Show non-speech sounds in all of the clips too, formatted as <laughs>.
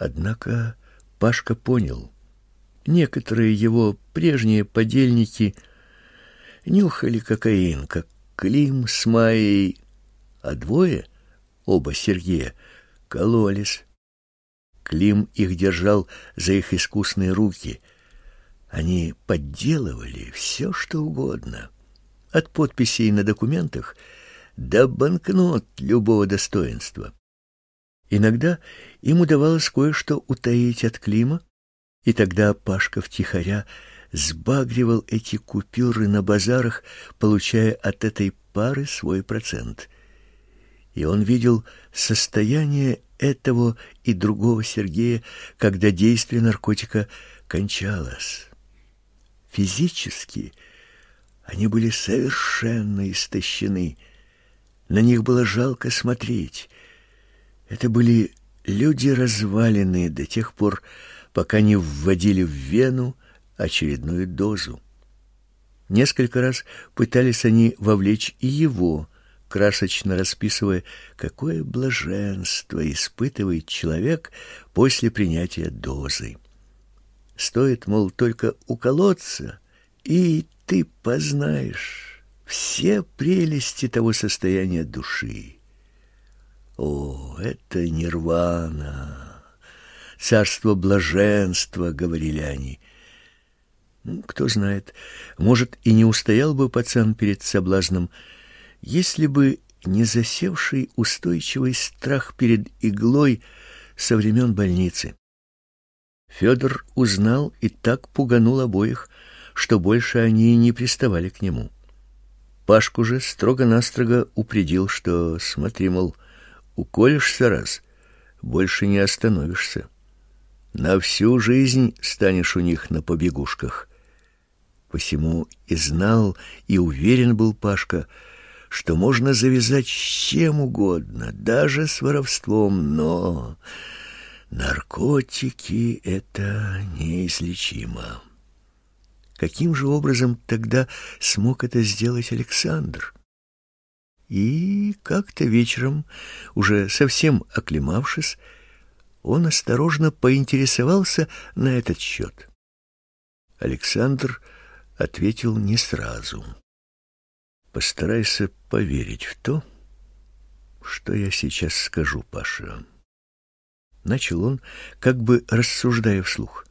Однако Пашка понял, некоторые его прежние подельники нюхали кокаин, как Клим с Майей, а двое, оба Сергея, кололись. Клим их держал за их искусные руки. Они подделывали все, что угодно, от подписей на документах до банкнот любого достоинства. Иногда им удавалось кое-что утаить от Клима, и тогда Пашка втихаря сбагривал эти купюры на базарах, получая от этой пары свой процент. И он видел состояние этого и другого Сергея, когда действие наркотика кончалось. Физически они были совершенно истощены. На них было жалко смотреть. Это были люди разваленные до тех пор, пока не вводили в вену очередную дозу. Несколько раз пытались они вовлечь и его, красочно расписывая, какое блаженство испытывает человек после принятия дозы. Стоит, мол, только уколоться, и ты познаешь все прелести того состояния души. О, это нирвана, царство блаженства, говорили они. Ну, кто знает, может, и не устоял бы пацан перед соблазном, если бы не засевший устойчивый страх перед иглой со времен больницы. Федор узнал и так пуганул обоих, что больше они не приставали к нему. Пашку же строго-настрого упредил, что, смотри, мол, уколешься раз, больше не остановишься. На всю жизнь станешь у них на побегушках. Посему и знал, и уверен был Пашка, что можно завязать с чем угодно, даже с воровством, но Наркотики — это неизлечимо. Каким же образом тогда смог это сделать Александр? И как-то вечером, уже совсем оклемавшись, он осторожно поинтересовался на этот счет. Александр ответил не сразу. Постарайся поверить в то, что я сейчас скажу, Паша начал он, как бы рассуждая вслух.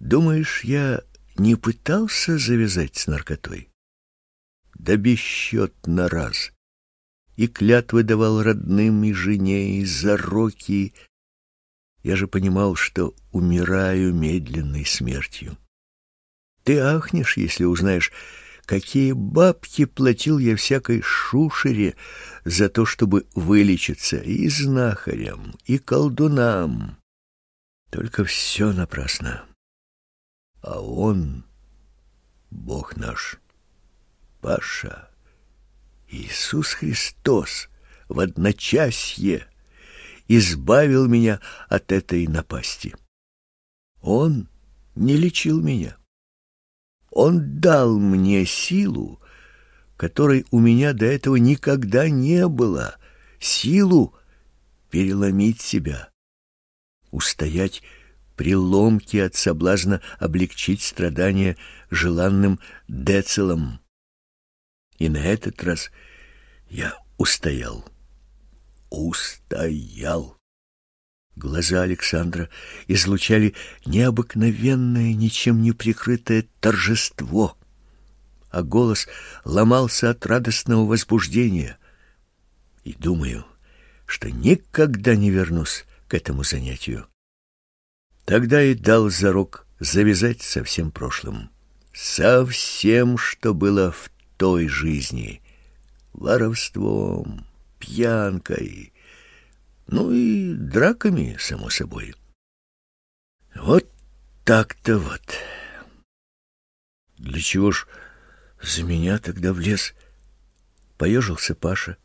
Думаешь, я не пытался завязать с наркотой? Да бесчетно раз. И клятвы давал родным и жене, и зароки. Я же понимал, что умираю медленной смертью. Ты ахнешь, если узнаешь, какие бабки платил я всякой шушере за то, чтобы вылечиться и знахарям, и колдунам. Только все напрасно. А он, Бог наш, Паша, Иисус Христос в одночасье избавил меня от этой напасти. Он не лечил меня. Он дал мне силу, которой у меня до этого никогда не было, силу переломить себя, устоять при ломке от соблазна облегчить страдания желанным децелом. И на этот раз я устоял. Устоял. Глаза Александра излучали необыкновенное, ничем не прикрытое торжество, а голос ломался от радостного возбуждения. И думаю, что никогда не вернусь к этому занятию. Тогда и дал зарок завязать со всем прошлым, со всем, что было в той жизни, воровством, пьянкой, ну и драками, само собой. Вот так-то вот. Для чего ж за меня тогда влез? Поежился Паша.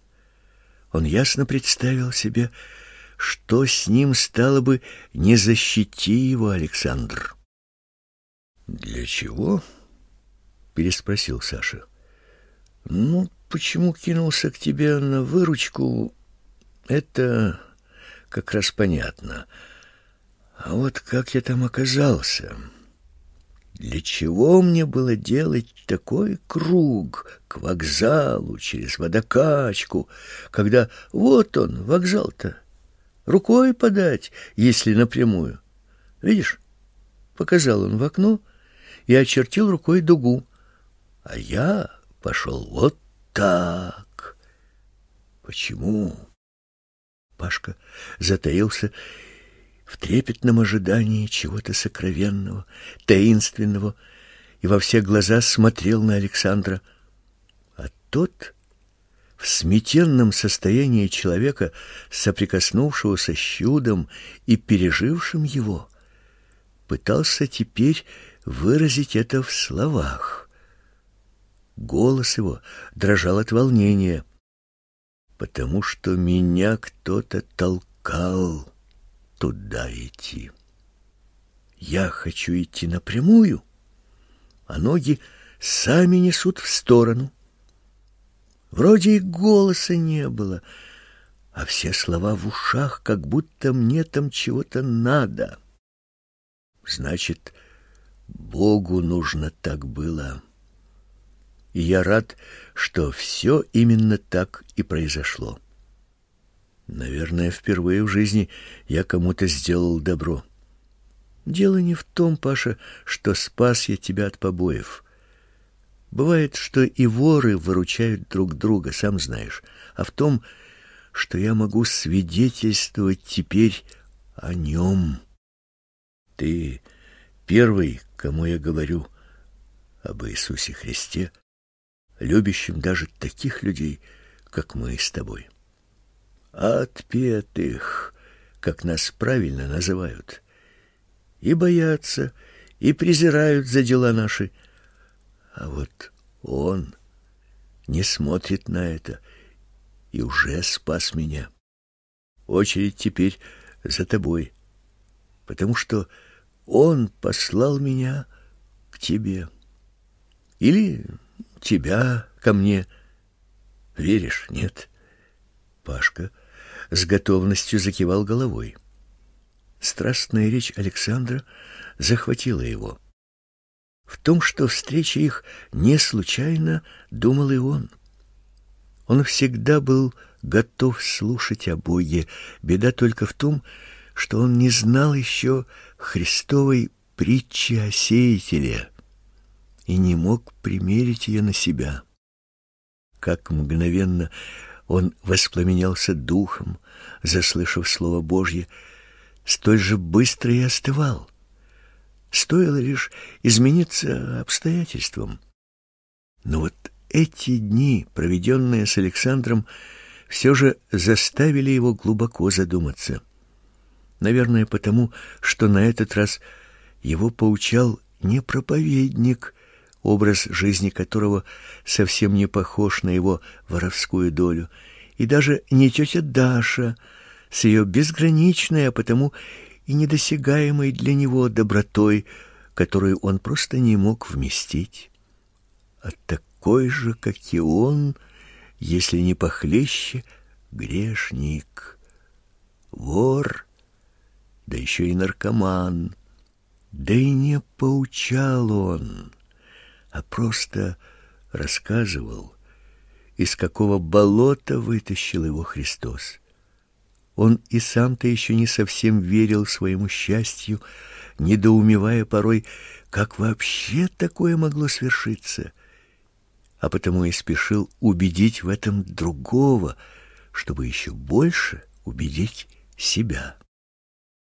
Он ясно представил себе, что с ним стало бы, не защити его Александр. Для чего? переспросил Саша. Ну, почему кинулся к тебе на выручку? Это как раз понятно. А вот как я там оказался? Для чего мне было делать такой круг к вокзалу через водокачку, когда вот он, вокзал-то, рукой подать, если напрямую. Видишь? Показал он в окно и очертил рукой дугу. А я пошел вот так. Почему? Пашка затаился в трепетном ожидании чего-то сокровенного, таинственного, и во все глаза смотрел на Александра. А тот в сметенном состоянии человека, соприкоснувшегося с чудом и пережившим его, пытался теперь выразить это в словах. Голос его дрожал от волнения, потому что меня кто-то толкал туда идти. Я хочу идти напрямую, а ноги сами несут в сторону. Вроде и голоса не было, а все слова в ушах, как будто мне там чего-то надо. Значит, Богу нужно так было. И я рад, что все именно так и произошло. Наверное, впервые в жизни я кому-то сделал добро. Дело не в том, Паша, что спас я тебя от побоев. Бывает, что и воры выручают друг друга, сам знаешь, а в том, что я могу свидетельствовать теперь о нем. Ты первый, кому я говорю об Иисусе Христе, любящем даже таких людей, как мы с тобой отпетых, как нас правильно называют, и боятся, и презирают за дела наши. А вот он не смотрит на это и уже спас меня. Очередь теперь за тобой, потому что он послал меня к тебе. Или тебя ко мне. Веришь? Нет. Пашка с готовностью закивал головой. Страстная речь Александра захватила его. В том, что встреча их не случайно, думал и он. Он всегда был готов слушать о Боге. Беда только в том, что он не знал еще Христовой притчи о сеятеле и не мог примерить ее на себя. Как мгновенно он воспламенялся духом, заслышав слово Божье, столь же быстро и остывал. Стоило лишь измениться обстоятельствам. Но вот эти дни, проведенные с Александром, все же заставили его глубоко задуматься. Наверное, потому, что на этот раз его поучал не проповедник, образ жизни которого совсем не похож на его воровскую долю, и даже не тетя Даша с ее безграничной, а потому и недосягаемой для него добротой, которую он просто не мог вместить, а такой же, как и он, если не похлеще, грешник, вор, да еще и наркоман. Да и не поучал он, а просто рассказывал, из какого болота вытащил его Христос. Он и сам-то еще не совсем верил своему счастью, недоумевая порой, как вообще такое могло свершиться, а потому и спешил убедить в этом другого, чтобы еще больше убедить себя.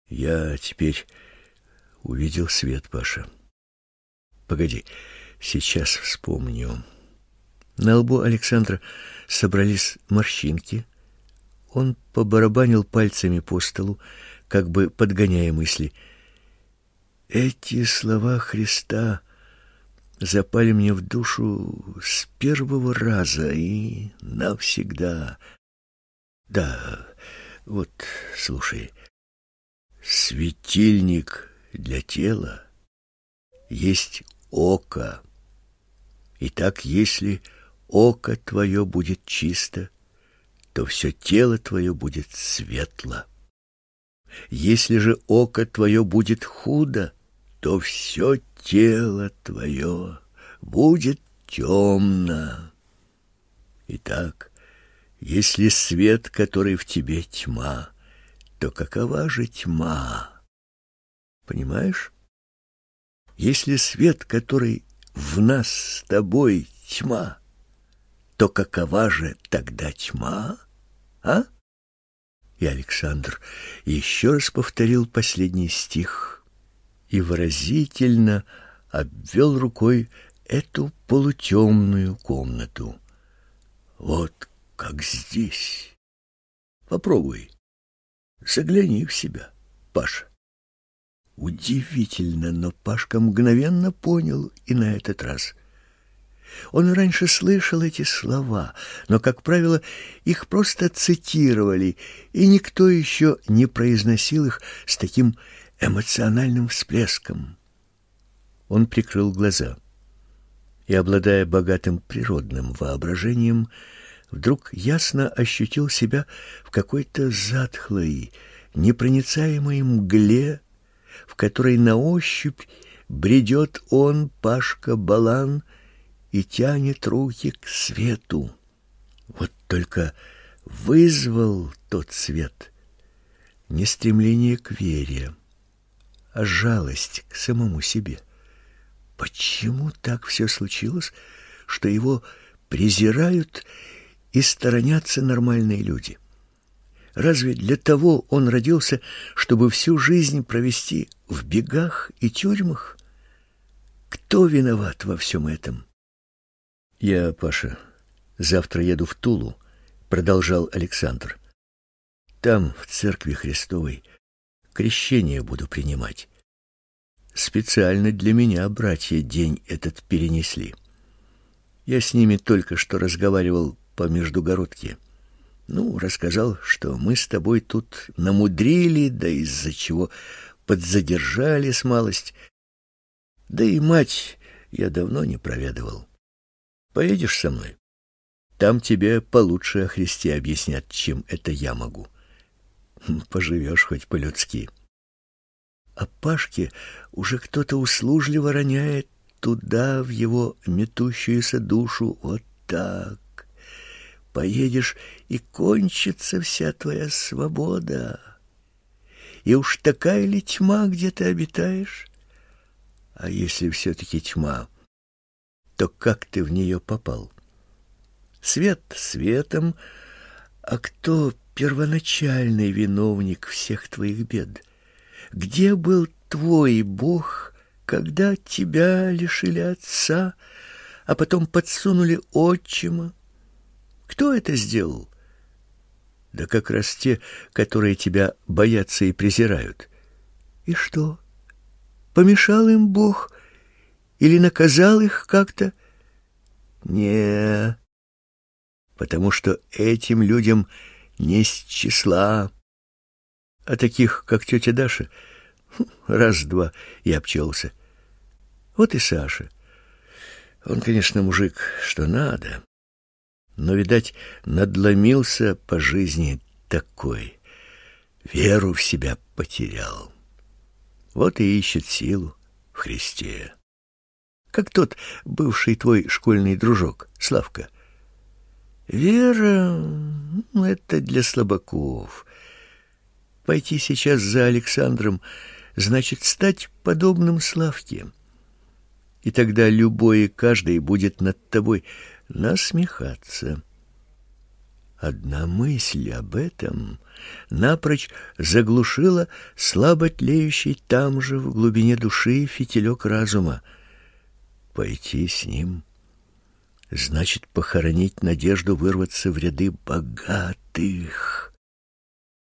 Я теперь увидел свет, Паша. Погоди, Сейчас вспомню. На лбу Александра собрались морщинки. Он побарабанил пальцами по столу, как бы подгоняя мысли. Эти слова Христа запали мне в душу с первого раза и навсегда. Да, вот, слушай. Светильник для тела есть око. Итак, если око твое будет чисто, то все тело твое будет светло. Если же око твое будет худо, то все тело твое будет темно. Итак, если свет, который в тебе тьма, то какова же тьма? Понимаешь? Если свет, который в нас с тобой тьма, то какова же тогда тьма, а? И Александр еще раз повторил последний стих и выразительно обвел рукой эту полутемную комнату. Вот как здесь. Попробуй. Загляни в себя, Паша. Удивительно, но Пашка мгновенно понял и на этот раз. Он раньше слышал эти слова, но, как правило, их просто цитировали, и никто еще не произносил их с таким эмоциональным всплеском. Он прикрыл глаза и, обладая богатым природным воображением, вдруг ясно ощутил себя в какой-то затхлой, непроницаемой мгле, которой на ощупь бредет он, Пашка Балан, и тянет руки к свету. Вот только вызвал тот свет не стремление к вере, а жалость к самому себе. Почему так все случилось, что его презирают и сторонятся нормальные люди? Разве для того он родился, чтобы всю жизнь провести в бегах и тюрьмах? Кто виноват во всем этом? Я, Паша, завтра еду в Тулу, продолжал Александр. Там, в церкви Христовой, крещение буду принимать. Специально для меня братья день этот перенесли. Я с ними только что разговаривал по междугородке. Ну, рассказал, что мы с тобой тут намудрили, да из-за чего подзадержали с малость. Да и мать я давно не проведывал. Поедешь со мной? Там тебе получше о Христе объяснят, чем это я могу. Хм, поживешь хоть по-людски. А Пашке уже кто-то услужливо роняет туда, в его метущуюся душу, вот так поедешь, и кончится вся твоя свобода. И уж такая ли тьма, где ты обитаешь? А если все-таки тьма, то как ты в нее попал? Свет светом, а кто первоначальный виновник всех твоих бед? Где был твой Бог, когда тебя лишили отца, а потом подсунули отчима? Кто это сделал? Да как раз те, которые тебя боятся и презирают. И что? Помешал им Бог или наказал их как-то? Не, потому что этим людям не с числа. А таких, как тетя Даша, <laughs> раз-два и обчелся. Вот и Саша. Он, конечно, мужик, что надо но, видать, надломился по жизни такой, веру в себя потерял. Вот и ищет силу в Христе. Как тот бывший твой школьный дружок, Славка. Вера ну, — это для слабаков. Пойти сейчас за Александром значит стать подобным Славке. И тогда любой и каждый будет над тобой насмехаться. Одна мысль об этом напрочь заглушила слабо тлеющий там же в глубине души фитилек разума. Пойти с ним значит похоронить надежду вырваться в ряды богатых,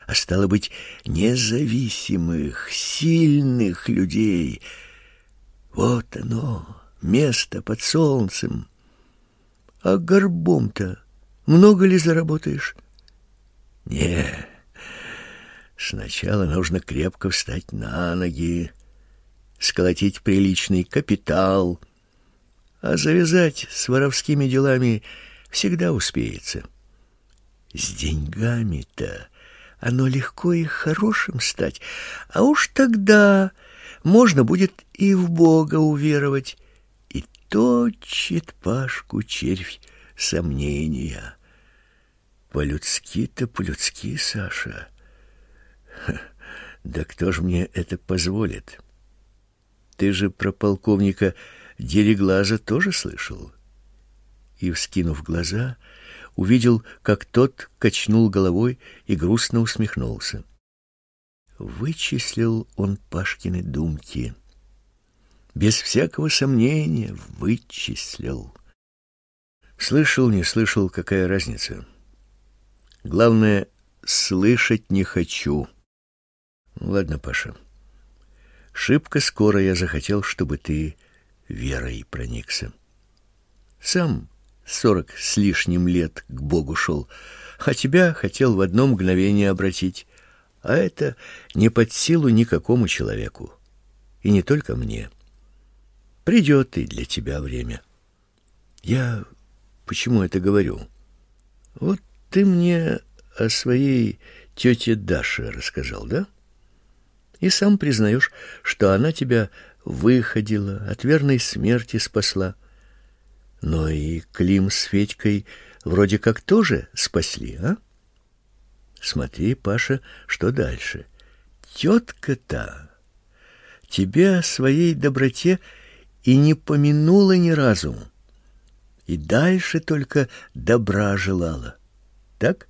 а стало быть, независимых, сильных людей. Вот оно, место под солнцем. А горбом-то много ли заработаешь? Не. Сначала нужно крепко встать на ноги, сколотить приличный капитал, а завязать с воровскими делами всегда успеется. С деньгами-то оно легко и хорошим стать, а уж тогда можно будет и в Бога уверовать. Точит Пашку червь сомнения. По-людски-то по-людски, Саша. Ха, да кто ж мне это позволит? Ты же про полковника Дереглаза тоже слышал? И, вскинув глаза, увидел, как тот качнул головой и грустно усмехнулся. Вычислил он Пашкины думки. Без всякого сомнения вычислил. Слышал, не слышал, какая разница? Главное, слышать не хочу. Ладно, Паша. Шибко скоро я захотел, чтобы ты верой проникся. Сам сорок с лишним лет к Богу шел, а тебя хотел в одно мгновение обратить. А это не под силу никакому человеку. И не только мне. Придет и для тебя время. Я почему это говорю? Вот ты мне о своей тете Даше рассказал, да? И сам признаешь, что она тебя выходила, от верной смерти спасла. Но и Клим с Федькой вроде как тоже спасли, а? Смотри, Паша, что дальше. Тетка-то тебе о своей доброте и не помянула ни разу. И дальше только добра желала. Так?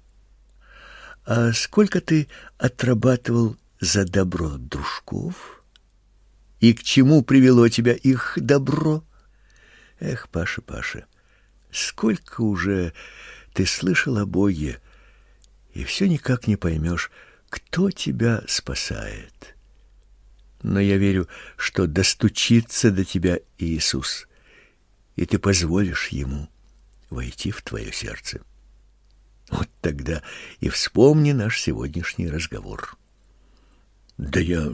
А сколько ты отрабатывал за добро дружков? И к чему привело тебя их добро? Эх, Паша, Паша, сколько уже ты слышал о Боге, и все никак не поймешь, кто тебя спасает. Но я верю, что достучится до тебя Иисус, и ты позволишь ему войти в твое сердце. Вот тогда и вспомни наш сегодняшний разговор. Да я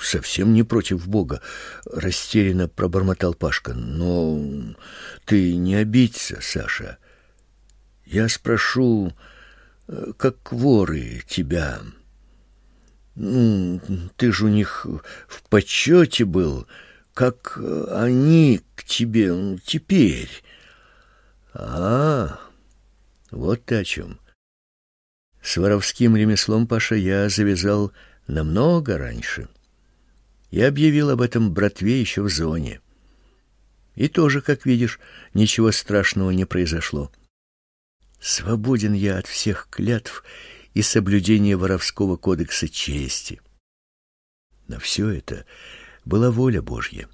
совсем не против Бога, растерянно пробормотал Пашка. Но ты не обидься, Саша. Я спрошу, как воры тебя. Ну, ты же у них в почете был, как они к тебе ну, теперь. А, вот ты о чем. С воровским ремеслом, Паша, я завязал намного раньше. Я объявил об этом братве еще в зоне. И тоже, как видишь, ничего страшного не произошло. Свободен я от всех клятв и соблюдения воровского кодекса чести. Но все это была воля Божья.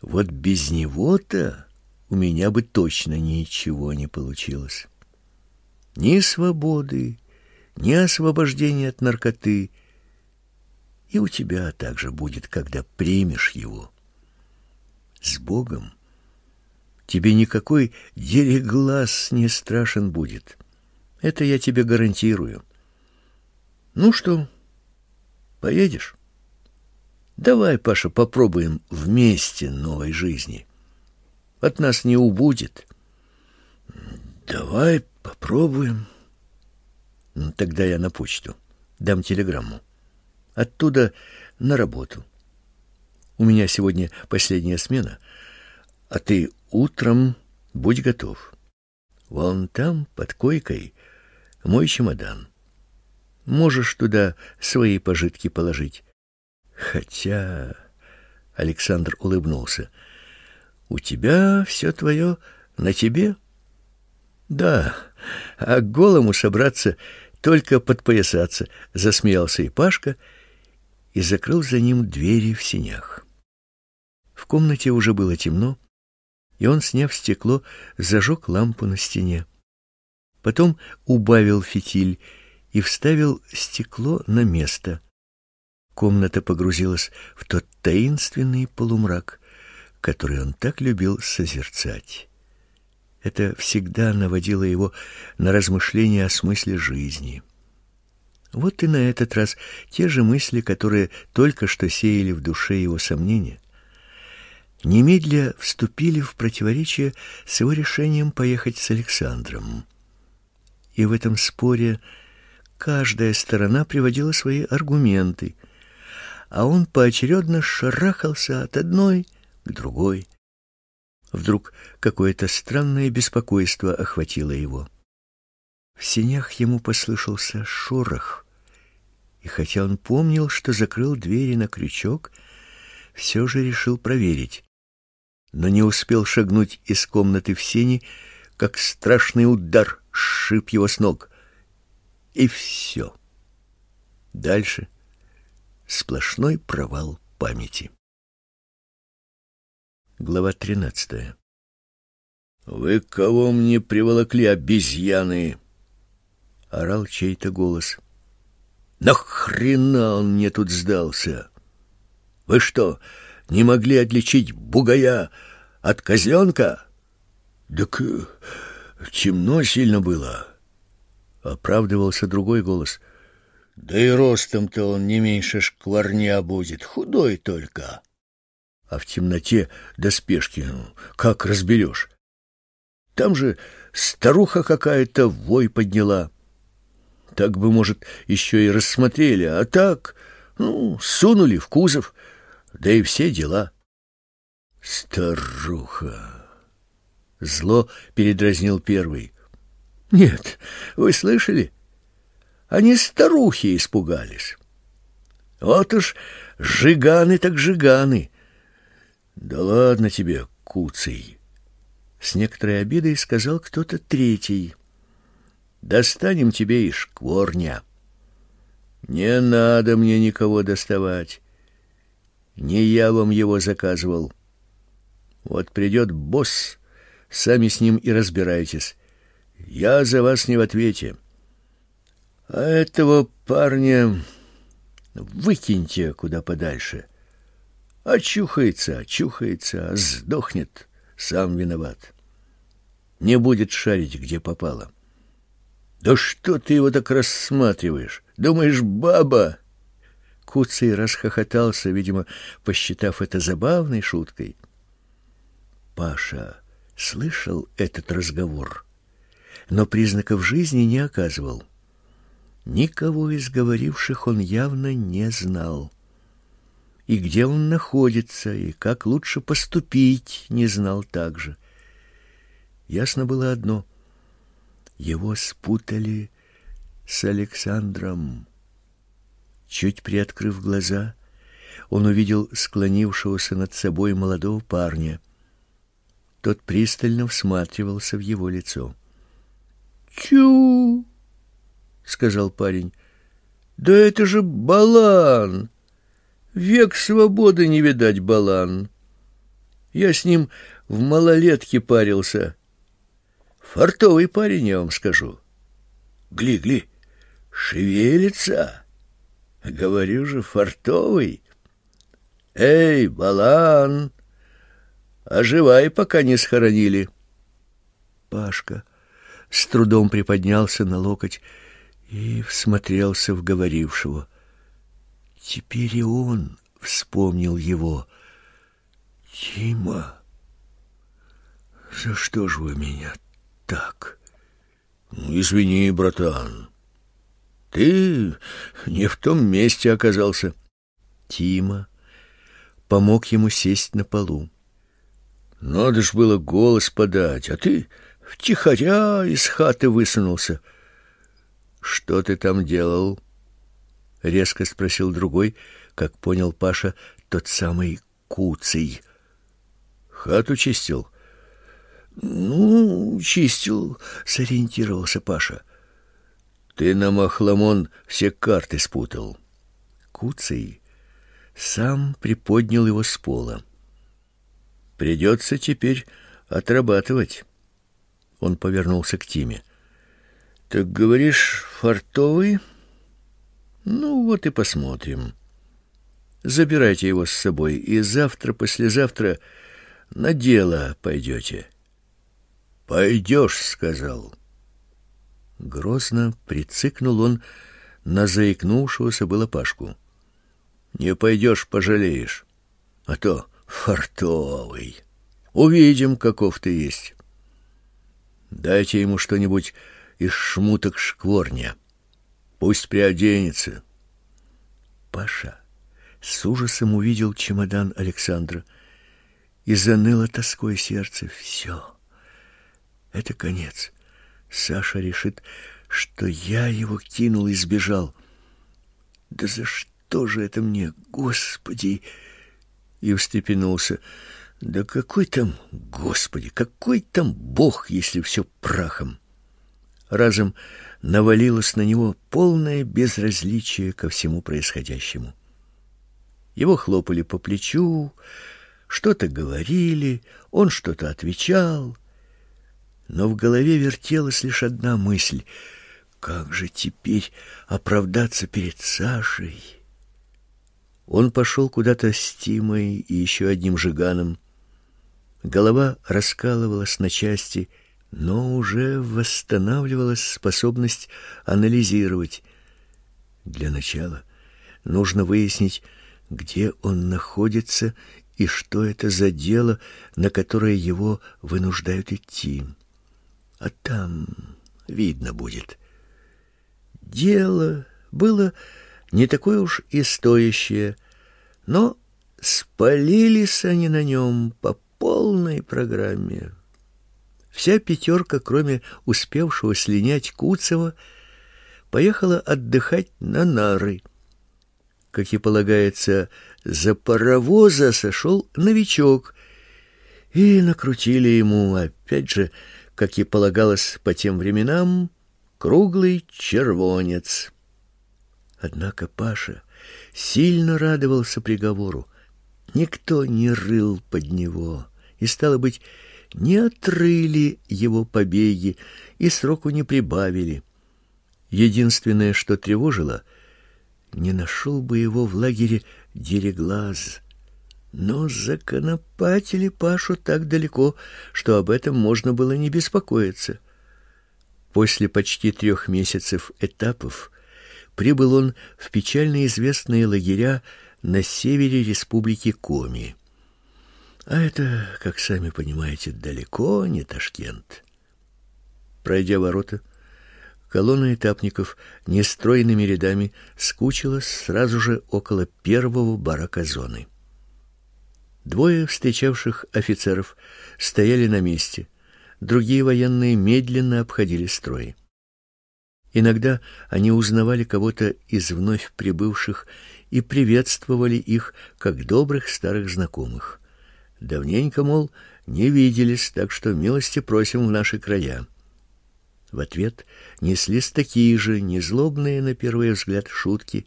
Вот без него-то у меня бы точно ничего не получилось. Ни свободы, ни освобождения от наркоты. И у тебя также будет, когда примешь его. С Богом Тебе никакой дереглаз не страшен будет. Это я тебе гарантирую. Ну что, поедешь? Давай, Паша, попробуем вместе новой жизни. От нас не убудет. Давай попробуем. Ну, тогда я на почту. Дам телеграмму. Оттуда на работу. У меня сегодня последняя смена, а ты Утром будь готов. Вон там, под койкой, мой чемодан. Можешь туда свои пожитки положить. Хотя... Александр улыбнулся. У тебя все твое на тебе? Да, а голому собраться только подпоясаться, засмеялся и Пашка и закрыл за ним двери в синях. В комнате уже было темно, и он, сняв стекло, зажег лампу на стене. Потом убавил фитиль и вставил стекло на место. Комната погрузилась в тот таинственный полумрак, который он так любил созерцать. Это всегда наводило его на размышления о смысле жизни. Вот и на этот раз те же мысли, которые только что сеяли в душе его сомнения, немедля вступили в противоречие с его решением поехать с Александром. И в этом споре каждая сторона приводила свои аргументы, а он поочередно шарахался от одной к другой. Вдруг какое-то странное беспокойство охватило его. В сенях ему послышался шорох, и хотя он помнил, что закрыл двери на крючок, все же решил проверить. Но не успел шагнуть из комнаты в сени, как страшный удар сшиб его с ног. И все. Дальше сплошной провал памяти. Глава тринадцатая. Вы кого мне приволокли, обезьяны? орал чей-то голос. Нахрена он мне тут сдался? Вы что, не могли отличить бугая от козленка? Э, темно сильно было, оправдывался другой голос. Да и ростом-то он не меньше шкварня будет, худой только. А в темноте доспешки, ну, как разберешь? Там же старуха какая-то вой подняла. Так бы, может, еще и рассмотрели, а так, ну, сунули в кузов, да и все дела. Старуха. Зло передразнил первый. Нет, вы слышали? Они старухи испугались. Вот уж жиганы так жиганы. Да ладно тебе, куцый. С некоторой обидой сказал кто-то третий. Достанем тебе и шкворня. Не надо мне никого доставать. Не я вам его заказывал. Вот придет босс, сами с ним и разбирайтесь. Я за вас не в ответе. А этого парня выкиньте куда подальше. Очухается, очухается, сдохнет, сам виноват. Не будет шарить, где попало. Да что ты его так рассматриваешь? Думаешь, баба? Куцый расхохотался, видимо, посчитав это забавной шуткой. Паша слышал этот разговор, но признаков жизни не оказывал. Никого из говоривших он явно не знал. И где он находится, и как лучше поступить, не знал также. Ясно было одно: его спутали с Александром. Чуть приоткрыв глаза, он увидел склонившегося над собой молодого парня. Тот пристально всматривался в его лицо. "Чу!" сказал парень. "Да это же Балан. Век свободы не видать Балан. Я с ним в малолетке парился. Фартовый парень, я вам скажу. Гли-гли, шевелится. Говорю же, фартовый. Эй, балан, оживай, пока не схоронили. Пашка с трудом приподнялся на локоть и всмотрелся в говорившего. Теперь и он вспомнил его. Тима, за что ж вы меня так. Ну, извини, братан. Ты не в том месте оказался. Тима помог ему сесть на полу. Надо ж было голос подать, а ты втихаря из хаты высунулся. Что ты там делал? резко спросил другой, как понял Паша, тот самый Куцый. Хату чистил. Ну, чистил, сориентировался Паша. Ты на Махламон все карты спутал. Куцый сам приподнял его с пола. Придется теперь отрабатывать. Он повернулся к Тиме. Так говоришь, фартовый? Ну вот и посмотрим. Забирайте его с собой и завтра-послезавтра на дело пойдете. Пойдешь, сказал. Грозно прицикнул он на заикнувшегося было Пашку. Не пойдешь, пожалеешь. А то фартовый. Увидим, каков ты есть. Дайте ему что-нибудь из шмуток шкворня. Пусть приоденется. Паша с ужасом увидел чемодан Александра и заныло тоской сердце. Все, это конец. Саша решит, что я его кинул и сбежал. Да за что же это мне, Господи? И встрепенулся. Да какой там, Господи, какой там Бог, если все прахом? Разом навалилось на него полное безразличие ко всему происходящему. Его хлопали по плечу, что-то говорили, он что-то отвечал, но в голове вертелась лишь одна мысль: как же теперь оправдаться перед Сашей? Он пошел куда-то с Тимой и еще одним жиганом. Голова раскалывалась на части, но уже восстанавливалась способность анализировать. Для начала нужно выяснить, где он находится и что это за дело, на которое его вынуждают идти. А там видно будет. Дело было не такое уж и стоящее, но спалились они на нем по полной программе. Вся пятерка, кроме успевшего слинять Куцева, поехала отдыхать на нары. Как и полагается, за паровоза сошел новичок, и накрутили ему, опять же, как и полагалось по тем временам, круглый червонец. Однако Паша сильно радовался приговору. Никто не рыл под него, и, стало быть, не отрыли его побеги и сроку не прибавили. Единственное, что тревожило — не нашел бы его в лагере Дереглаз. Но законопатили Пашу так далеко, что об этом можно было не беспокоиться. После почти трех месяцев этапов прибыл он в печально известные лагеря на севере республики Коми. А это, как сами понимаете, далеко не Ташкент. Пройдя ворота, Колонна этапников нестройными рядами скучилась сразу же около первого барака зоны. Двое встречавших офицеров стояли на месте, другие военные медленно обходили строй. Иногда они узнавали кого-то из вновь прибывших и приветствовали их как добрых старых знакомых. Давненько, мол, не виделись, так что милости просим в наши края. В ответ неслись такие же незлобные на первый взгляд шутки,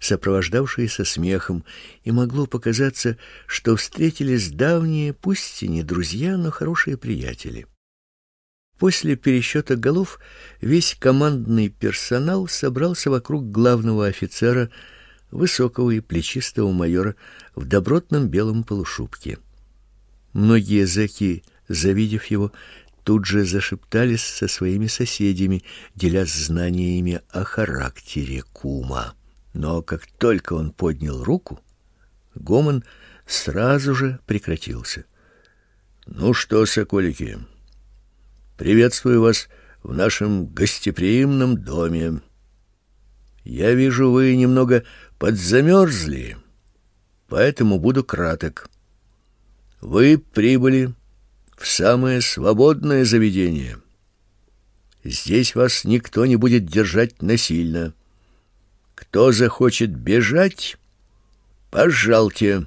сопровождавшиеся смехом, и могло показаться, что встретились давние, пусть и не друзья, но хорошие приятели. После пересчета голов весь командный персонал собрался вокруг главного офицера, высокого и плечистого майора в добротном белом полушубке. Многие зэки, завидев его, тут же зашептались со своими соседями, делясь знаниями о характере кума. Но как только он поднял руку, гомон сразу же прекратился. Ну что, соколики, приветствую вас в нашем гостеприимном доме. Я вижу, вы немного подзамерзли, поэтому буду краток. Вы прибыли в самое свободное заведение. Здесь вас никто не будет держать насильно. Кто захочет бежать, пожалуйте.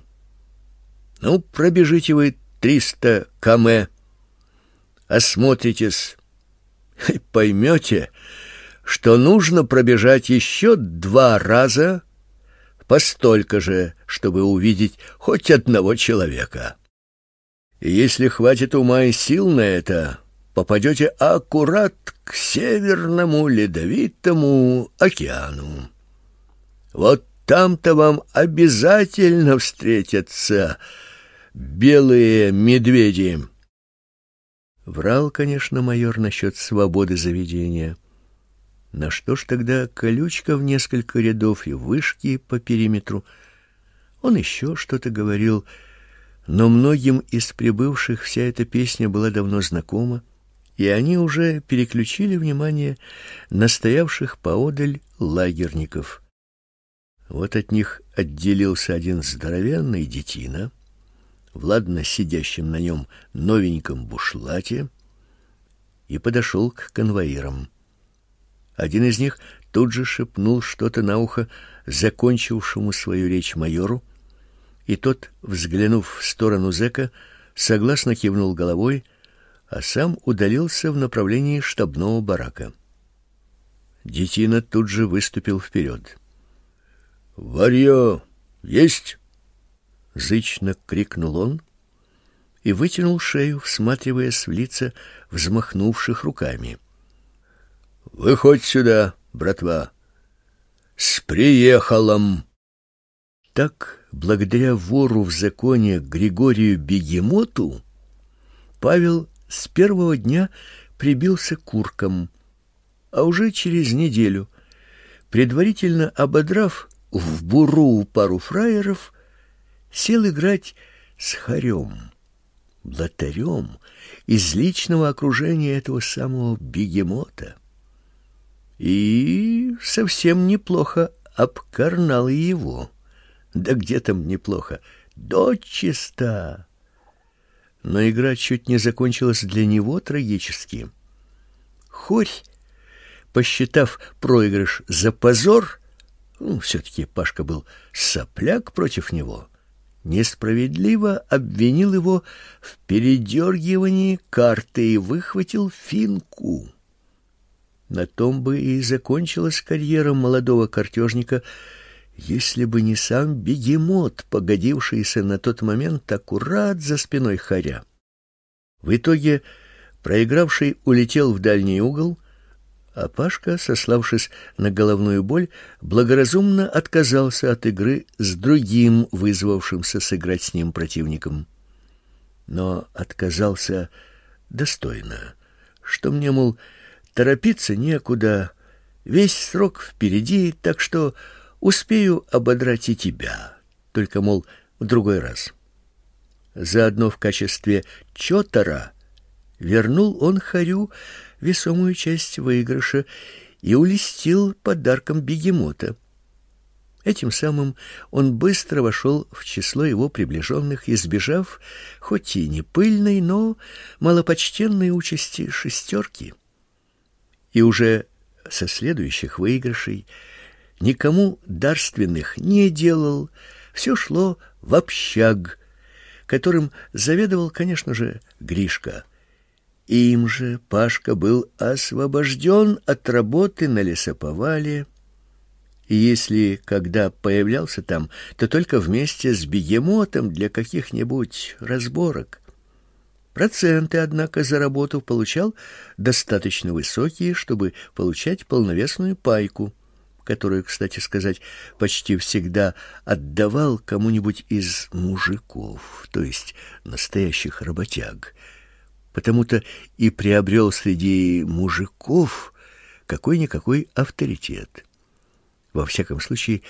Ну, пробежите вы триста км, осмотритесь и поймете, что нужно пробежать еще два раза по столько же, чтобы увидеть хоть одного человека. И если хватит ума и сил на это, попадете аккурат к Северному Ледовитому океану. Вот там-то вам обязательно встретятся белые медведи. Врал, конечно, майор насчет свободы заведения. На что ж тогда колючка в несколько рядов и вышки по периметру? Он еще что-то говорил, но многим из прибывших вся эта песня была давно знакома, и они уже переключили внимание на стоявших поодаль лагерников. Вот от них отделился один здоровенный детина, владно сидящим на нем новеньком бушлате, и подошел к конвоирам. Один из них тут же шепнул что-то на ухо закончившему свою речь майору, и тот, взглянув в сторону зэка, согласно кивнул головой, а сам удалился в направлении штабного барака. Детина тут же выступил вперед. «Варьё есть!» Зычно крикнул он и вытянул шею, всматриваясь в лица взмахнувших руками. «Выходь сюда, братва! С приехалом!» Так, благодаря вору в законе Григорию Бегемоту, Павел с первого дня прибился к куркам, а уже через неделю, предварительно ободрав в буру пару фраеров, сел играть с хорем, блатарем из личного окружения этого самого бегемота. И совсем неплохо обкарнал его. Да где там неплохо, дочисто но игра чуть не закончилась для него трагически. Хорь, посчитав проигрыш за позор, ну, все-таки Пашка был сопляк против него, несправедливо обвинил его в передергивании карты и выхватил финку. На том бы и закончилась карьера молодого картежника, если бы не сам бегемот, погодившийся на тот момент аккурат за спиной хоря. В итоге проигравший улетел в дальний угол, а Пашка, сославшись на головную боль, благоразумно отказался от игры с другим вызвавшимся сыграть с ним противником. Но отказался достойно, что мне, мол, торопиться некуда, весь срок впереди, так что Успею ободрать и тебя, только, мол, в другой раз. Заодно в качестве чётара вернул он Харю весомую часть выигрыша и улестил подарком бегемота. Этим самым он быстро вошел в число его приближенных, избежав хоть и не пыльной, но малопочтенной участи шестерки. И уже со следующих выигрышей никому дарственных не делал, все шло в общаг, которым заведовал, конечно же, Гришка. Им же Пашка был освобожден от работы на лесоповале, и если когда появлялся там, то только вместе с бегемотом для каких-нибудь разборок. Проценты, однако, за работу получал достаточно высокие, чтобы получать полновесную пайку которую, кстати сказать, почти всегда отдавал кому-нибудь из мужиков, то есть настоящих работяг. Потому-то и приобрел среди мужиков какой-никакой авторитет. Во всяком случае,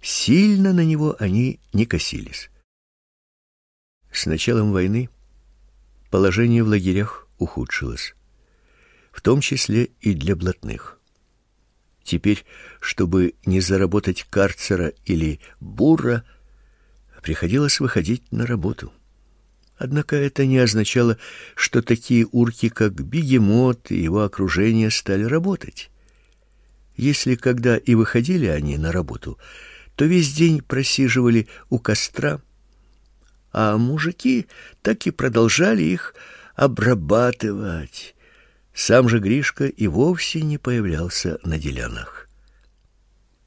сильно на него они не косились. С началом войны положение в лагерях ухудшилось, в том числе и для блатных. Теперь, чтобы не заработать карцера или бура, приходилось выходить на работу. Однако это не означало, что такие урки, как Бегемот и его окружение, стали работать. Если когда и выходили они на работу, то весь день просиживали у костра, а мужики так и продолжали их обрабатывать, сам же Гришка и вовсе не появлялся на делянах.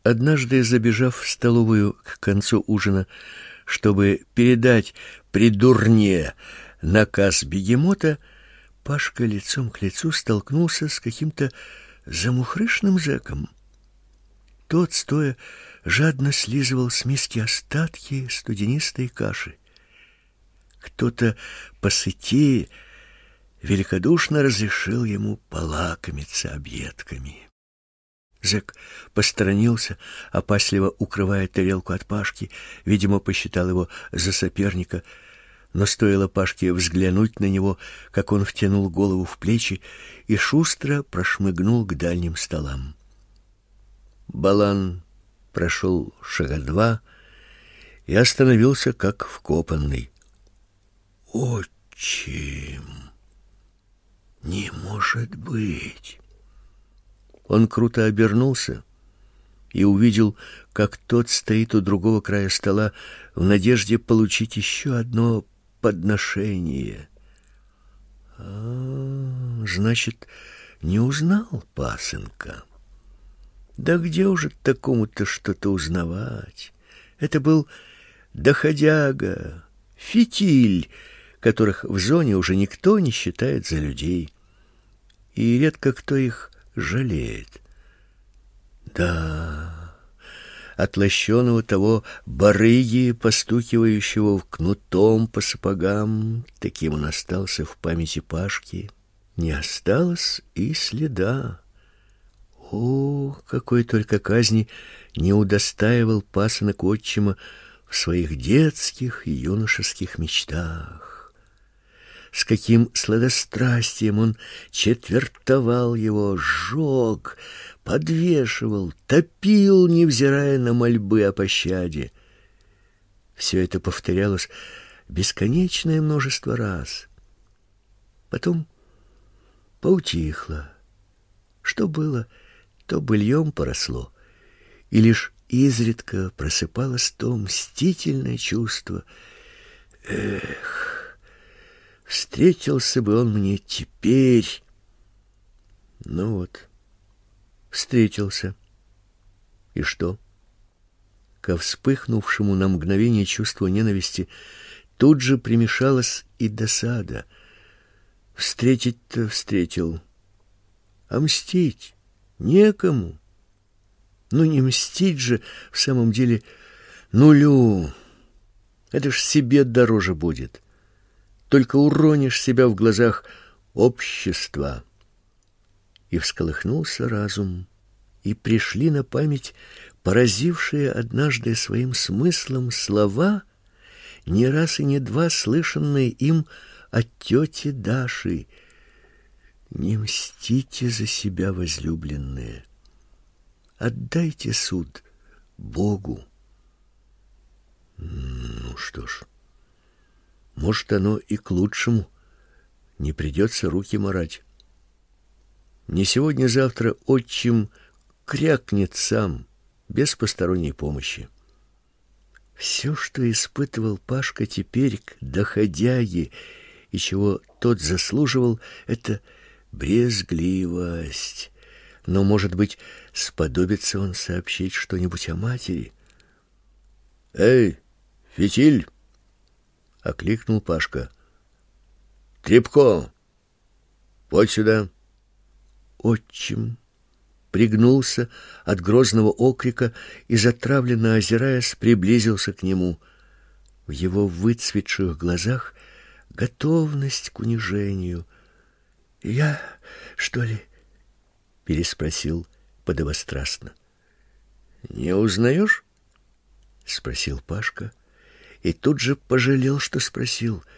Однажды, забежав в столовую к концу ужина, чтобы передать придурне наказ бегемота, Пашка лицом к лицу столкнулся с каким-то замухрышным зэком. Тот, стоя, жадно слизывал с миски остатки студенистой каши. Кто-то посытее великодушно разрешил ему полакомиться объедками. Зэк посторонился, опасливо укрывая тарелку от Пашки, видимо, посчитал его за соперника, Но стоило Пашке взглянуть на него, как он втянул голову в плечи и шустро прошмыгнул к дальним столам. Балан прошел шага два и остановился как вкопанный. Отчим! Не может быть! Он круто обернулся и увидел, как тот стоит у другого края стола в надежде получить еще одно подношение. А, значит, не узнал пасынка. Да где уже такому-то что-то узнавать? Это был доходяга, фитиль, которых в зоне уже никто не считает за людей. И редко кто их жалеет. Да, от лощеного того барыги, постукивающего кнутом по сапогам, таким он остался в памяти Пашки, не осталось и следа. О, какой только казни не удостаивал пасынок отчима в своих детских и юношеских мечтах. С каким сладострастием он четвертовал его, сжег, подвешивал, топил, невзирая на мольбы о пощаде. Все это повторялось бесконечное множество раз. Потом поутихло. Что было, то быльем поросло, и лишь изредка просыпалось то мстительное чувство. Эх, встретился бы он мне теперь. Ну вот, встретился. И что? Ко вспыхнувшему на мгновение чувству ненависти тут же примешалась и досада. Встретить-то встретил, а мстить некому. Ну не мстить же в самом деле нулю. Это ж себе дороже будет. Только уронишь себя в глазах общества и всколыхнулся разум, и пришли на память поразившие однажды своим смыслом слова, не раз и не два слышанные им от тети Даши. «Не мстите за себя, возлюбленные, отдайте суд Богу». Ну что ж, может, оно и к лучшему, не придется руки марать. Не сегодня-завтра отчим крякнет сам, без посторонней помощи. Все, что испытывал Пашка теперь к доходяге, и чего тот заслуживал, это брезгливость. Но, может быть, сподобится он сообщить что-нибудь о матери. «Эй, фитиль!» — окликнул Пашка. «Трепко! Вот сюда!» отчим, пригнулся от грозного окрика и, затравленно озираясь, приблизился к нему. В его выцветших глазах готовность к унижению. «Я, что ли?» — переспросил подобострастно. «Не узнаешь?» — спросил Пашка, и тут же пожалел, что спросил —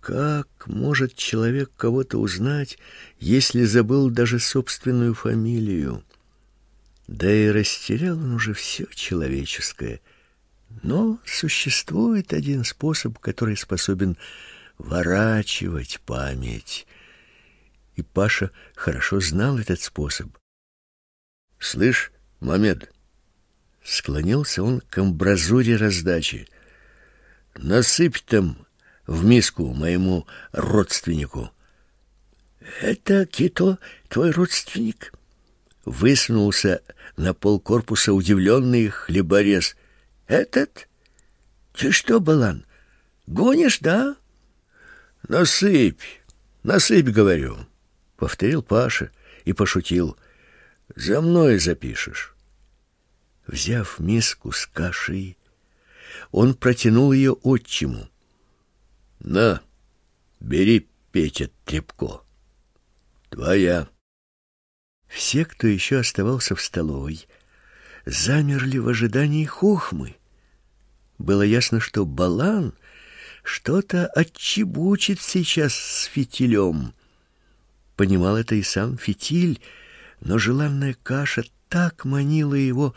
как может человек кого-то узнать, если забыл даже собственную фамилию? Да и растерял он уже все человеческое. Но существует один способ, который способен ворачивать память. И Паша хорошо знал этот способ. «Слышь, Мамед!» Склонился он к амбразуре раздачи. «Насыпь там в миску моему родственнику. Это Кито, твой родственник? Высунулся на пол корпуса удивленный хлеборез. Этот? Ты что, Балан, гонишь, да? Насыпь, насыпь, говорю, повторил Паша и пошутил. За мной запишешь. Взяв миску с кашей, он протянул ее отчиму. На, бери, Петя, трепко. Твоя. Все, кто еще оставался в столовой, замерли в ожидании хохмы. Было ясно, что Балан что-то отчебучит сейчас с фитилем. Понимал это и сам фитиль, но желанная каша так манила его,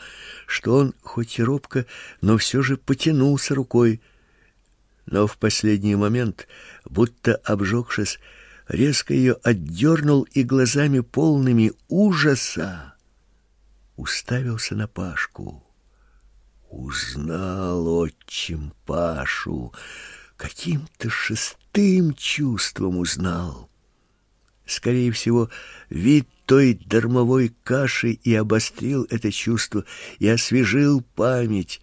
что он, хоть и робко, но все же потянулся рукой. Но в последний момент, будто обжегшись, резко ее отдернул и глазами полными ужаса уставился на Пашку. Узнал отчим Пашу, каким-то шестым чувством узнал. Скорее всего, вид той дармовой каши и обострил это чувство, и освежил память.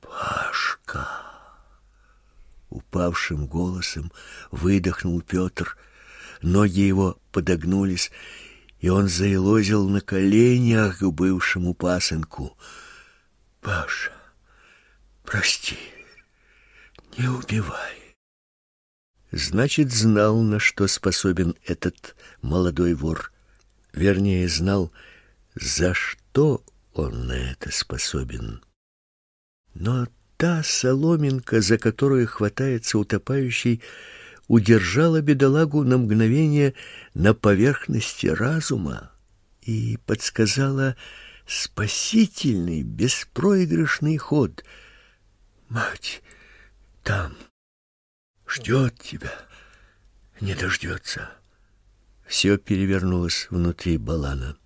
«Пашка!» Упавшим голосом выдохнул Петр. Ноги его подогнулись, и он заилозил на коленях к бывшему пасынку. «Паша, прости, не убивай». Значит, знал, на что способен этот молодой вор. Вернее, знал, за что он на это способен. Но та соломинка, за которую хватается утопающий, удержала бедолагу на мгновение на поверхности разума и подсказала спасительный, беспроигрышный ход. Мать там ждет тебя, не дождется. Все перевернулось внутри Балана.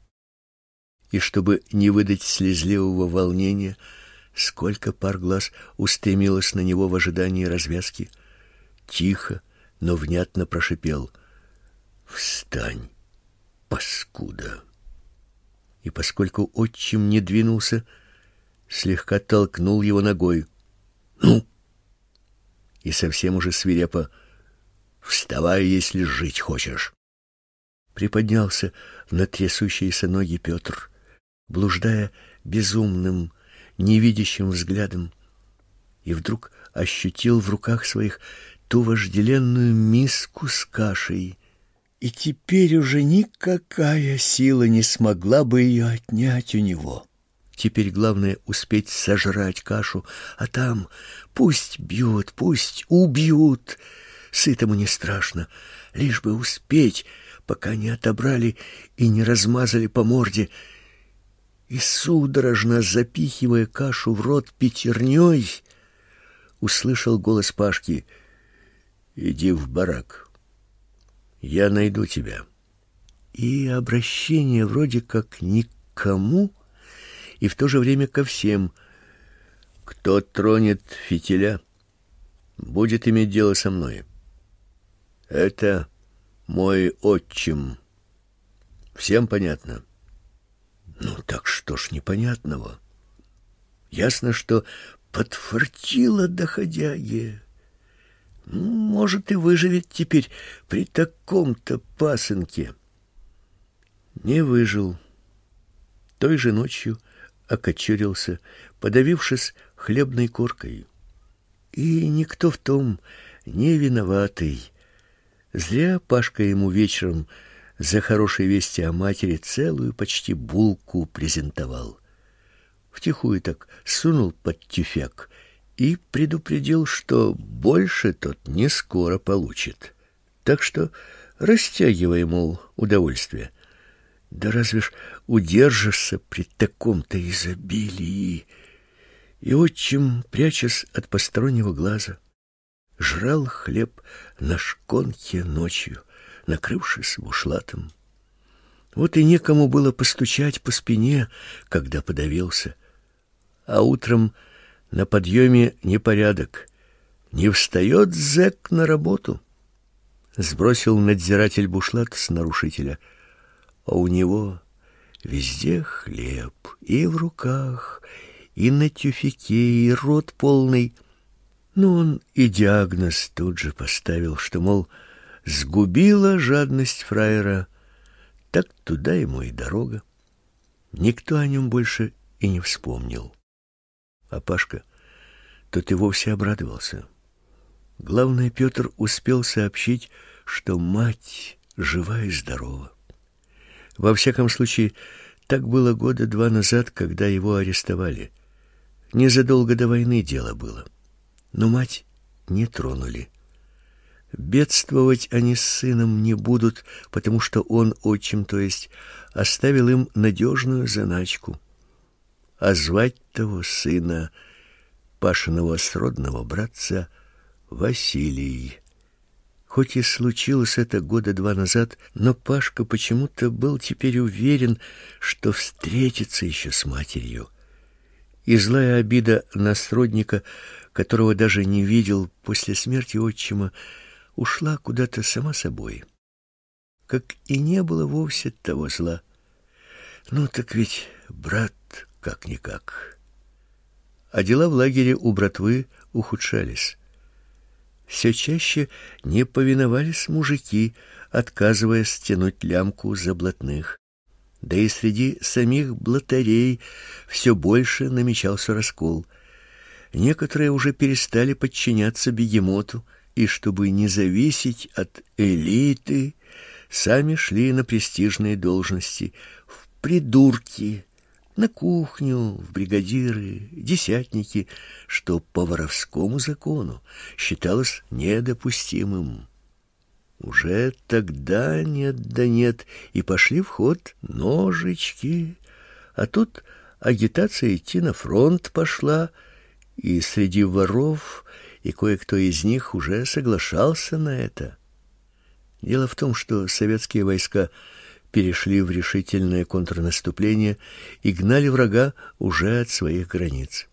И чтобы не выдать слезливого волнения, сколько пар глаз устремилось на него в ожидании развязки, тихо, но внятно прошипел: "Встань, паскуда!" И поскольку отчим не двинулся, слегка толкнул его ногой. "Ну!" И совсем уже свирепо: "Вставай, если жить хочешь!" Приподнялся на трясущиеся ноги Петр, блуждая безумным, невидящим взглядом, и вдруг ощутил в руках своих ту вожделенную миску с кашей, и теперь уже никакая сила не смогла бы ее отнять у него. Теперь главное успеть сожрать кашу, а там пусть бьют, пусть убьют. Сытому не страшно, лишь бы успеть, пока не отобрали и не размазали по морде. И судорожно запихивая кашу в рот пятерней, услышал голос Пашки — Иди в барак. Я найду тебя. И обращение вроде как ни к кому, и в то же время ко всем. Кто тронет фитиля, будет иметь дело со мной. Это мой отчим. Всем понятно? Ну так что ж непонятного? Ясно, что подфартило доходяге. Может, и выживет теперь при таком-то пасынке. Не выжил. Той же ночью окочурился, подавившись хлебной коркой. И никто в том не виноватый. Зря Пашка ему вечером за хорошие вести о матери целую почти булку презентовал. Втихую так сунул под тюфяк и предупредил, что больше тот не скоро получит. Так что растягивай, мол, удовольствие. Да разве ж удержишься при таком-то изобилии? И отчим, прячась от постороннего глаза, жрал хлеб на шконке ночью, накрывшись бушлатом. Вот и некому было постучать по спине, когда подавился. А утром на подъеме непорядок. Не встает зэк на работу. Сбросил надзиратель бушлат с нарушителя. А у него везде хлеб. И в руках, и на тюфике, и рот полный. Но он и диагноз тут же поставил, что, мол, сгубила жадность фраера. Так туда ему и дорога. Никто о нем больше и не вспомнил. А Пашка, тот и вовсе обрадовался. Главное, Петр успел сообщить, что мать жива и здорова. Во всяком случае, так было года два назад, когда его арестовали. Незадолго до войны дело было. Но мать не тронули. Бедствовать они с сыном не будут, потому что он отчим, то есть, оставил им надежную заначку. А звать того сына, Пашиного сродного братца, Василий. Хоть и случилось это года два назад, но Пашка почему-то был теперь уверен, что встретится еще с матерью. И злая обида на сродника, которого даже не видел после смерти отчима, ушла куда-то сама собой. Как и не было вовсе того зла. Ну так ведь брат как-никак. А дела в лагере у братвы ухудшались. Все чаще не повиновались мужики, отказывая стянуть лямку за блатных. Да и среди самих блатарей все больше намечался раскол. Некоторые уже перестали подчиняться бегемоту, и чтобы не зависеть от элиты, сами шли на престижные должности, в придурки, на кухню, в бригадиры, десятники, что по воровскому закону считалось недопустимым. Уже тогда нет да нет, и пошли в ход ножички, а тут агитация идти на фронт пошла, и среди воров и кое-кто из них уже соглашался на это. Дело в том, что советские войска перешли в решительное контрнаступление и гнали врага уже от своих границ.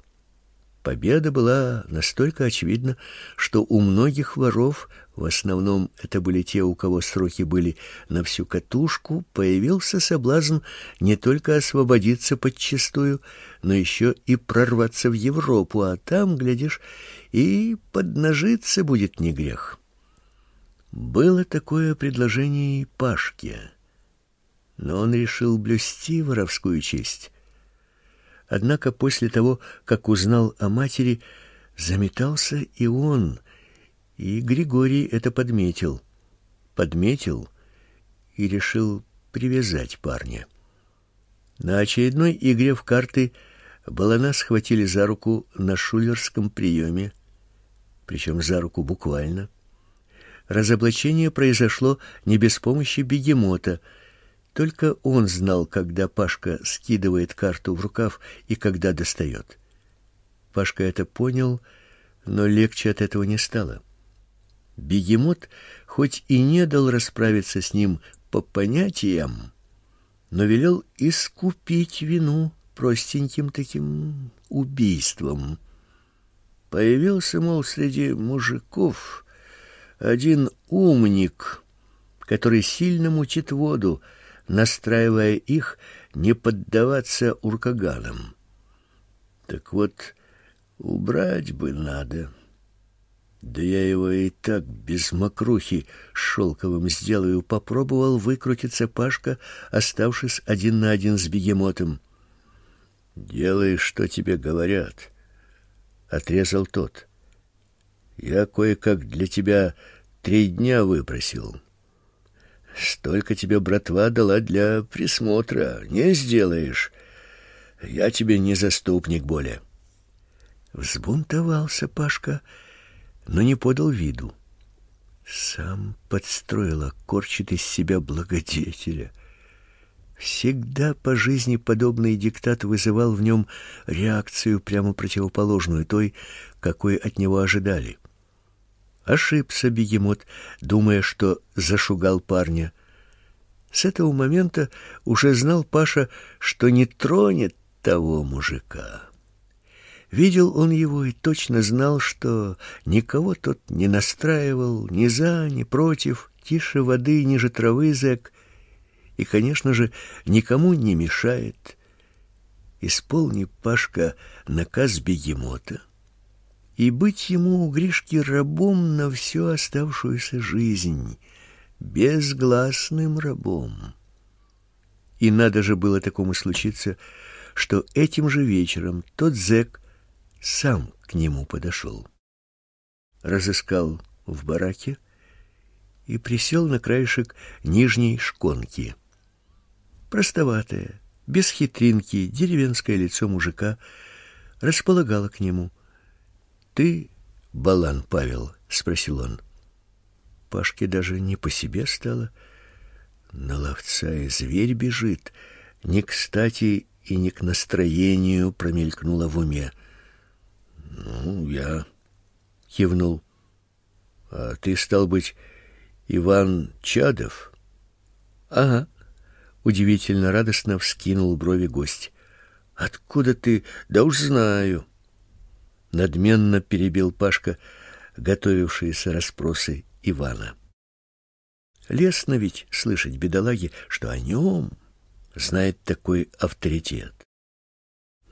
Победа была настолько очевидна, что у многих воров, в основном это были те, у кого сроки были на всю катушку, появился соблазн не только освободиться подчистую, но еще и прорваться в Европу, а там, глядишь, и поднажиться будет не грех. Было такое предложение и Пашке, но он решил блюсти воровскую честь Однако после того, как узнал о матери, заметался и он, и Григорий это подметил. Подметил и решил привязать парня. На очередной игре в карты Балана схватили за руку на шулерском приеме, причем за руку буквально. Разоблачение произошло не без помощи бегемота — только он знал, когда Пашка скидывает карту в рукав и когда достает. Пашка это понял, но легче от этого не стало. Бегемот хоть и не дал расправиться с ним по понятиям, но велел искупить вину простеньким таким убийством. Появился, мол, среди мужиков один умник, который сильно мучит воду, настраивая их не поддаваться уркаганам. Так вот, убрать бы надо. Да я его и так без мокрухи шелковым сделаю. Попробовал выкрутиться Пашка, оставшись один на один с бегемотом. Делай, что тебе говорят, отрезал тот. Я кое-как для тебя три дня выпросил. Столько тебе братва дала для присмотра. Не сделаешь. Я тебе не заступник более. Взбунтовался Пашка, но не подал виду. Сам подстроил, корчит из себя благодетеля. Всегда по жизни подобный диктат вызывал в нем реакцию прямо противоположную той, какой от него ожидали. Ошибся бегемот, думая, что зашугал парня. С этого момента уже знал Паша, что не тронет того мужика. Видел он его и точно знал, что никого тот не настраивал ни за, ни против, тише воды, ниже травы зэк, и, конечно же, никому не мешает. Исполни, Пашка, наказ бегемота и быть ему у Гришки рабом на всю оставшуюся жизнь, безгласным рабом. И надо же было такому случиться, что этим же вечером тот зэк сам к нему подошел. Разыскал в бараке и присел на краешек нижней шконки. Простоватое, без хитринки, деревенское лицо мужика располагало к нему — ты Балан Павел, спросил он. Пашке даже не по себе стало. На ловца и зверь бежит. Не кстати и не к настроению промелькнуло в уме. Ну, я кивнул. А ты стал быть Иван Чадов? Ага. Удивительно радостно вскинул брови гость. Откуда ты? Да уж знаю. Надменно перебил Пашка, готовившиеся расспросы Ивана. Лестно ведь слышать бедолаги, что о нем знает такой авторитет.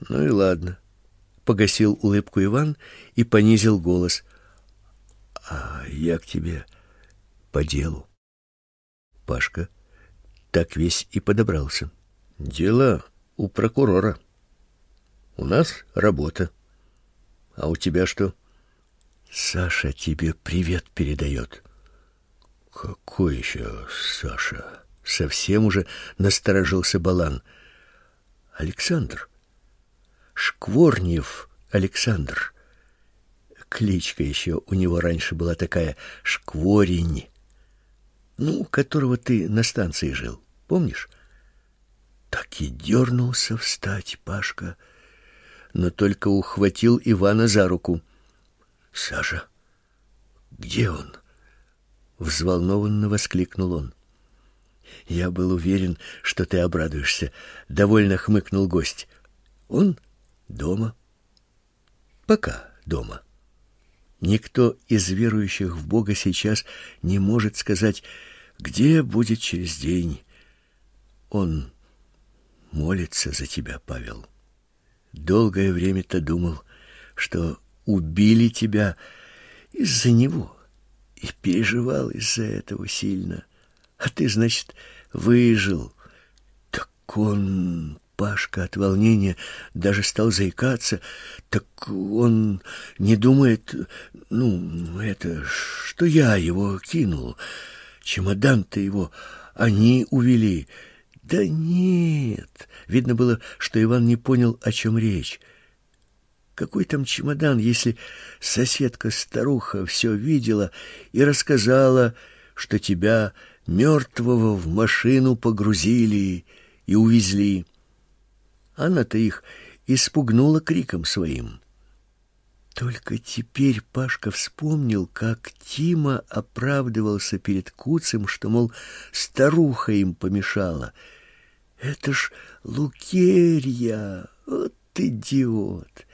Ну и ладно. Погасил улыбку Иван и понизил голос. А я к тебе по делу. Пашка так весь и подобрался. Дело у прокурора. У нас работа. А у тебя что? Саша тебе привет передает. Какой еще Саша? Совсем уже насторожился Балан. Александр. Шкворнев Александр. Кличка еще у него раньше была такая Шкворень. Ну, которого ты на станции жил, помнишь? Так и дернулся встать Пашка, но только ухватил Ивана за руку. Саша, где он? взволнованно воскликнул он. Я был уверен, что ты обрадуешься, довольно хмыкнул гость. Он дома. Пока дома. Никто из верующих в Бога сейчас не может сказать, где будет через день. Он молится за тебя, Павел. Долгое время-то думал, что убили тебя из-за него и переживал из-за этого сильно. А ты, значит, выжил. Так он Пашка от волнения даже стал заикаться. Так он не думает, ну, это, что я его кинул. Чемодан-то его они увели. Да нет. Видно было, что Иван не понял, о чем речь. Какой там чемодан, если соседка-старуха все видела и рассказала, что тебя мертвого в машину погрузили и увезли? Она-то их испугнула криком своим. Только теперь Пашка вспомнил, как Тима оправдывался перед Куцем, что, мол, старуха им помешала. Это ж Лукерья! Вот идиот!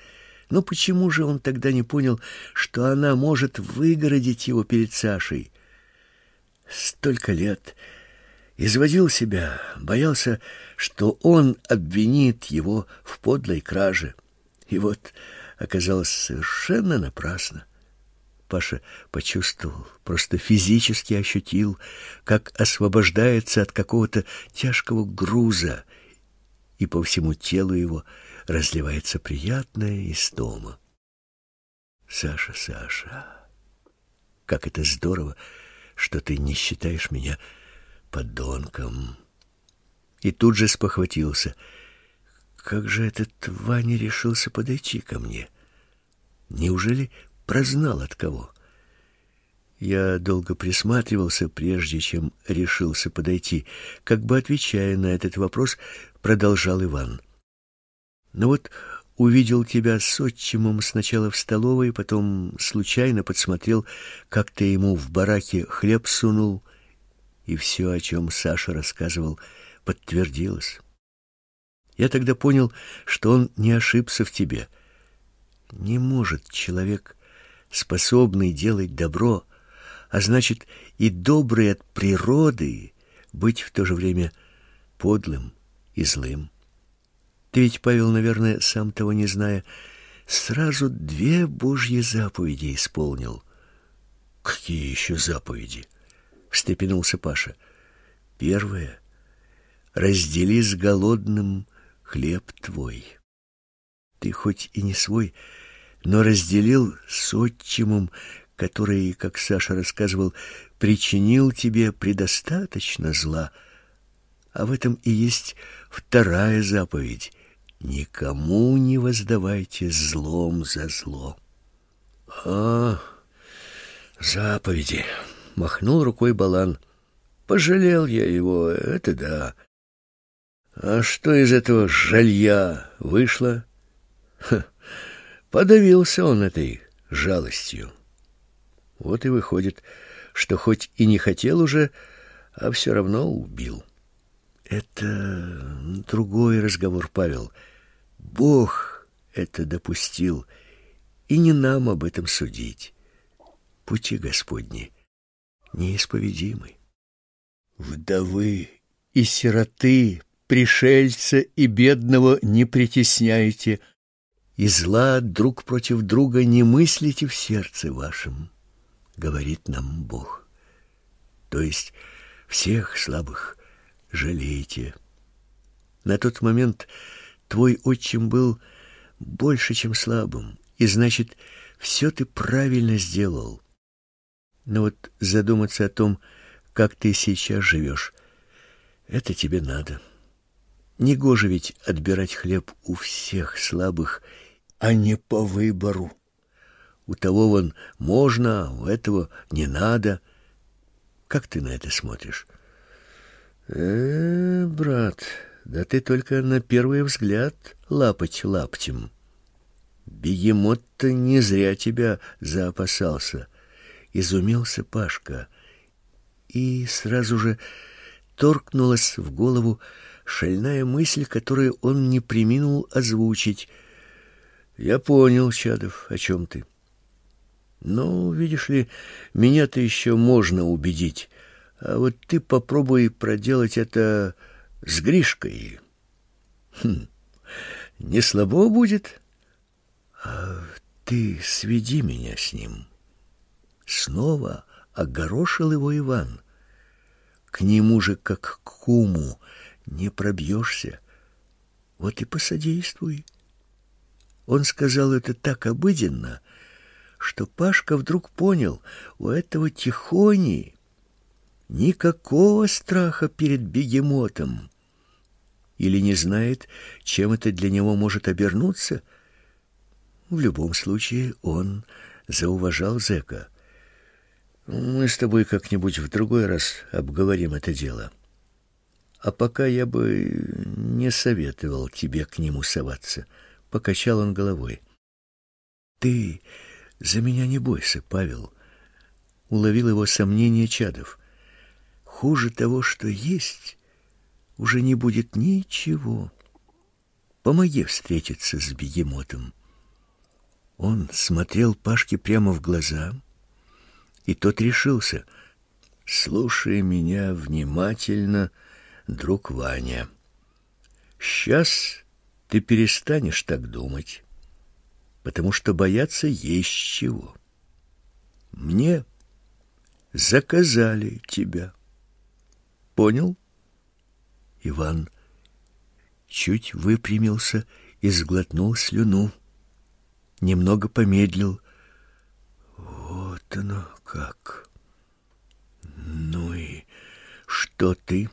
Но почему же он тогда не понял, что она может выгородить его перед Сашей? Столько лет изводил себя, боялся, что он обвинит его в подлой краже. И вот оказалось совершенно напрасно. Паша почувствовал, просто физически ощутил, как освобождается от какого-то тяжкого груза, и по всему телу его разливается приятная истома. Саша, Саша, как это здорово, что ты не считаешь меня подонком. И тут же спохватился. Как же этот Ваня решился подойти ко мне? Неужели прознал от кого? Я долго присматривался, прежде чем решился подойти. Как бы отвечая на этот вопрос, продолжал Иван. Но вот увидел тебя с отчимом сначала в столовой, потом случайно подсмотрел, как ты ему в бараке хлеб сунул, и все, о чем Саша рассказывал, подтвердилось. Я тогда понял, что он не ошибся в тебе. Не может человек, способный делать добро, а значит и добрый от природы, быть в то же время подлым и злым. Ты ведь, Павел, наверное, сам того не зная, сразу две Божьи заповеди исполнил. Какие еще заповеди? Встрепенулся Паша. Первое раздели с голодным хлеб твой. Ты хоть и не свой, но разделил с отчимом, который, как Саша рассказывал, причинил тебе предостаточно зла. А в этом и есть вторая заповедь: никому не воздавайте злом за зло. А, Заповеди. Махнул рукой Балан. Пожалел я его, это да. А что из этого жалья вышло? Ха, подавился он этой жалостью. Вот и выходит, что хоть и не хотел уже, а все равно убил. Это другой разговор, Павел. Бог это допустил, и не нам об этом судить. Пути Господни неисповедимы. Вдовы и сироты, пришельца и бедного не притесняйте, и зла друг против друга не мыслите в сердце вашем говорит нам Бог. То есть всех слабых жалейте. На тот момент твой отчим был больше, чем слабым, и значит, все ты правильно сделал. Но вот задуматься о том, как ты сейчас живешь, это тебе надо. Негоже ведь отбирать хлеб у всех слабых, а не по выбору. У того вон можно, а у этого не надо. Как ты на это смотришь? Э, брат, да ты только на первый взгляд лапать лаптем. Бегемот-то не зря тебя заопасался. Изумился Пашка. И сразу же торкнулась в голову шальная мысль, которую он не преминул озвучить. Я понял, Чадов, о чем ты. Ну, видишь ли, меня-то еще можно убедить. А вот ты попробуй проделать это с Гришкой. Хм, не слабо будет? А ты сведи меня с ним. Снова огорошил его Иван. К нему же, как к куму, не пробьешься. Вот и посодействуй. Он сказал это так обыденно, что Пашка вдруг понял, у этого Тихони никакого страха перед бегемотом. Или не знает, чем это для него может обернуться. В любом случае он зауважал зэка. Мы с тобой как-нибудь в другой раз обговорим это дело. А пока я бы не советовал тебе к нему соваться. Покачал он головой. Ты за меня не бойся, Павел. Уловил его сомнение Чадов. Хуже того, что есть, уже не будет ничего. Помоги встретиться с бегемотом. Он смотрел Пашке прямо в глаза, и тот решился. Слушай меня внимательно, друг Ваня. Сейчас ты перестанешь так думать потому что бояться есть чего. Мне заказали тебя. Понял? Иван чуть выпрямился и сглотнул слюну. Немного помедлил. Вот оно как. Ну и что ты?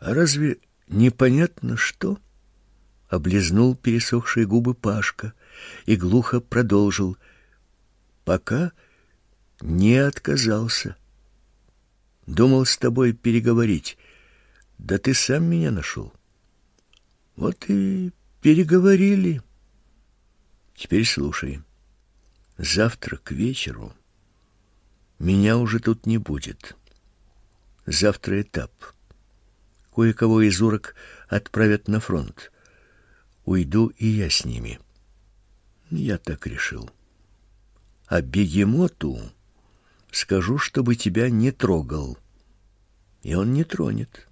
А разве непонятно что? Облизнул пересохшие губы Пашка и глухо продолжил: "Пока не отказался. Думал с тобой переговорить. Да ты сам меня нашел. Вот и переговорили. Теперь слушай. Завтра к вечеру меня уже тут не будет. Завтра этап. Кое-кого из урок отправят на фронт. Уйду и я с ними. Я так решил. А бегемоту скажу, чтобы тебя не трогал. И он не тронет.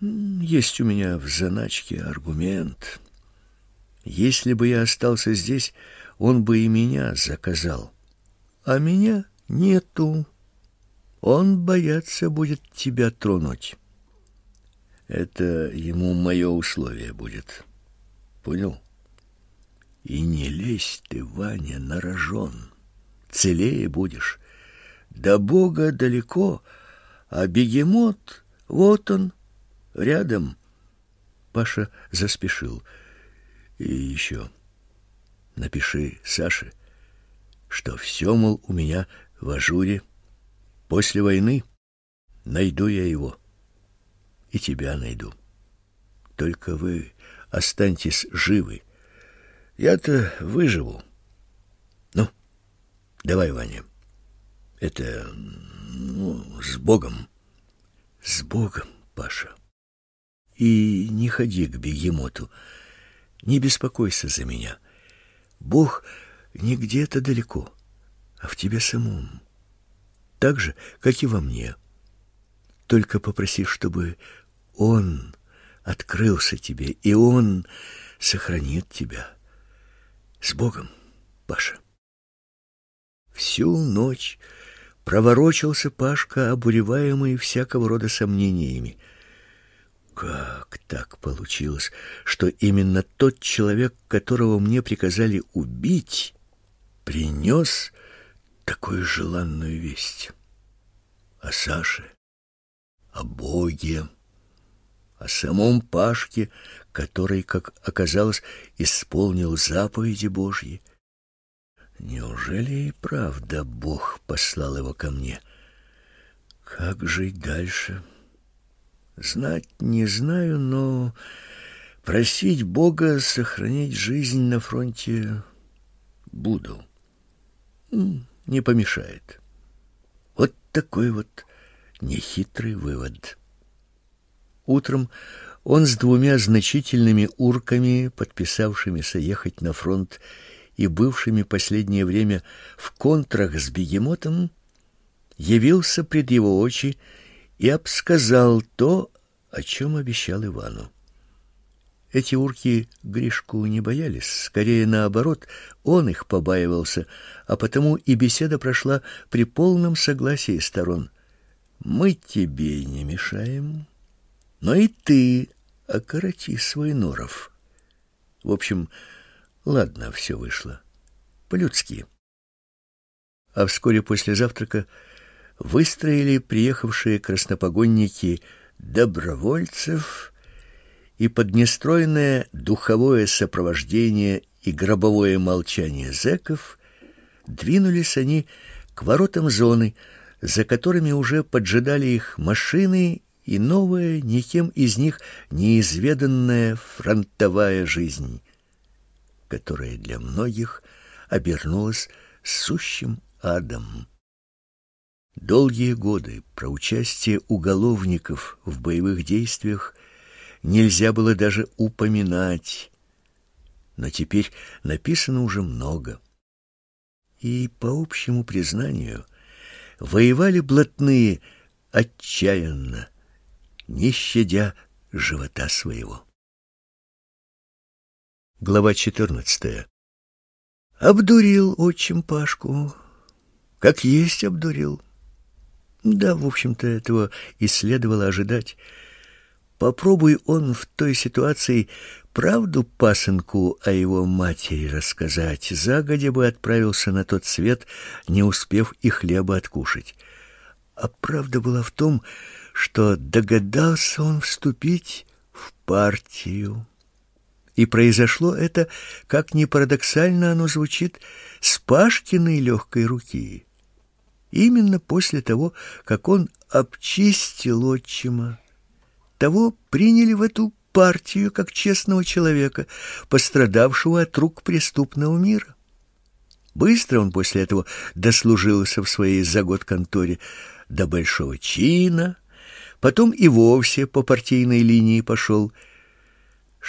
Есть у меня в заначке аргумент. Если бы я остался здесь, он бы и меня заказал. А меня нету. Он бояться будет тебя тронуть. Это ему мое условие будет. Понял? И не лезь ты, Ваня, на рожон. Целее будешь. До Бога далеко, а бегемот, вот он, рядом. Паша заспешил. И еще напиши Саше, что все, мол, у меня в ажуре. После войны найду я его. И тебя найду. Только вы останьтесь живы. Я-то выживу. Ну, давай, Ваня. Это, ну, с Богом. С Богом, Паша. И не ходи к бегемоту. Не беспокойся за меня. Бог не где-то далеко, а в тебе самом. Так же, как и во мне. Только попроси, чтобы Он открылся тебе, и Он сохранит тебя. С Богом, Паша. Всю ночь проворочился Пашка, обуреваемый всякого рода сомнениями. Как так получилось, что именно тот человек, которого мне приказали убить, принес такую желанную весть? О Саше, о Боге, о самом Пашке, который, как оказалось, исполнил заповеди Божьи. Неужели и правда Бог послал его ко мне? Как жить дальше? Знать не знаю, но просить Бога сохранить жизнь на фронте буду. Не помешает. Вот такой вот нехитрый вывод. Утром он с двумя значительными урками, подписавшимися ехать на фронт и бывшими последнее время в контрах с бегемотом, явился пред его очи и обсказал то, о чем обещал Ивану. Эти урки Гришку не боялись, скорее наоборот, он их побаивался, а потому и беседа прошла при полном согласии сторон. Мы тебе не мешаем, но и ты окороти свой норов. В общем, ладно, все вышло. По-людски. А вскоре после завтрака выстроили приехавшие краснопогонники добровольцев и под нестройное духовое сопровождение и гробовое молчание зэков двинулись они к воротам зоны, за которыми уже поджидали их машины и новая, никем из них неизведанная фронтовая жизнь, которая для многих обернулась сущим адом. Долгие годы про участие уголовников в боевых действиях нельзя было даже упоминать, но теперь написано уже много. И по общему признанию воевали блатные отчаянно, не щадя живота своего. Глава четырнадцатая. Обдурил отчим Пашку, как есть обдурил. Да, в общем-то, этого и следовало ожидать. Попробуй он в той ситуации правду пасынку о его матери рассказать, загодя бы отправился на тот свет, не успев и хлеба откушать. А правда была в том, что догадался он вступить в партию. И произошло это, как ни парадоксально оно звучит, с Пашкиной легкой руки. Именно после того, как он обчистил отчима, того приняли в эту партию как честного человека, пострадавшего от рук преступного мира. Быстро он после этого дослужился в своей за год конторе до большого чина, потом и вовсе по партийной линии пошел.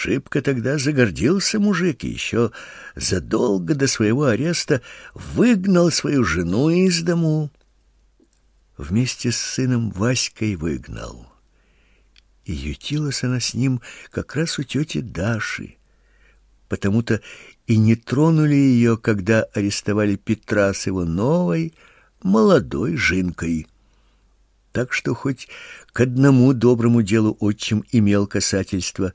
Шибко тогда загордился мужик и еще задолго до своего ареста выгнал свою жену из дому. Вместе с сыном Васькой выгнал. И ютилась она с ним как раз у тети Даши. Потому-то и не тронули ее, когда арестовали Петра с его новой, молодой жинкой. Так что хоть к одному доброму делу отчим имел касательство,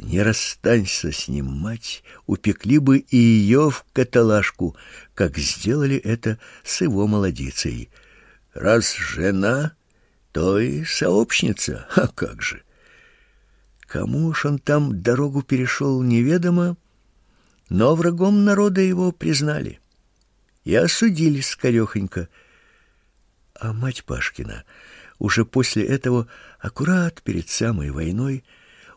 не расстанься с ним, мать, упекли бы и ее в каталажку, как сделали это с его молодицей. Раз жена, то и сообщница, <laughs> а как же. Кому уж он там дорогу перешел, неведомо, но врагом народа его признали. и осудили скорехонько. А мать Пашкина уже после этого, аккурат перед самой войной,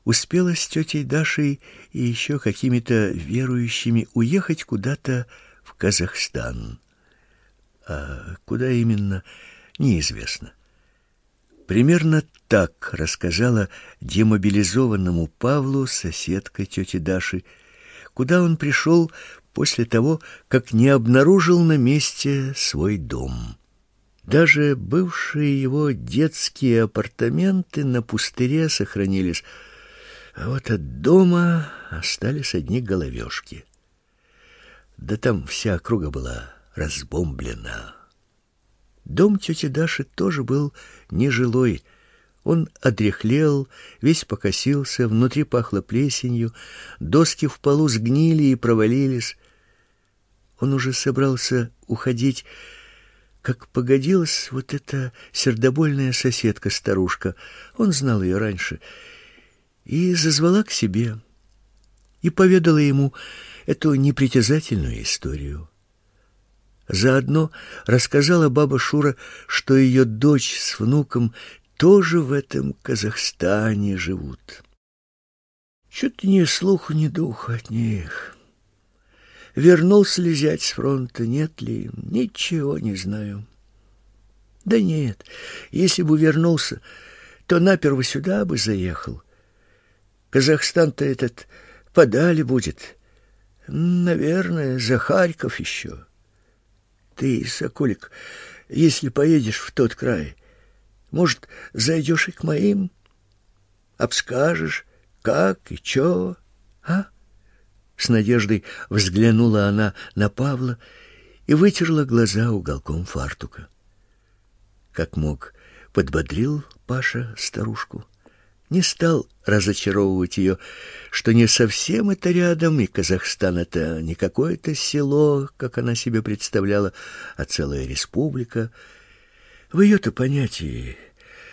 успела с тетей Дашей и еще какими-то верующими уехать куда-то в Казахстан. А куда именно, неизвестно. Примерно так рассказала демобилизованному Павлу соседка тети Даши, куда он пришел после того, как не обнаружил на месте свой дом. Даже бывшие его детские апартаменты на пустыре сохранились, а вот от дома остались одни головешки. Да там вся округа была разбомблена. Дом тети Даши тоже был нежилой. Он одряхлел, весь покосился, внутри пахло плесенью, доски в полу сгнили и провалились. Он уже собрался уходить, как погодилась вот эта сердобольная соседка-старушка. Он знал ее раньше. И зазвала к себе. И поведала ему эту непритязательную историю. Заодно рассказала баба Шура, что ее дочь с внуком тоже в этом Казахстане живут. Чуть ни слуху, ни духа от них. Вернулся ли зять с фронта, нет ли, ничего не знаю. Да нет, если бы вернулся, то наперво сюда бы заехал. Казахстан-то этот подали будет. Наверное, за Харьков еще. Ты, Соколик, если поедешь в тот край, может, зайдешь и к моим? Обскажешь, как и чё, а? С надеждой взглянула она на Павла и вытерла глаза уголком фартука. Как мог, подбодрил Паша старушку не стал разочаровывать ее, что не совсем это рядом, и Казахстан это не какое-то село, как она себе представляла, а целая республика. В ее-то понятии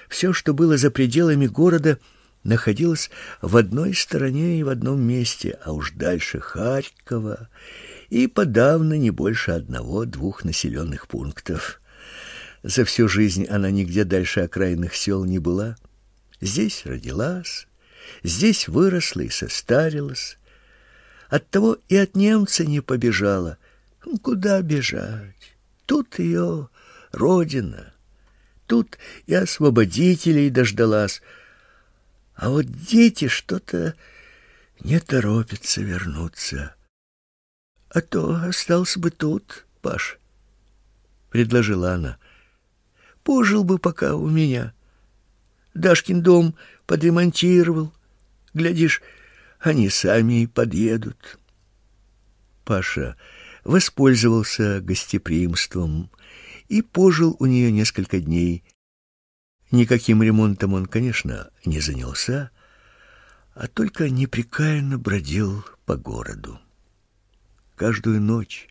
все, что было за пределами города, находилось в одной стороне и в одном месте, а уж дальше Харькова и подавно не больше одного-двух населенных пунктов. За всю жизнь она нигде дальше окраинных сел не была. Здесь родилась, здесь выросла и состарилась. Оттого и от немца не побежала. Ну, куда бежать? Тут ее родина. Тут и освободителей дождалась. А вот дети что-то не торопятся вернуться. А то остался бы тут, Паш, — предложила она. Пожил бы пока у меня. — Дашкин дом подремонтировал. Глядишь, они сами и подъедут. Паша воспользовался гостеприимством и пожил у нее несколько дней. Никаким ремонтом он, конечно, не занялся, а только непрекаянно бродил по городу. Каждую ночь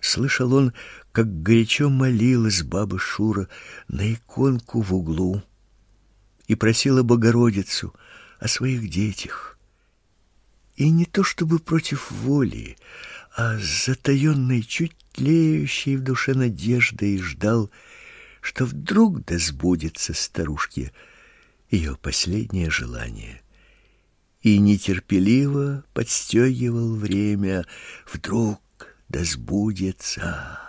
слышал он, как горячо молилась баба Шура на иконку в углу и просила Богородицу о своих детях. И не то чтобы против воли, а с затаенной, чуть тлеющей в душе надеждой ждал, что вдруг да сбудется старушке ее последнее желание. И нетерпеливо подстегивал время, вдруг да сбудется.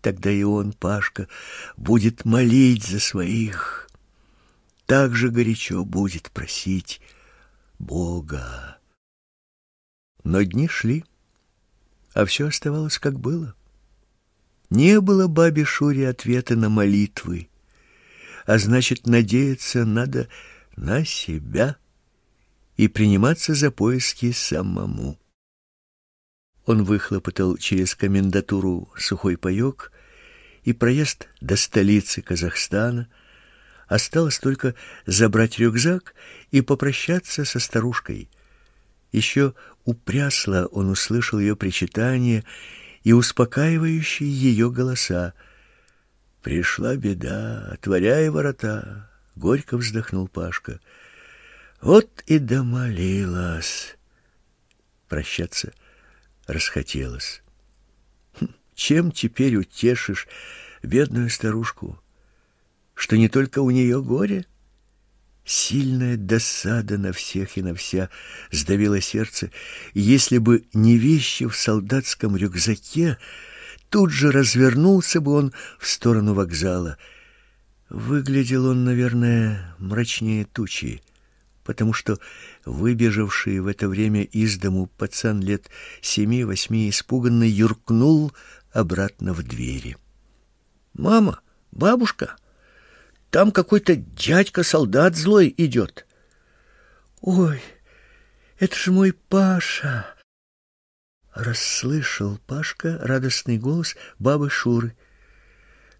Тогда и он, Пашка, будет молить за своих, так же горячо будет просить Бога. Но дни шли, а все оставалось как было. Не было бабе Шуре ответа на молитвы, а значит, надеяться надо на себя и приниматься за поиски самому. Он выхлопотал через комендатуру сухой паёк и проезд до столицы Казахстана — Осталось только забрать рюкзак и попрощаться со старушкой. Еще у прясла он услышал ее причитание и успокаивающие ее голоса. «Пришла беда, отворяй ворота!» — горько вздохнул Пашка. «Вот и домолилась!» Прощаться расхотелось. Хм, чем теперь утешишь бедную старушку? Что не только у нее горе? Сильная досада на всех и на вся сдавила сердце. Если бы не вещи в солдатском рюкзаке, тут же развернулся бы он в сторону вокзала. Выглядел он, наверное, мрачнее тучи потому что выбежавший в это время из дому пацан лет семи-восьми испуганно юркнул обратно в двери. «Мама, бабушка, там какой-то дядька-солдат злой идет». «Ой, это же мой Паша!» Расслышал Пашка радостный голос бабы Шуры.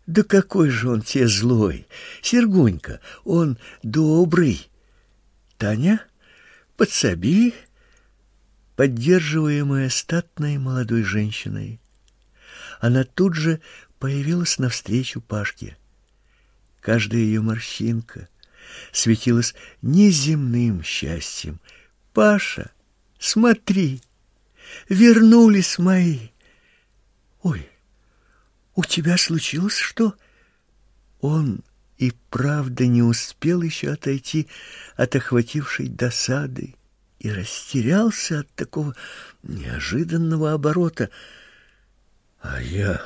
«Да какой же он те злой! Сергунька, он добрый!» Таня, подсоби, поддерживаемая статной молодой женщиной. Она тут же появилась навстречу Пашке. Каждая ее морщинка светилась неземным счастьем. «Паша, смотри, вернулись мои!» «Ой, у тебя случилось что?» Он и правда не успел еще отойти от охватившей досады и растерялся от такого неожиданного оборота. А я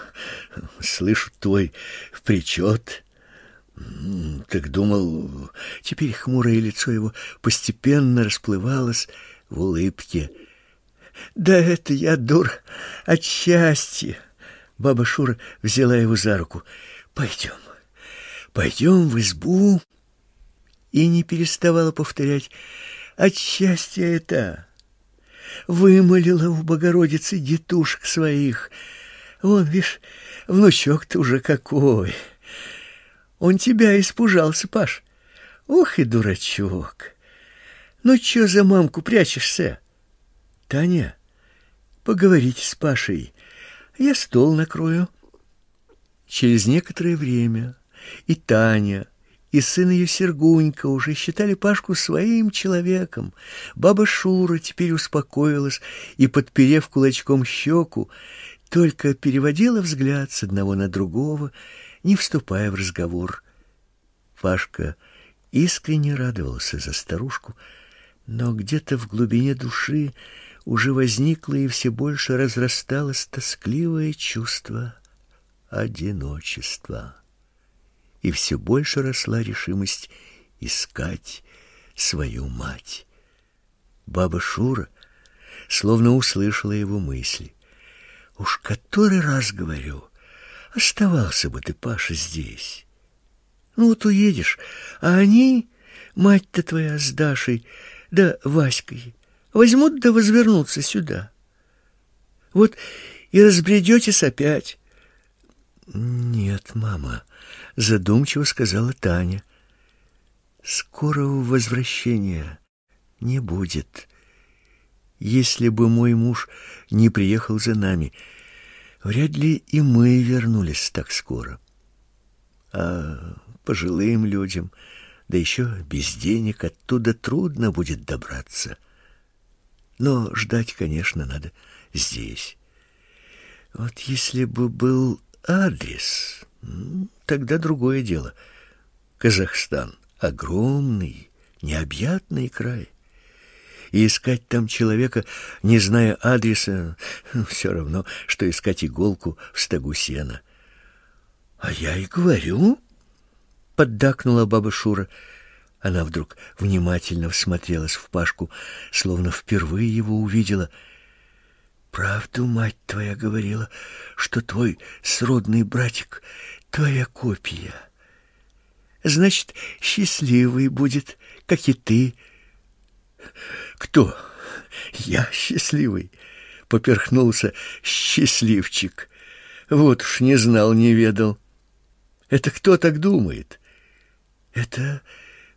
слышу твой причет. Так думал, теперь хмурое лицо его постепенно расплывалось в улыбке. Да это я дур от счастья. Баба Шура взяла его за руку. Пойдем. Пойдем в избу. И не переставала повторять от счастья это. Вымолила у Богородицы детушек своих. Вон, видишь, внучок-то уже какой. Он тебя испужался, Паш. Ох и дурачок. Ну, чё за мамку прячешься? Таня, поговорите с Пашей. Я стол накрою. Через некоторое время и Таня, и сын ее Сергунька уже считали Пашку своим человеком. Баба Шура теперь успокоилась и, подперев кулачком щеку, только переводила взгляд с одного на другого, не вступая в разговор. Пашка искренне радовался за старушку, но где-то в глубине души уже возникло и все больше разрасталось тоскливое чувство одиночества и все больше росла решимость искать свою мать. Баба Шура словно услышала его мысли. Уж который раз говорю, оставался бы ты, Паша, здесь. Ну вот уедешь, а они, мать-то твоя с Дашей, да Васькой, возьмут да возвернутся сюда. Вот и разбредетесь опять. Нет, мама, задумчиво сказала Таня. Скорого возвращения не будет. Если бы мой муж не приехал за нами, вряд ли и мы вернулись так скоро. А пожилым людям, да еще без денег, оттуда трудно будет добраться. Но ждать, конечно, надо здесь. Вот если бы был адрес, тогда другое дело. Казахстан огромный, необъятный край. И искать там человека, не зная адреса, <laughs> все равно, что искать иголку в стогу сена. А я и говорю, поддакнула баба Шура. Она вдруг внимательно всмотрелась в Пашку, словно впервые его увидела — Правду мать твоя говорила, что твой сродный братик — твоя копия. Значит, счастливый будет, как и ты. Кто? Я счастливый? Поперхнулся счастливчик. Вот уж не знал, не ведал. Это кто так думает? Это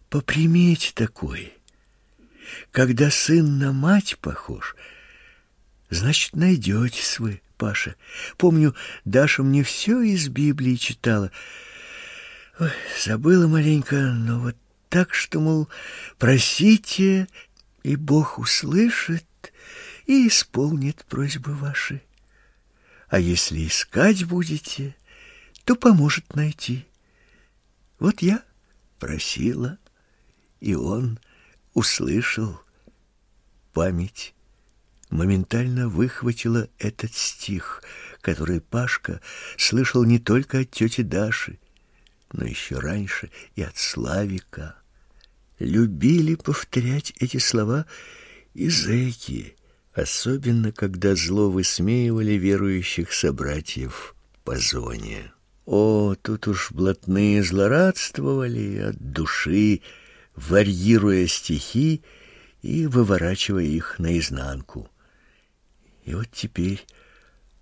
по примете такой. Когда сын на мать похож — Значит, найдетесь вы, Паша. Помню, Даша мне все из Библии читала. Ой, забыла маленько, но вот так, что, мол, просите, и Бог услышит и исполнит просьбы ваши. а если искать будете, то поможет найти. Вот я просила, и он услышал. Память моментально выхватила этот стих, который Пашка слышал не только от тети Даши, но еще раньше и от Славика. Любили повторять эти слова и особенно когда зло высмеивали верующих собратьев по зоне. О, тут уж блатные злорадствовали от души, варьируя стихи и выворачивая их наизнанку. И вот теперь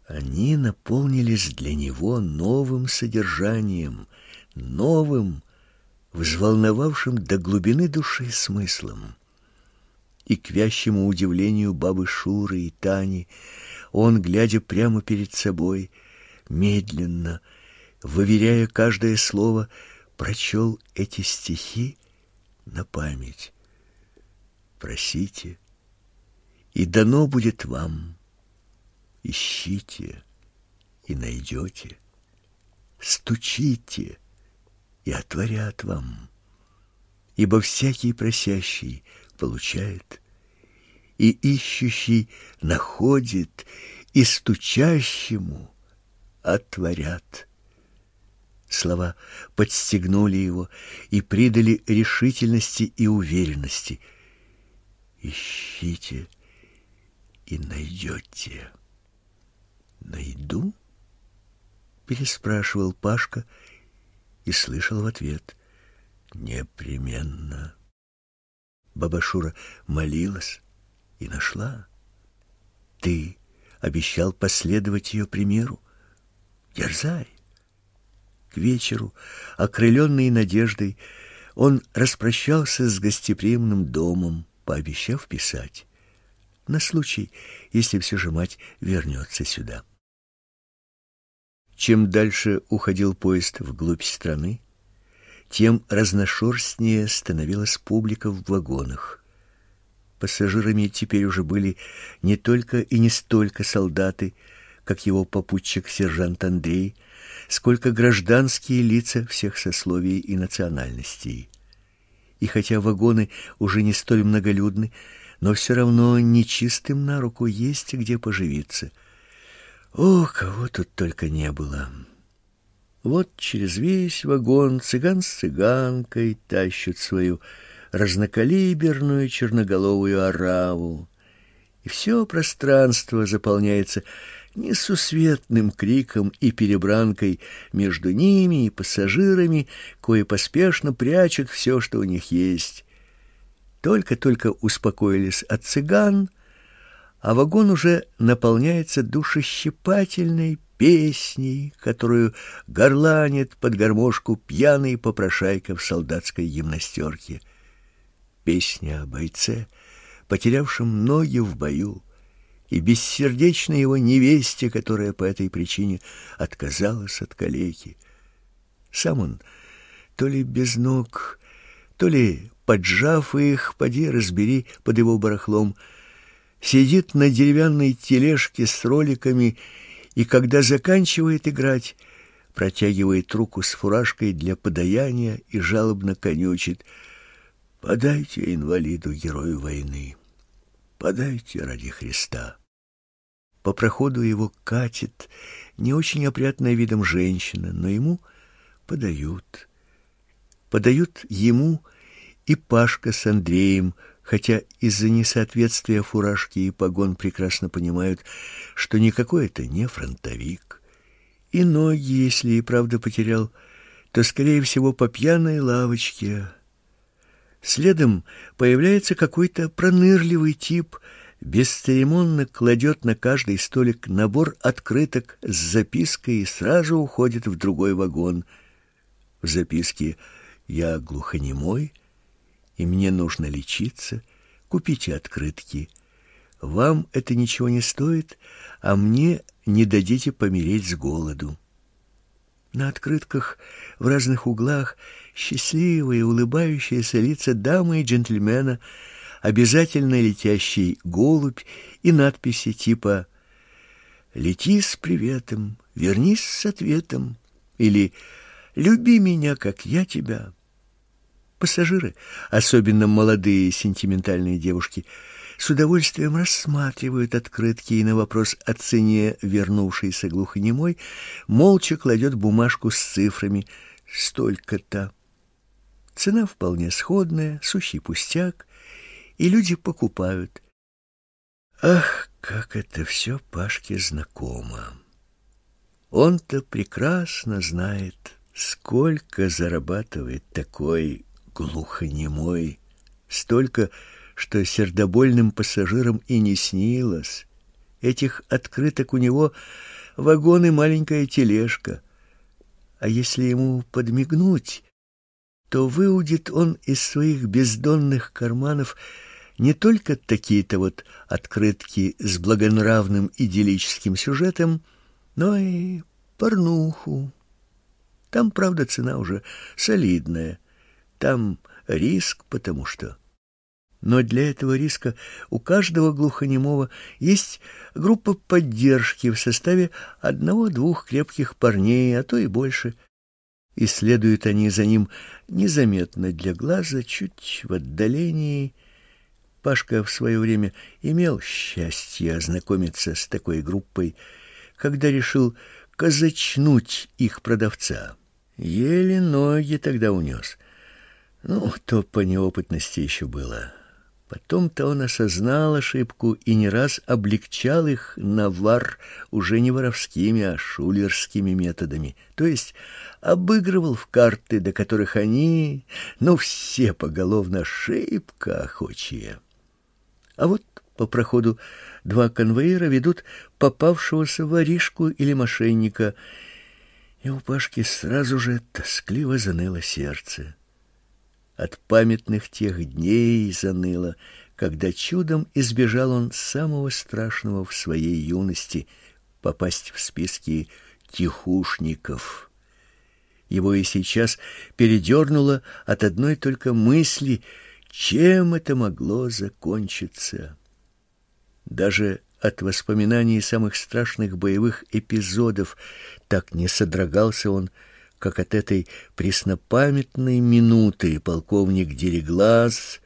они наполнились для него новым содержанием, новым, взволновавшим до глубины души смыслом. И к вящему удивлению бабы Шуры и Тани он, глядя прямо перед собой, медленно, выверяя каждое слово, прочел эти стихи на память. Просите, и дано будет вам. Ищите, и найдете. Стучите, и отворят вам. Ибо всякий просящий получает, и ищущий находит, и стучащему отворят. Слова подстегнули его и придали решительности и уверенности. Ищите и найдете. Найду? переспрашивал Пашка и слышал в ответ: непременно. Баба Шура молилась и нашла. Ты обещал последовать ее примеру. Дерзай. К вечеру, окрыленный надеждой, он распрощался с гостеприимным домом, пообещав писать на случай, если все же мать вернется сюда. Чем дальше уходил поезд вглубь страны, тем разношерстнее становилась публика в вагонах. Пассажирами теперь уже были не только и не столько солдаты, как его попутчик сержант Андрей, сколько гражданские лица всех сословий и национальностей. И хотя вагоны уже не столь многолюдны, но все равно нечистым на руку есть где поживиться. Ох, кого тут только не было. Вот через весь вагон цыган с цыганкой тащат свою разнокалиберную черноголовую ораву, и все пространство заполняется несусветным криком и перебранкой между ними и пассажирами, кои поспешно прячут все, что у них есть. Только-только успокоились от цыган, а вагон уже наполняется душещипательной песней, которую горланит под гармошку пьяный попрошайка в солдатской гимнастерке. Песня о бойце, потерявшем ноги в бою, и бессердечной его невесте, которая по этой причине отказалась от калеки. Сам он то ли без ног, то ли поджав их, поди разбери под его барахлом, сидит на деревянной тележке с роликами и когда заканчивает играть, протягивает руку с фуражкой для подаяния и жалобно конючит: "Подайте инвалиду герою войны". Подайте ради Христа. По проходу его катит не очень опрятная видом женщина, но ему подают. Подают ему и Пашка с Андреем, хотя из-за несоответствия фуражки и погон прекрасно понимают, что никакой это не фронтовик. И ноги, если и правда потерял, то скорее всего по пьяной лавочке Следом появляется какой-то пронырливый тип, бесцеремонно кладет на каждый столик набор открыток с запиской и сразу уходит в другой вагон. В записке «Я глухонемой, и мне нужно лечиться, купите открытки. Вам это ничего не стоит, а мне не дадите помереть с голоду». На открытках в разных углах счастливые, улыбающиеся лица дамы и джентльмена, обязательно летящий голубь и надписи типа «Лети с приветом, вернись с ответом» или «Люби меня, как я тебя». Пассажиры, особенно молодые сентиментальные девушки, с удовольствием рассматривают открытки и на вопрос о цене вернувшейся глухонемой молча кладет бумажку с цифрами «столько-то». Цена вполне сходная, сущий пустяк, и люди покупают. Ах, как это все Пашке знакомо! Он-то прекрасно знает, сколько зарабатывает такой глухонемой, столько, что сердобольным пассажирам и не снилось. Этих открыток у него вагон и маленькая тележка. А если ему подмигнуть, то выудит он из своих бездонных карманов не только такие-то вот открытки с благонравным идиллическим сюжетом, но и порнуху. Там, правда, цена уже солидная. Там риск, потому что... Но для этого риска у каждого глухонемого есть группа поддержки в составе одного-двух крепких парней, а то и больше. И следуют они за ним незаметно для глаза, чуть в отдалении. Пашка в свое время имел счастье ознакомиться с такой группой, когда решил казачнуть их продавца. Еле ноги тогда унес. Ну, то по неопытности еще было. Потом-то он осознал ошибку и не раз облегчал их на вар уже не воровскими, а шулерскими методами, то есть обыгрывал в карты, до которых они, ну, все поголовно шибко охочие. А вот по проходу два конвоира ведут попавшегося воришку или мошенника, и у Пашки сразу же тоскливо заныло сердце. От памятных тех дней заныло, когда чудом избежал он самого страшного в своей юности попасть в списки тихушников. Его и сейчас передернуло от одной только мысли, чем это могло закончиться. Даже от воспоминаний самых страшных боевых эпизодов так не содрогался он, как от этой преснопамятной минуты полковник Дереглаз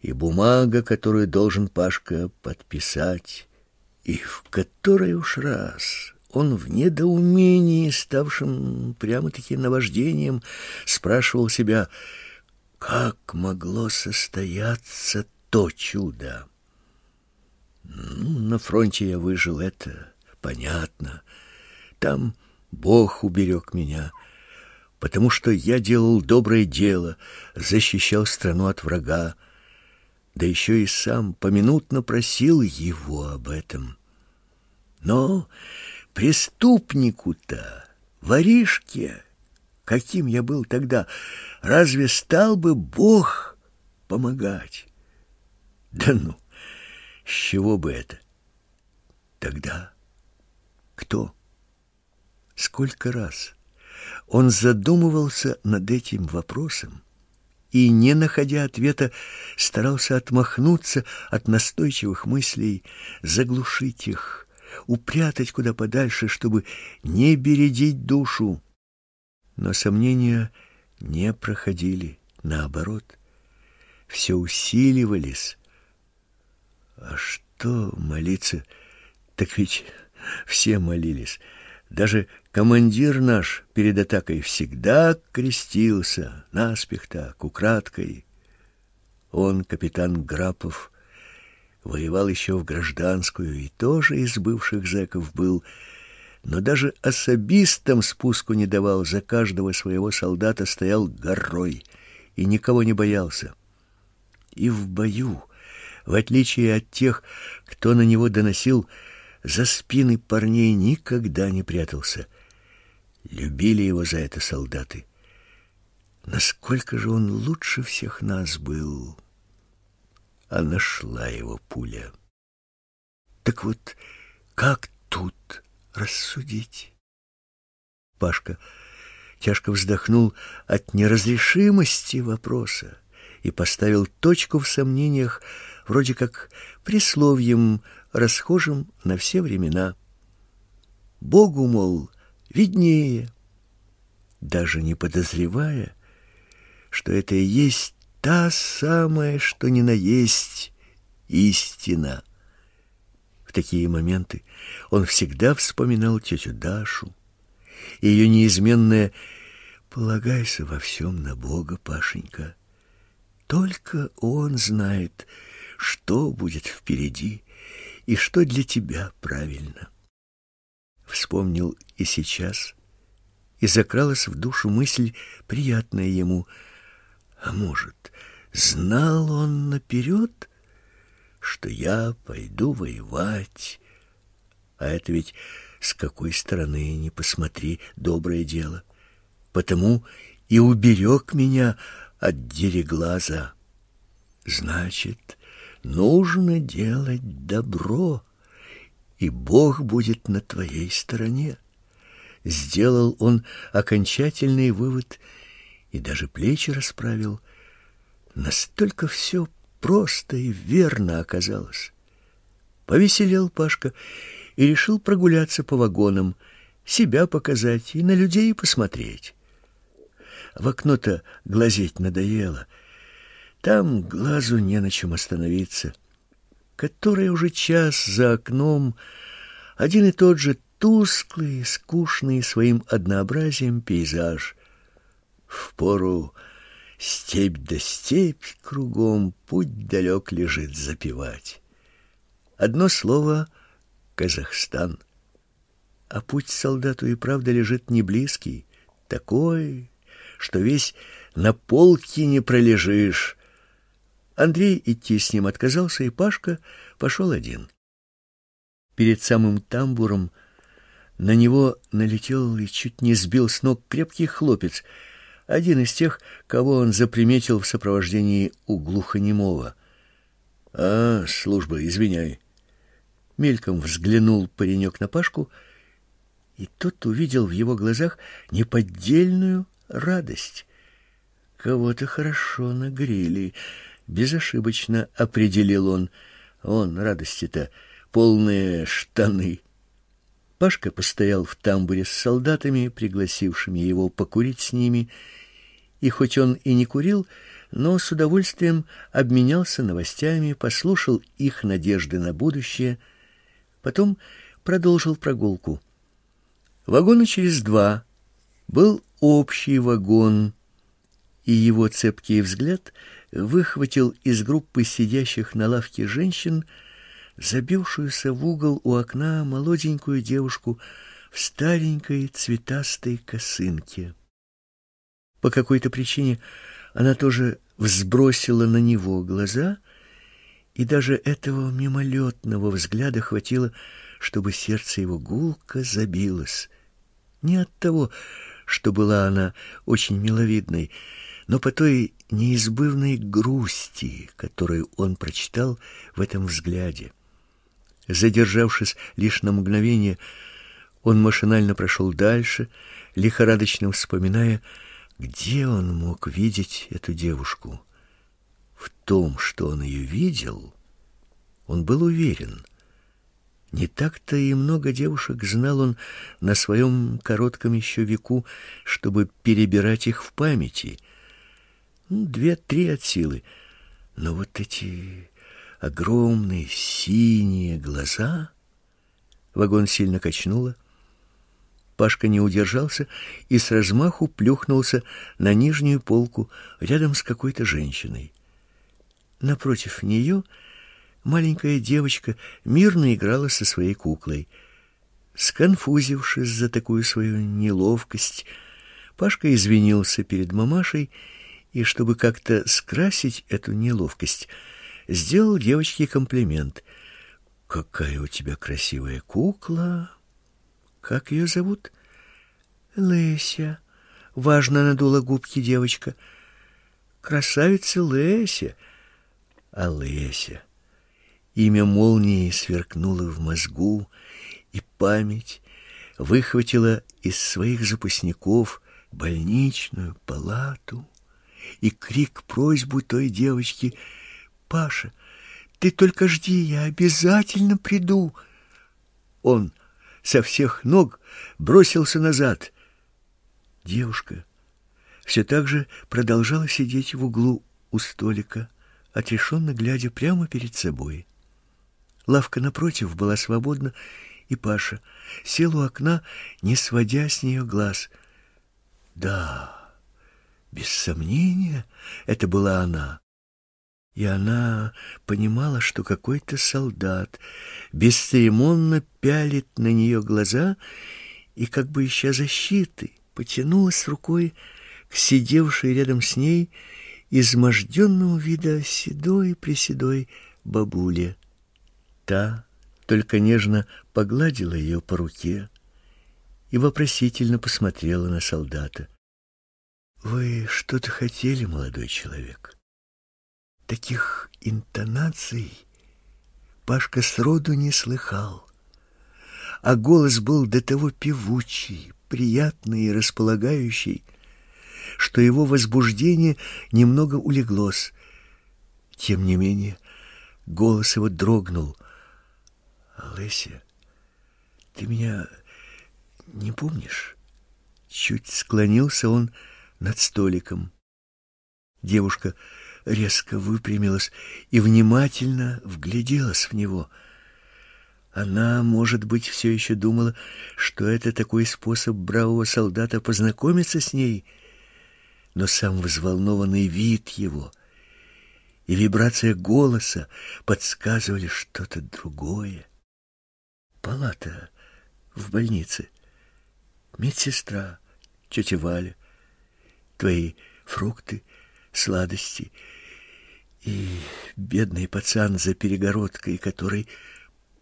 и бумага, которую должен Пашка подписать, и в которой уж раз он в недоумении, ставшем прямо-таки наваждением, спрашивал себя, как могло состояться то чудо. Ну, на фронте я выжил, это понятно. Там Бог уберег меня — потому что я делал доброе дело, защищал страну от врага, да еще и сам поминутно просил его об этом. Но преступнику-то, воришке, каким я был тогда, разве стал бы Бог помогать? Да ну, с чего бы это? Тогда кто? Сколько раз? Он задумывался над этим вопросом и, не находя ответа, старался отмахнуться от настойчивых мыслей, заглушить их, упрятать куда подальше, чтобы не бередить душу. Но сомнения не проходили, наоборот, все усиливались. А что молиться? Так ведь все молились. Даже командир наш перед атакой всегда крестился, наспех так, украдкой. Он, капитан Грапов, воевал еще в гражданскую и тоже из бывших зэков был, но даже особистам спуску не давал, за каждого своего солдата стоял горой и никого не боялся. И в бою, в отличие от тех, кто на него доносил, за спины парней никогда не прятался. Любили его за это солдаты. Насколько же он лучше всех нас был. А нашла его пуля. Так вот, как тут рассудить? Пашка тяжко вздохнул от неразрешимости вопроса и поставил точку в сомнениях, вроде как присловием расхожим на все времена. Богу, мол, виднее, даже не подозревая, что это и есть та самая, что ни на есть истина. В такие моменты он всегда вспоминал тетю Дашу, и ее неизменное «полагайся во всем на Бога, Пашенька». Только он знает, что будет впереди и что для тебя правильно. Вспомнил и сейчас, и закралась в душу мысль, приятная ему. А может, знал он наперед, что я пойду воевать? А это ведь с какой стороны не посмотри, доброе дело. Потому и уберег меня от дереглаза. Значит, нужно делать добро, и Бог будет на твоей стороне. Сделал он окончательный вывод и даже плечи расправил. Настолько все просто и верно оказалось. Повеселел Пашка и решил прогуляться по вагонам, себя показать и на людей посмотреть. В окно-то глазеть надоело. Там глазу не на чем остановиться. Который уже час за окном один и тот же тусклый, скучный своим однообразием пейзаж. В пору степь да степь кругом, путь далек лежит запевать. Одно слово — Казахстан. А путь солдату и правда лежит не близкий, такой, что весь на полке не пролежишь. Андрей идти с ним отказался, и Пашка пошел один. Перед самым тамбуром на него налетел и чуть не сбил с ног крепкий хлопец, один из тех, кого он заприметил в сопровождении у глухонемого. «А, служба, извиняй». Мельком взглянул паренек на Пашку, и тот увидел в его глазах неподдельную радость. Кого-то хорошо нагрели, безошибочно определил он. Он радости-то полные штаны. Пашка постоял в тамбуре с солдатами, пригласившими его покурить с ними, и хоть он и не курил, но с удовольствием обменялся новостями, послушал их надежды на будущее, потом продолжил прогулку. Вагона через два был общий вагон, и его цепкий взгляд выхватил из группы сидящих на лавке женщин забившуюся в угол у окна молоденькую девушку в старенькой цветастой косынке. По какой-то причине она тоже взбросила на него глаза, и даже этого мимолетного взгляда хватило, чтобы сердце его гулко забилось. Не от того, что была она очень миловидной, но по той неизбывной грусти, которую он прочитал в этом взгляде. Задержавшись лишь на мгновение, он машинально прошел дальше, лихорадочно вспоминая, где он мог видеть эту девушку. В том, что он ее видел, он был уверен — не так-то и много девушек знал он на своем коротком еще веку, чтобы перебирать их в памяти. Ну, две-три от силы. Но вот эти огромные синие глаза... Вагон сильно качнуло. Пашка не удержался и с размаху плюхнулся на нижнюю полку рядом с какой-то женщиной. Напротив нее маленькая девочка мирно играла со своей куклой. Сконфузившись за такую свою неловкость, Пашка извинился перед мамашей и, чтобы как-то скрасить эту неловкость, сделал девочке комплимент. «Какая у тебя красивая кукла! Как ее зовут?» «Леся», — важно надула губки девочка. «Красавица Леся!» «А Леся!» Имя молнии сверкнуло в мозгу, и память выхватила из своих запасников больничную палату и крик просьбу той девочки «Паша, ты только жди, я обязательно приду!» Он со всех ног бросился назад. Девушка все так же продолжала сидеть в углу у столика, отрешенно глядя прямо перед собой. Лавка напротив была свободна, и Паша сел у окна, не сводя с нее глаз. Да, без сомнения, это была она. И она понимала, что какой-то солдат бесцеремонно пялит на нее глаза и, как бы ища защиты, потянулась рукой к сидевшей рядом с ней изможденного вида седой-преседой бабуле. Та только нежно погладила ее по руке и вопросительно посмотрела на солдата. «Вы что-то хотели, молодой человек?» Таких интонаций Пашка сроду не слыхал, а голос был до того певучий, приятный и располагающий, что его возбуждение немного улеглось. Тем не менее, голос его дрогнул. «Леся, ты меня не помнишь?» Чуть склонился он над столиком. Девушка резко выпрямилась и внимательно вгляделась в него. Она, может быть, все еще думала, что это такой способ бравого солдата познакомиться с ней — но сам взволнованный вид его и вибрация голоса подсказывали что-то другое. Палата в больнице, медсестра, тетя Валя, твои фрукты, сладости и бедный пацан за перегородкой, который...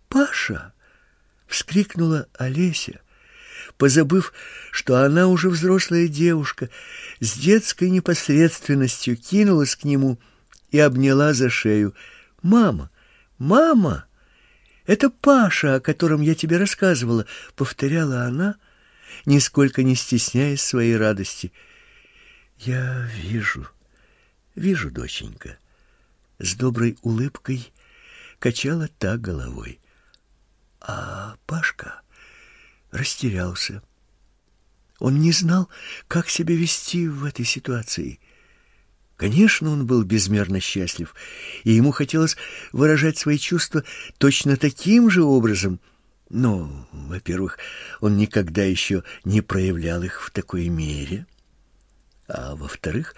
«Паша!» — вскрикнула Олеся позабыв, что она уже взрослая девушка, с детской непосредственностью кинулась к нему и обняла за шею. «Мама! Мама! Это Паша, о котором я тебе рассказывала», — повторяла она, нисколько не стесняясь своей радости. «Я вижу, вижу, доченька». С доброй улыбкой качала та головой. «А Пашка...» растерялся. Он не знал, как себя вести в этой ситуации. Конечно, он был безмерно счастлив, и ему хотелось выражать свои чувства точно таким же образом. Но, во-первых, он никогда еще не проявлял их в такой мере, а во-вторых,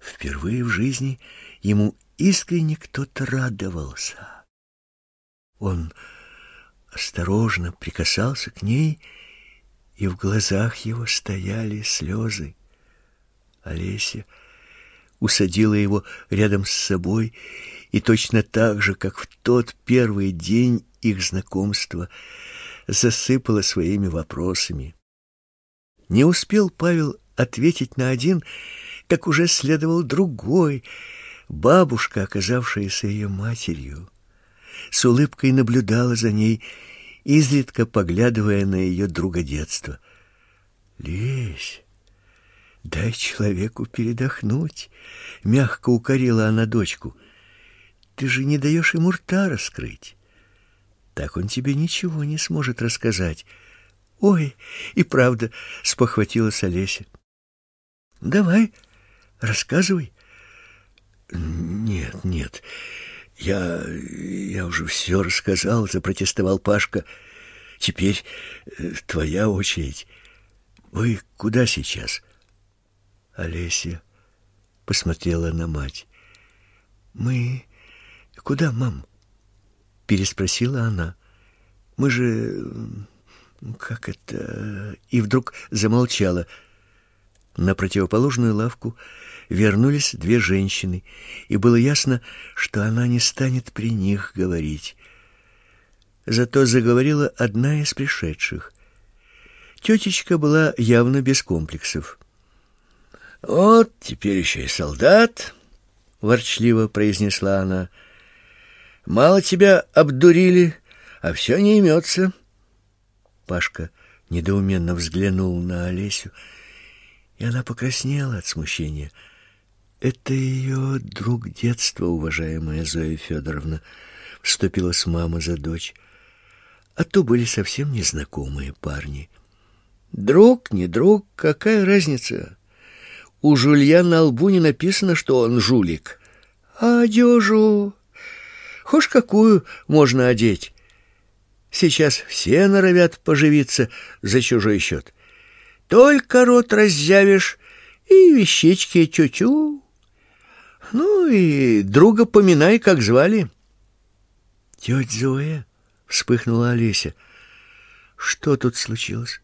впервые в жизни ему искренне кто-то радовался. Он осторожно прикасался к ней, и в глазах его стояли слезы. Олеся усадила его рядом с собой и точно так же, как в тот первый день их знакомства, засыпала своими вопросами. Не успел Павел ответить на один, как уже следовал другой, бабушка, оказавшаяся ее матерью с улыбкой наблюдала за ней, изредка поглядывая на ее друга детства. «Лезь, дай человеку передохнуть», — мягко укорила она дочку. «Ты же не даешь ему рта раскрыть. Так он тебе ничего не сможет рассказать». «Ой, и правда», — спохватилась Олеся. «Давай, рассказывай». «Нет, нет, я... я уже все рассказал, запротестовал Пашка. Теперь э, твоя очередь. Вы куда сейчас? Олеся посмотрела на мать. Мы... Куда, мам? Переспросила она. Мы же... Как это... И вдруг замолчала. На противоположную лавку вернулись две женщины, и было ясно, что она не станет при них говорить. Зато заговорила одна из пришедших. Тетечка была явно без комплексов. «Вот теперь еще и солдат», — ворчливо произнесла она. «Мало тебя обдурили, а все не имется». Пашка недоуменно взглянул на Олесю, и она покраснела от смущения — это ее друг детства, уважаемая Зоя Федоровна, вступилась мама за дочь. а то были совсем незнакомые парни. Друг, не друг, какая разница? У Жулья на лбу не написано, что он жулик. А одежу... Хошь какую можно одеть? Сейчас все норовят поживиться за чужой счет. Только рот раззявишь, и вещички тю-тю. Ну и друга поминай, как звали. Тетя Зоя, вспыхнула Олеся. Что тут случилось?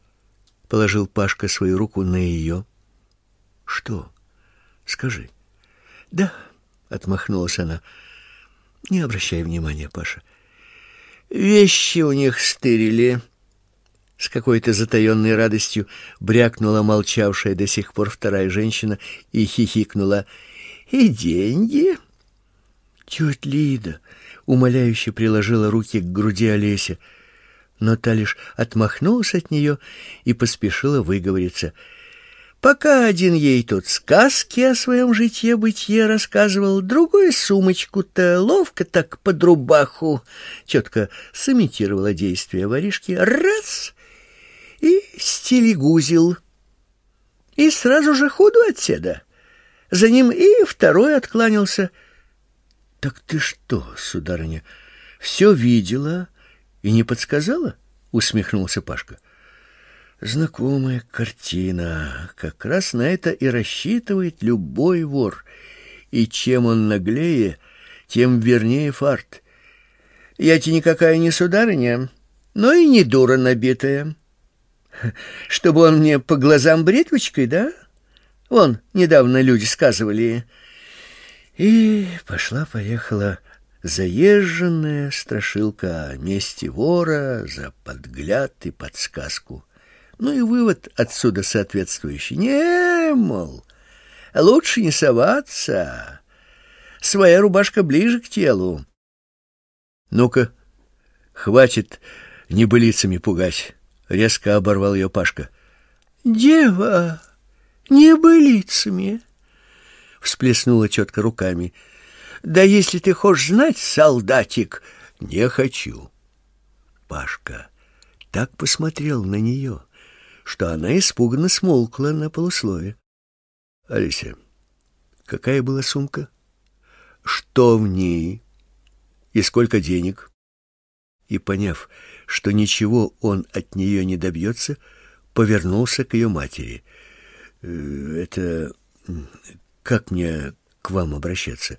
Положил Пашка свою руку на ее. Что? Скажи. Да, отмахнулась она. Не обращай внимания, Паша. Вещи у них стырили. С какой-то затаенной радостью брякнула молчавшая до сих пор вторая женщина и хихикнула. И деньги? Тетя Лида умоляюще приложила руки к груди Олеся, но та лишь отмахнулась от нее и поспешила выговориться — Пока один ей тут сказки о своем житье-бытие рассказывал, другой сумочку-то ловко так под рубаху четко сымитировала действие воришки. Раз! И стилигузил. И сразу же ходу отседа. За ним и второй откланялся. — Так ты что, сударыня, все видела и не подсказала? — усмехнулся Пашка. — Знакомая картина. Как раз на это и рассчитывает любой вор. И чем он наглее, тем вернее фарт. Я тебе никакая не сударыня, но и не дура набитая. <laughs> Чтобы он мне по глазам бритвочкой, да? Вон, недавно люди сказывали. И пошла-поехала заезженная страшилка о месте вора за подгляд и подсказку. Ну и вывод отсюда соответствующий. Не, мол, лучше не соваться. Своя рубашка ближе к телу. Ну-ка, хватит небылицами пугать. Резко оборвал ее Пашка. Дева, небылицами. Всплеснула тетка руками. Да если ты хочешь знать, солдатик, не хочу. Пашка так посмотрел на нее что она испуганно смолкла на полуслове. Алися, какая была сумка? Что в ней? И сколько денег? И поняв, что ничего он от нее не добьется, повернулся к ее матери. «Э, это как мне к вам обращаться?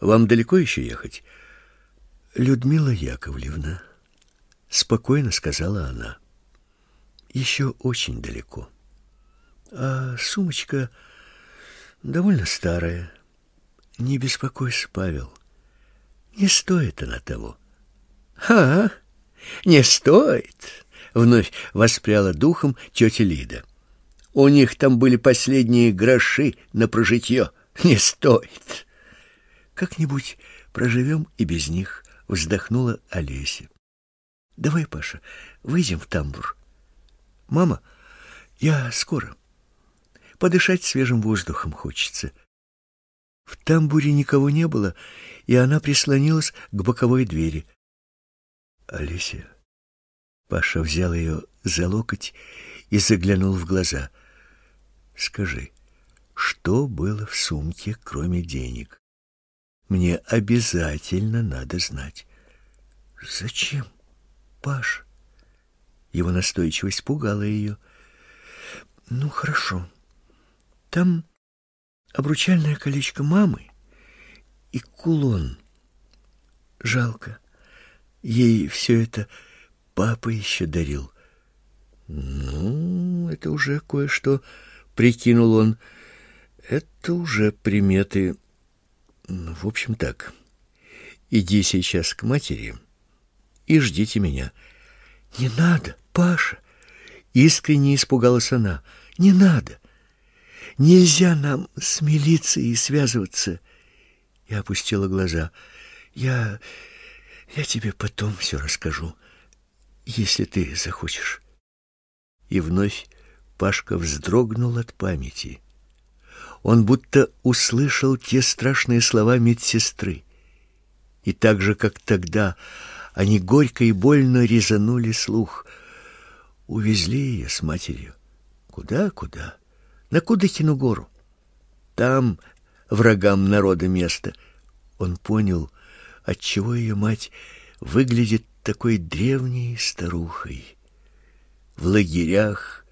Вам далеко еще ехать? Людмила Яковлевна, спокойно сказала она еще очень далеко. А сумочка довольно старая. Не беспокойся, Павел. Не стоит она того. А, не стоит, вновь воспряла духом тетя Лида. У них там были последние гроши на прожитье. Не стоит. Как-нибудь проживем и без них, вздохнула Олеся. Давай, Паша, выйдем в тамбур. Мама, я скоро. Подышать свежим воздухом хочется. В тамбуре никого не было, и она прислонилась к боковой двери. Олеся. Паша взял ее за локоть и заглянул в глаза. Скажи, что было в сумке, кроме денег? Мне обязательно надо знать. Зачем, Паша? Его настойчивость пугала ее. Ну, хорошо. Там обручальное колечко мамы и кулон. Жалко. Ей все это папа еще дарил. Ну, это уже кое-что, прикинул он. Это уже приметы. Ну, в общем, так. Иди сейчас к матери и ждите меня. Не надо. Паша, искренне испугалась она. Не надо. Нельзя нам с милицией связываться. Я опустила глаза. Я я тебе потом все расскажу, если ты захочешь. И вновь Пашка вздрогнул от памяти. Он будто услышал те страшные слова медсестры. И так же, как тогда, Они горько и больно резанули слух. Увезли ее с матерью. Куда, куда? На Кудыкину гору. Там врагам народа место. Он понял, отчего ее мать выглядит такой древней старухой. В лагерях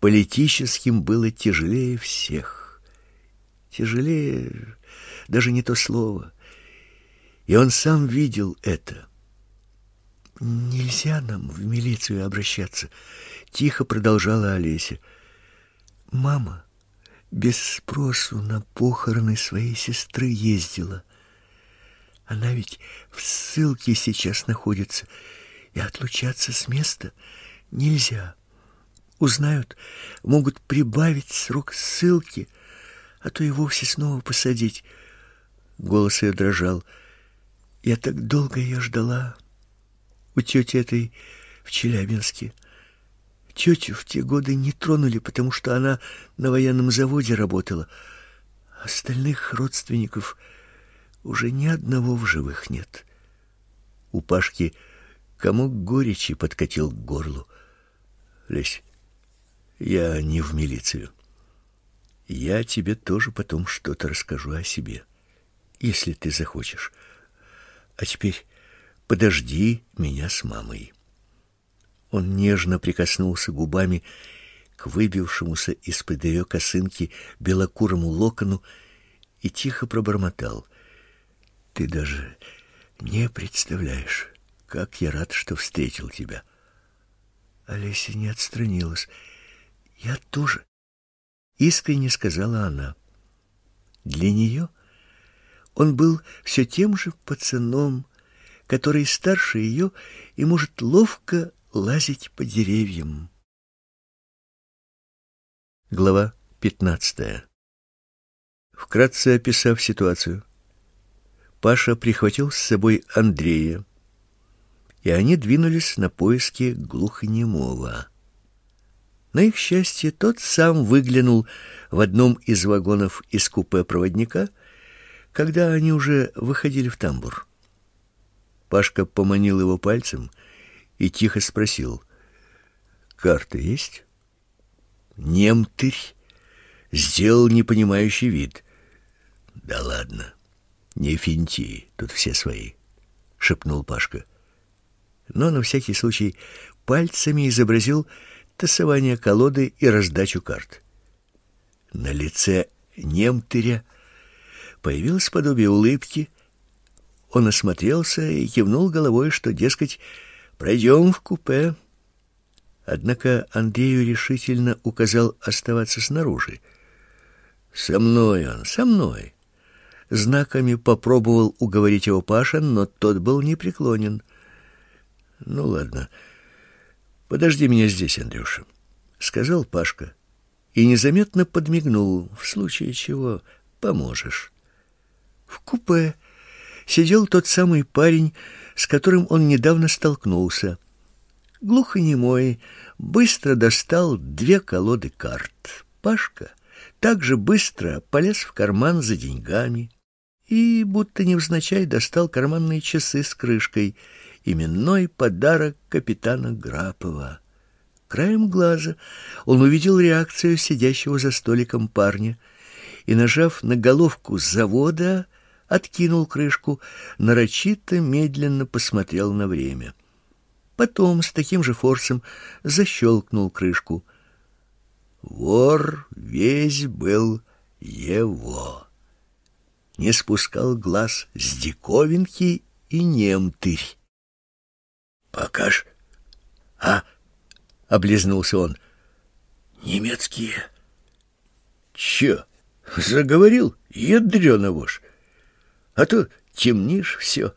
политическим было тяжелее всех. Тяжелее даже не то слово. И он сам видел это. Нельзя нам в милицию обращаться, тихо продолжала Олеся. Мама без спросу на похороны своей сестры ездила. Она ведь в ссылке сейчас находится, и отлучаться с места нельзя. Узнают, могут прибавить срок ссылки, а то и вовсе снова посадить. Голос ее дрожал. Я так долго ее ждала. У тети этой в Челябинске. Тетю в те годы не тронули, потому что она на военном заводе работала. Остальных родственников уже ни одного в живых нет. У Пашки комок горечи подкатил к горлу. Лесь, я не в милицию. Я тебе тоже потом что-то расскажу о себе, если ты захочешь. А теперь подожди меня с мамой. Он нежно прикоснулся губами к выбившемуся из-под ее косынки белокурому локону и тихо пробормотал: "Ты даже не представляешь, как я рад, что встретил тебя". Олеся не отстранилась. "Я тоже", искренне сказала она. Для нее он был все тем же пацаном, который старше ее и может ловко лазить по деревьям. Глава пятнадцатая. Вкратце описав ситуацию, Паша прихватил с собой Андрея, и они двинулись на поиски глухонемого. На их счастье, тот сам выглянул в одном из вагонов из купе проводника, когда они уже выходили в тамбур. Пашка поманил его пальцем и тихо спросил: "Карта есть?" Немтырь сделал непонимающий вид. "Да ладно, не финти, тут все свои", шепнул Пашка. Но на всякий случай пальцами изобразил тасование колоды и раздачу карт. На лице Немтыря появилось подобие улыбки. Он осмотрелся и кивнул головой, что, дескать, Пройдем в купе. Однако Андрею решительно указал оставаться снаружи. Со мной он, со мной. Знаками попробовал уговорить его Паша, но тот был непреклонен. Ну ладно. Подожди меня здесь, Андрюша, сказал Пашка и незаметно подмигнул, в случае чего поможешь. В купе сидел тот самый парень, с которым он недавно столкнулся. Глухонемой быстро достал две колоды карт. Пашка также быстро полез в карман за деньгами и, будто невзначай, достал карманные часы с крышкой, именной подарок капитана Грапова. Краем глаза он увидел реакцию сидящего за столиком парня и, нажав на головку завода, откинул крышку, нарочито медленно посмотрел на время. Потом с таким же форсом защелкнул крышку. Вор весь был его. Не спускал глаз с диковинки и немтырь. «Покаж, а?» — облизнулся он. «Немецкие». «Чё, заговорил, ядрёна вошь?» А то темнишь все.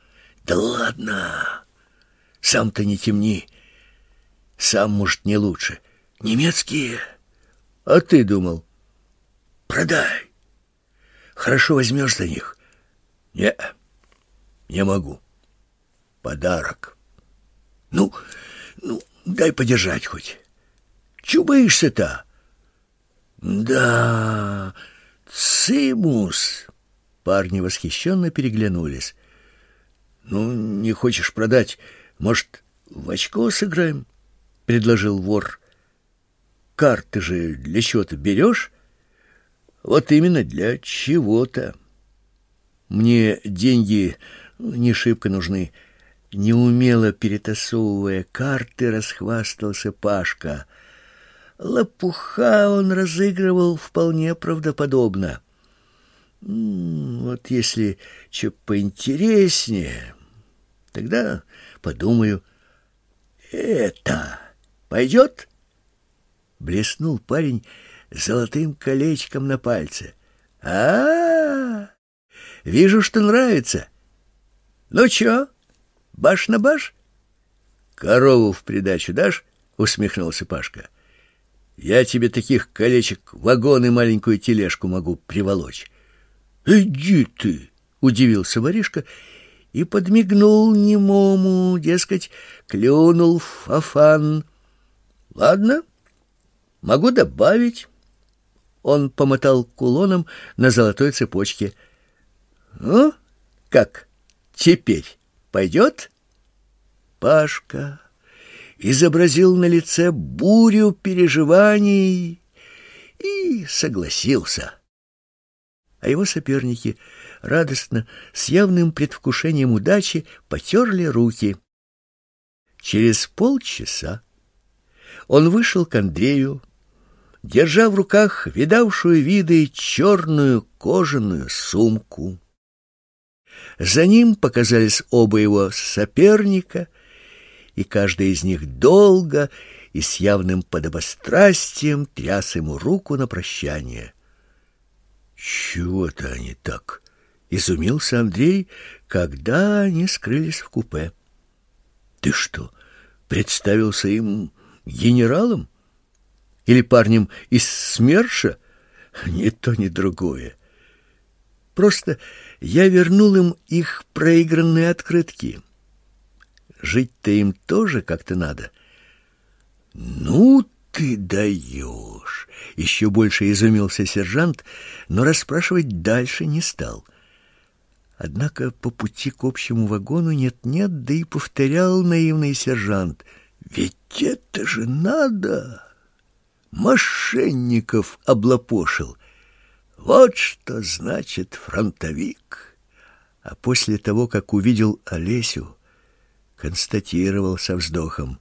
Да ладно. Сам-то не темни. Сам, может, не лучше. Немецкие. А ты думал? Продай. Хорошо возьмешь за них. Не, не могу. Подарок. Ну, ну, дай подержать хоть. Чего боишься-то? Да, цимус. Парни восхищенно переглянулись. Ну, не хочешь продать, может, в очко сыграем? предложил вор. Карты же для чего-то берешь? Вот именно для чего-то. Мне деньги не шибко нужны. Неумело перетасовывая карты, расхвастался Пашка. Лопуха он разыгрывал вполне правдоподобно. Вот если что поинтереснее, тогда подумаю. Это пойдет? Блеснул парень золотым колечком на пальце. А, -а, -а вижу, что нравится. Ну чё, баш на баш? Корову в придачу дашь? Усмехнулся Пашка. Я тебе таких колечек вагон и маленькую тележку могу приволочь. Иди ты, удивился воришка и подмигнул немому, дескать, клюнул фафан. Ладно, могу добавить. Он помотал кулоном на золотой цепочке. Ну, как теперь пойдет? Пашка изобразил на лице бурю переживаний и согласился. А его соперники радостно, с явным предвкушением удачи, потерли руки. Через полчаса он вышел к Андрею, держа в руках видавшую виды черную кожаную сумку. За ним показались оба его соперника — и каждый из них долго и с явным подобострастием тряс ему руку на прощание. «Чего-то они так!» — изумился Андрей, когда они скрылись в купе. «Ты что, представился им генералом? Или парнем из СМЕРШа? Ни то, ни другое. Просто я вернул им их проигранные открытки». Жить-то им тоже как-то надо. Ну ты даешь! Еще больше изумился сержант, но расспрашивать дальше не стал. Однако по пути к общему вагону нет-нет, да и повторял наивный сержант. Ведь это же надо! Мошенников облапошил. Вот что значит фронтовик. А после того, как увидел Олесю, констатировал со вздохом.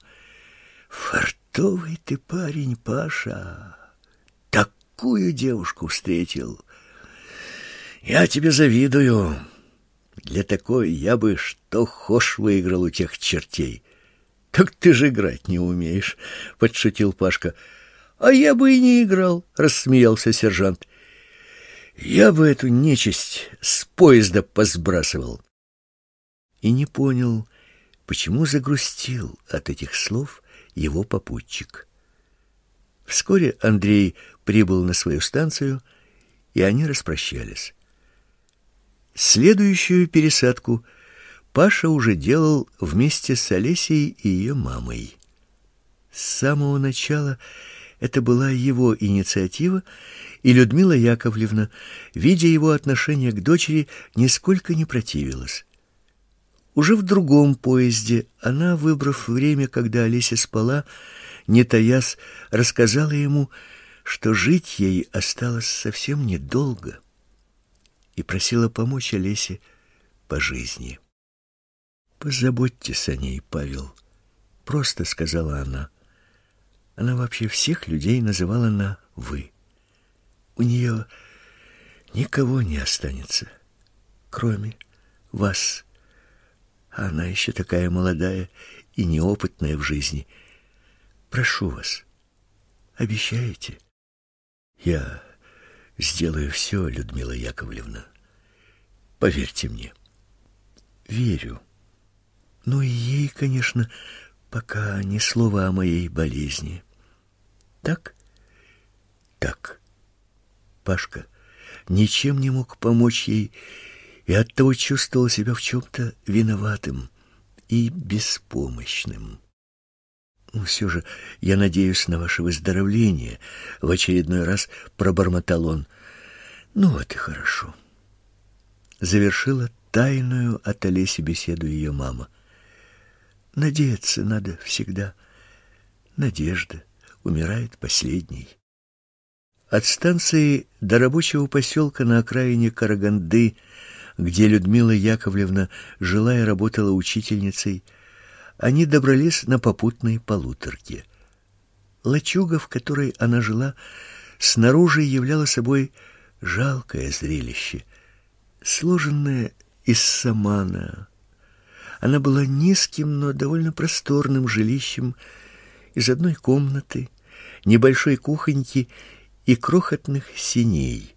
«Фартовый ты парень, Паша! Такую девушку встретил! Я тебе завидую! Для такой я бы что хошь выиграл у тех чертей!» «Так ты же играть не умеешь!» — подшутил Пашка. «А я бы и не играл!» — рассмеялся сержант. «Я бы эту нечисть с поезда посбрасывал!» И не понял, почему загрустил от этих слов его попутчик. Вскоре Андрей прибыл на свою станцию, и они распрощались. Следующую пересадку Паша уже делал вместе с Олесей и ее мамой. С самого начала это была его инициатива, и Людмила Яковлевна, видя его отношение к дочери, нисколько не противилась. Уже в другом поезде она, выбрав время, когда Олеся спала, не таясь, рассказала ему, что жить ей осталось совсем недолго, и просила помочь Олесе по жизни. «Позаботьтесь о ней, Павел», — просто сказала она. Она вообще всех людей называла на «вы». У нее никого не останется, кроме вас, она еще такая молодая и неопытная в жизни. Прошу вас, обещаете? Я сделаю все, Людмила Яковлевна. Поверьте мне. Верю. Ну и ей, конечно, пока ни слова о моей болезни. Так? Так. Пашка ничем не мог помочь ей, и оттого чувствовал себя в чем-то виноватым и беспомощным. Ну, все же я надеюсь на ваше выздоровление, в очередной раз пробормотал он. Ну вот и хорошо. Завершила тайную от Олеси беседу ее мама. Надеяться надо всегда. Надежда умирает последней. От станции до рабочего поселка на окраине Караганды, где Людмила Яковлевна жила и работала учительницей, они добрались на попутной полуторке. Лачуга, в которой она жила, снаружи являла собой жалкое зрелище. Сложенная из самана, она была низким, но довольно просторным жилищем из одной комнаты, небольшой кухоньки и крохотных синей.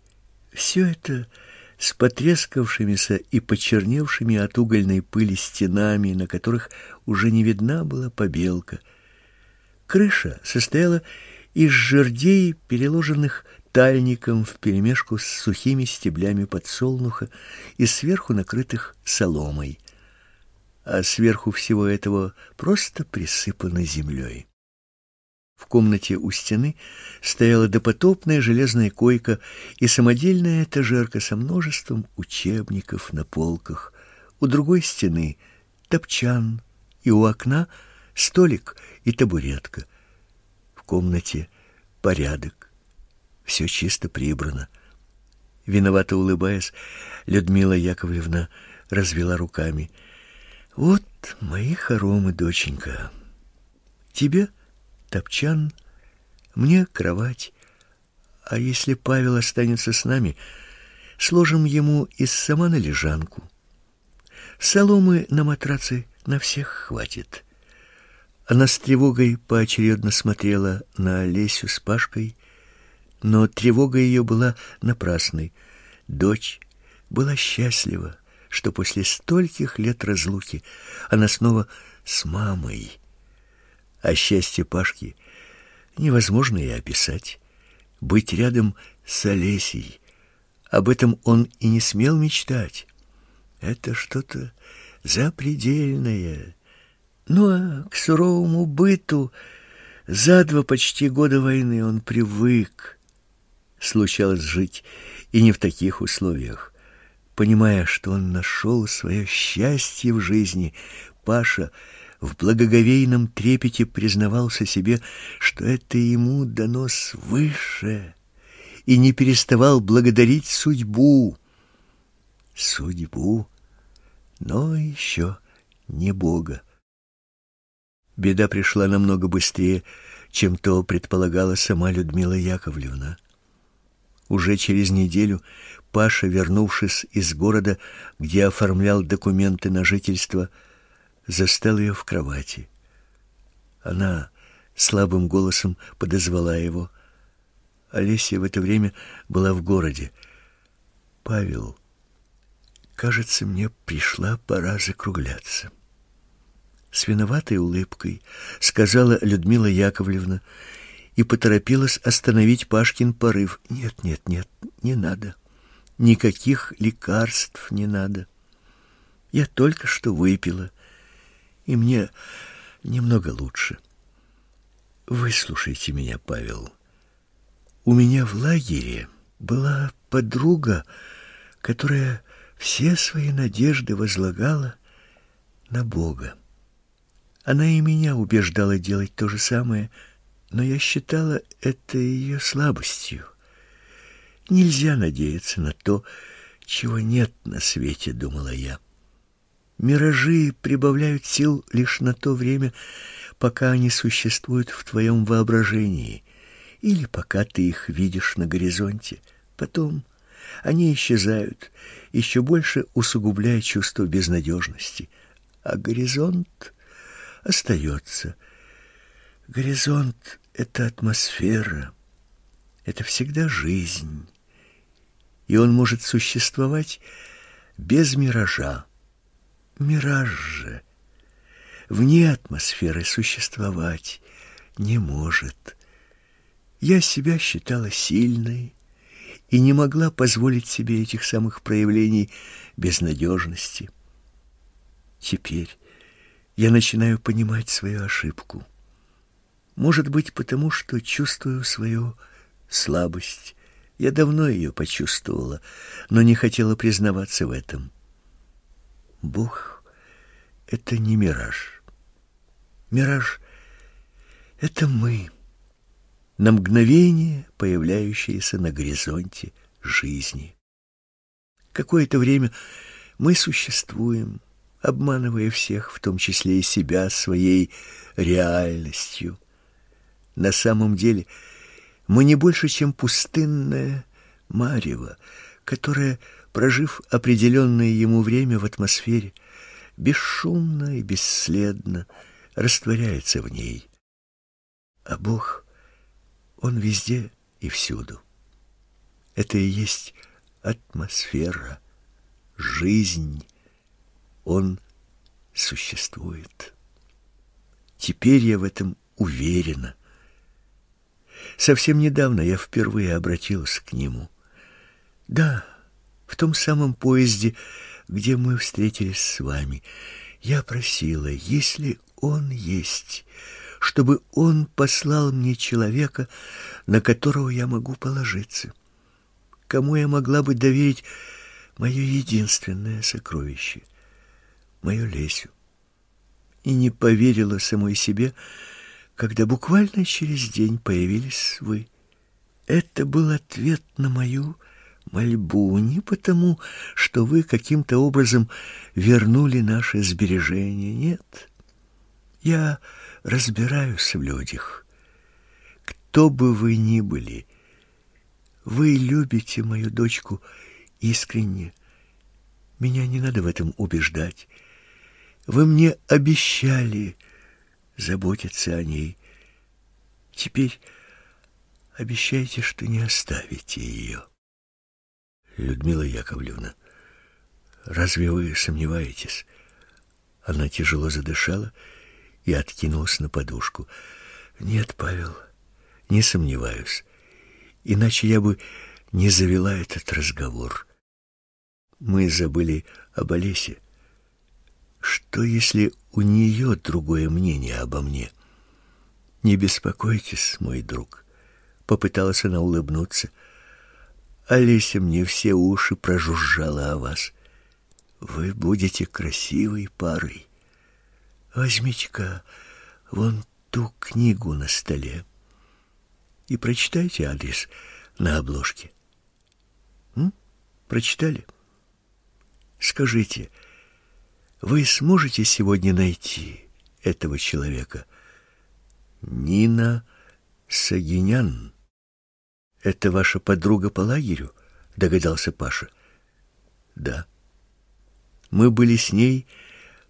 Все это с потрескавшимися и почерневшими от угольной пыли стенами, на которых уже не видна была побелка. Крыша состояла из жердей, переложенных тальником вперемешку с сухими стеблями подсолнуха и сверху накрытых соломой. А сверху всего этого просто присыпано землей. В комнате у стены стояла допотопная железная койка и самодельная этажерка со множеством учебников на полках. У другой стены топчан, и у окна столик и табуретка. В комнате порядок. Все чисто прибрано. Виновато улыбаясь, Людмила Яковлевна развела руками. Вот мои хоромы, доченька. Тебе топчан, мне кровать. А если Павел останется с нами, сложим ему из сама на лежанку. Соломы на матраце на всех хватит. Она с тревогой поочередно смотрела на Олесю с Пашкой, но тревога ее была напрасной. Дочь была счастлива, что после стольких лет разлуки она снова с мамой а счастье Пашки невозможно и описать. Быть рядом с Олесей, об этом он и не смел мечтать. Это что-то запредельное. Ну а к суровому быту за два почти года войны он привык. Случалось жить и не в таких условиях. Понимая, что он нашел свое счастье в жизни, Паша — в благоговейном трепете признавался себе, что это ему дано свыше, и не переставал благодарить судьбу. Судьбу, но еще не Бога. Беда пришла намного быстрее, чем то предполагала сама Людмила Яковлевна. Уже через неделю Паша, вернувшись из города, где оформлял документы на жительство, застал ее в кровати. Она слабым голосом подозвала его. Олеся в это время была в городе. Павел, кажется, мне пришла пора закругляться. С виноватой улыбкой сказала Людмила Яковлевна и поторопилась остановить Пашкин порыв. Нет, нет, нет, не надо. Никаких лекарств не надо. Я только что выпила и мне немного лучше. Выслушайте меня, Павел. У меня в лагере была подруга, которая все свои надежды возлагала на Бога. Она и меня убеждала делать то же самое, но я считала это ее слабостью. Нельзя надеяться на то, чего нет на свете, думала я. Миражи прибавляют сил лишь на то время, пока они существуют в твоем воображении или пока ты их видишь на горизонте. Потом они исчезают, еще больше усугубляя чувство безнадежности. А горизонт остается. Горизонт — это атмосфера, это всегда жизнь, и он может существовать без миража. Мираж же вне атмосферы существовать не может. Я себя считала сильной и не могла позволить себе этих самых проявлений безнадежности. Теперь я начинаю понимать свою ошибку. Может быть, потому что чувствую свою слабость. Я давно ее почувствовала, но не хотела признаваться в этом. Бог — это не мираж. Мираж — это мы, на мгновение появляющиеся на горизонте жизни. Какое-то время мы существуем, обманывая всех, в том числе и себя, своей реальностью. На самом деле мы не больше, чем пустынное марево, которое, прожив определенное ему время в атмосфере, бесшумно и бесследно растворяется в ней. А Бог, Он везде и всюду. Это и есть атмосфера, жизнь. Он существует. Теперь я в этом уверена. Совсем недавно я впервые обратилась к нему. Да, в том самом поезде, где мы встретились с вами, я просила, если он есть, чтобы он послал мне человека, на которого я могу положиться, кому я могла бы доверить мое единственное сокровище, мою Лесю. И не поверила самой себе, когда буквально через день появились вы. Это был ответ на мою мольбу не потому, что вы каким-то образом вернули наши сбережения, нет. Я разбираюсь в людях. Кто бы вы ни были, вы любите мою дочку искренне. Меня не надо в этом убеждать. Вы мне обещали заботиться о ней. Теперь обещайте, что не оставите ее. Людмила Яковлевна, разве вы сомневаетесь? Она тяжело задышала и откинулась на подушку. Нет, Павел, не сомневаюсь. Иначе я бы не завела этот разговор. Мы забыли об Олесе. Что, если у нее другое мнение обо мне? Не беспокойтесь, мой друг. Попыталась она улыбнуться. Олеся мне все уши прожужжала о вас. Вы будете красивой парой. Возьмите-ка вон ту книгу на столе и прочитайте адрес на обложке. М? Прочитали? Скажите, вы сможете сегодня найти этого человека? Нина Сагинян. Это ваша подруга по лагерю, догадался Паша. Да. Мы были с ней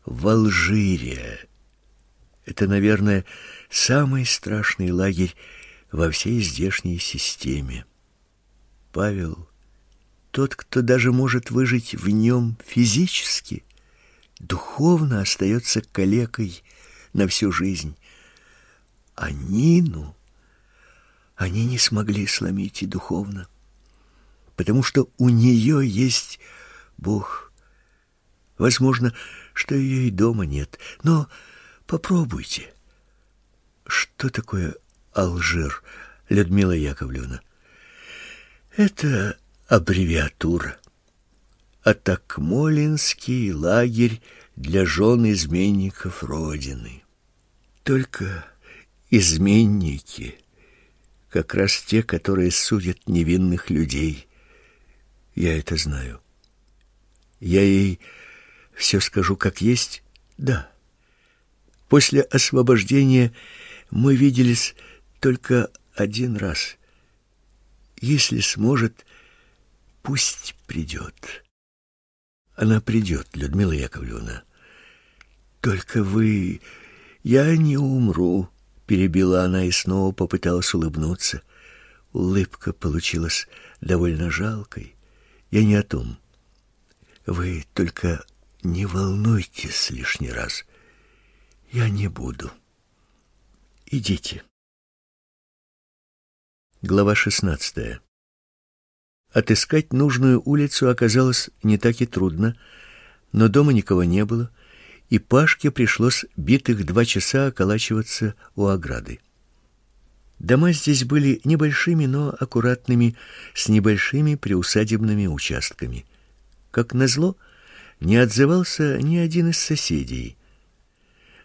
в Алжире. Это, наверное, самый страшный лагерь во всей здешней системе. Павел, тот, кто даже может выжить в нем физически, духовно остается калекой на всю жизнь. А Нину они не смогли сломить и духовно, потому что у нее есть Бог. Возможно, что ее и дома нет, но попробуйте. Что такое Алжир, Людмила Яковлевна? Это аббревиатура. Атакмолинский лагерь для жен изменников Родины. Только изменники, как раз те, которые судят невинных людей. Я это знаю. Я ей все скажу как есть? Да. После освобождения мы виделись только один раз. Если сможет, пусть придет. Она придет, Людмила Яковлевна. Только вы... Я не умру, перебила она и снова попыталась улыбнуться. Улыбка получилась довольно жалкой. Я не о том. Вы только не волнуйтесь лишний раз. Я не буду. Идите. Глава шестнадцатая. Отыскать нужную улицу оказалось не так и трудно, но дома никого не было, и Пашке пришлось битых два часа околачиваться у ограды. Дома здесь были небольшими, но аккуратными, с небольшими приусадебными участками. Как назло, не отзывался ни один из соседей.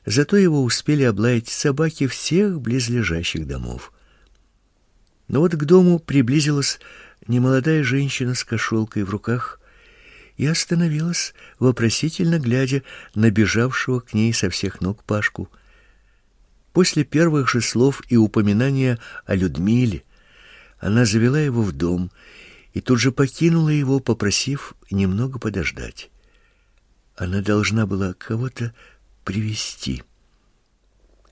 Зато его успели облаять собаки всех близлежащих домов. Но вот к дому приблизилась немолодая женщина с кошелкой в руках и остановилась, вопросительно глядя на бежавшего к ней со всех ног Пашку. После первых же слов и упоминания о Людмиле она завела его в дом и тут же покинула его, попросив немного подождать. Она должна была кого-то привести.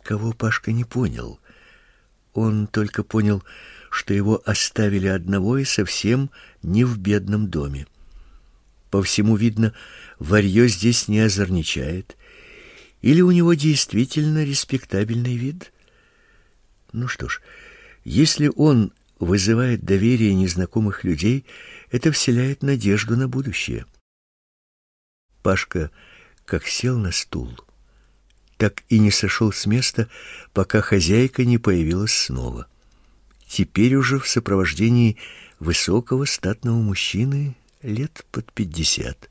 Кого Пашка не понял. Он только понял, что его оставили одного и совсем не в бедном доме. По всему видно, варьё здесь не озорничает, или у него действительно респектабельный вид. Ну что ж, если он вызывает доверие незнакомых людей, это вселяет надежду на будущее. Пашка как сел на стул, так и не сошел с места, пока хозяйка не появилась снова. Теперь уже в сопровождении высокого статного мужчины лет под пятьдесят.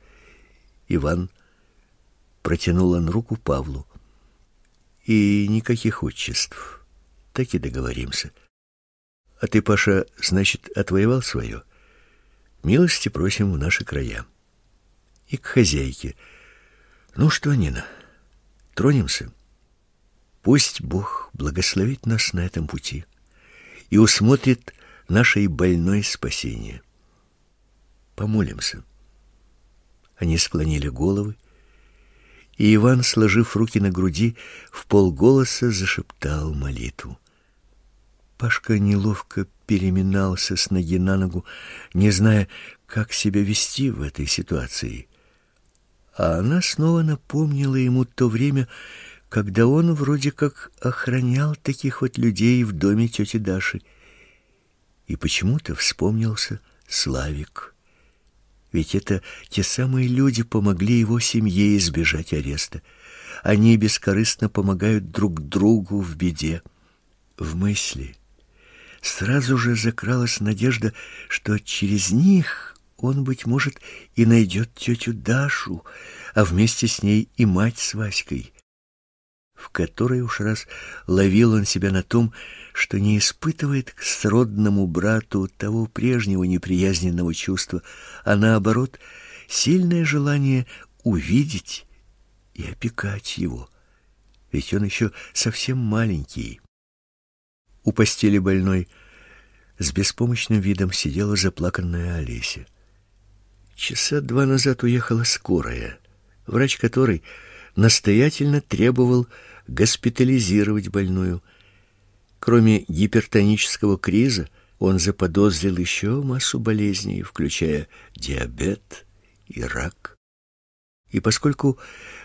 Иван протянул он руку Павлу. И никаких отчеств. Так и договоримся. А ты, Паша, значит, отвоевал свое? Милости просим в наши края. И к хозяйке. Ну что, Нина, тронемся? Пусть Бог благословит нас на этом пути и усмотрит нашей больной спасение. Помолимся. Они склонили головы, и Иван, сложив руки на груди, в полголоса зашептал молитву. Пашка неловко переминался с ноги на ногу, не зная, как себя вести в этой ситуации. А она снова напомнила ему то время, когда он вроде как охранял таких вот людей в доме тети Даши. И почему-то вспомнился Славик. Ведь это те самые люди помогли его семье избежать ареста. Они бескорыстно помогают друг другу в беде. В мысли сразу же закралась надежда, что через них он, быть может, и найдет тетю Дашу, а вместе с ней и мать с Васькой. В который уж раз ловил он себя на том, что не испытывает к сродному брату того прежнего неприязненного чувства, а наоборот, сильное желание увидеть и опекать его. Ведь он еще совсем маленький. У постели больной с беспомощным видом сидела заплаканная Олеся. Часа два назад уехала скорая, врач которой настоятельно требовал госпитализировать больную. Кроме гипертонического криза, он заподозрил еще массу болезней, включая диабет и рак. И поскольку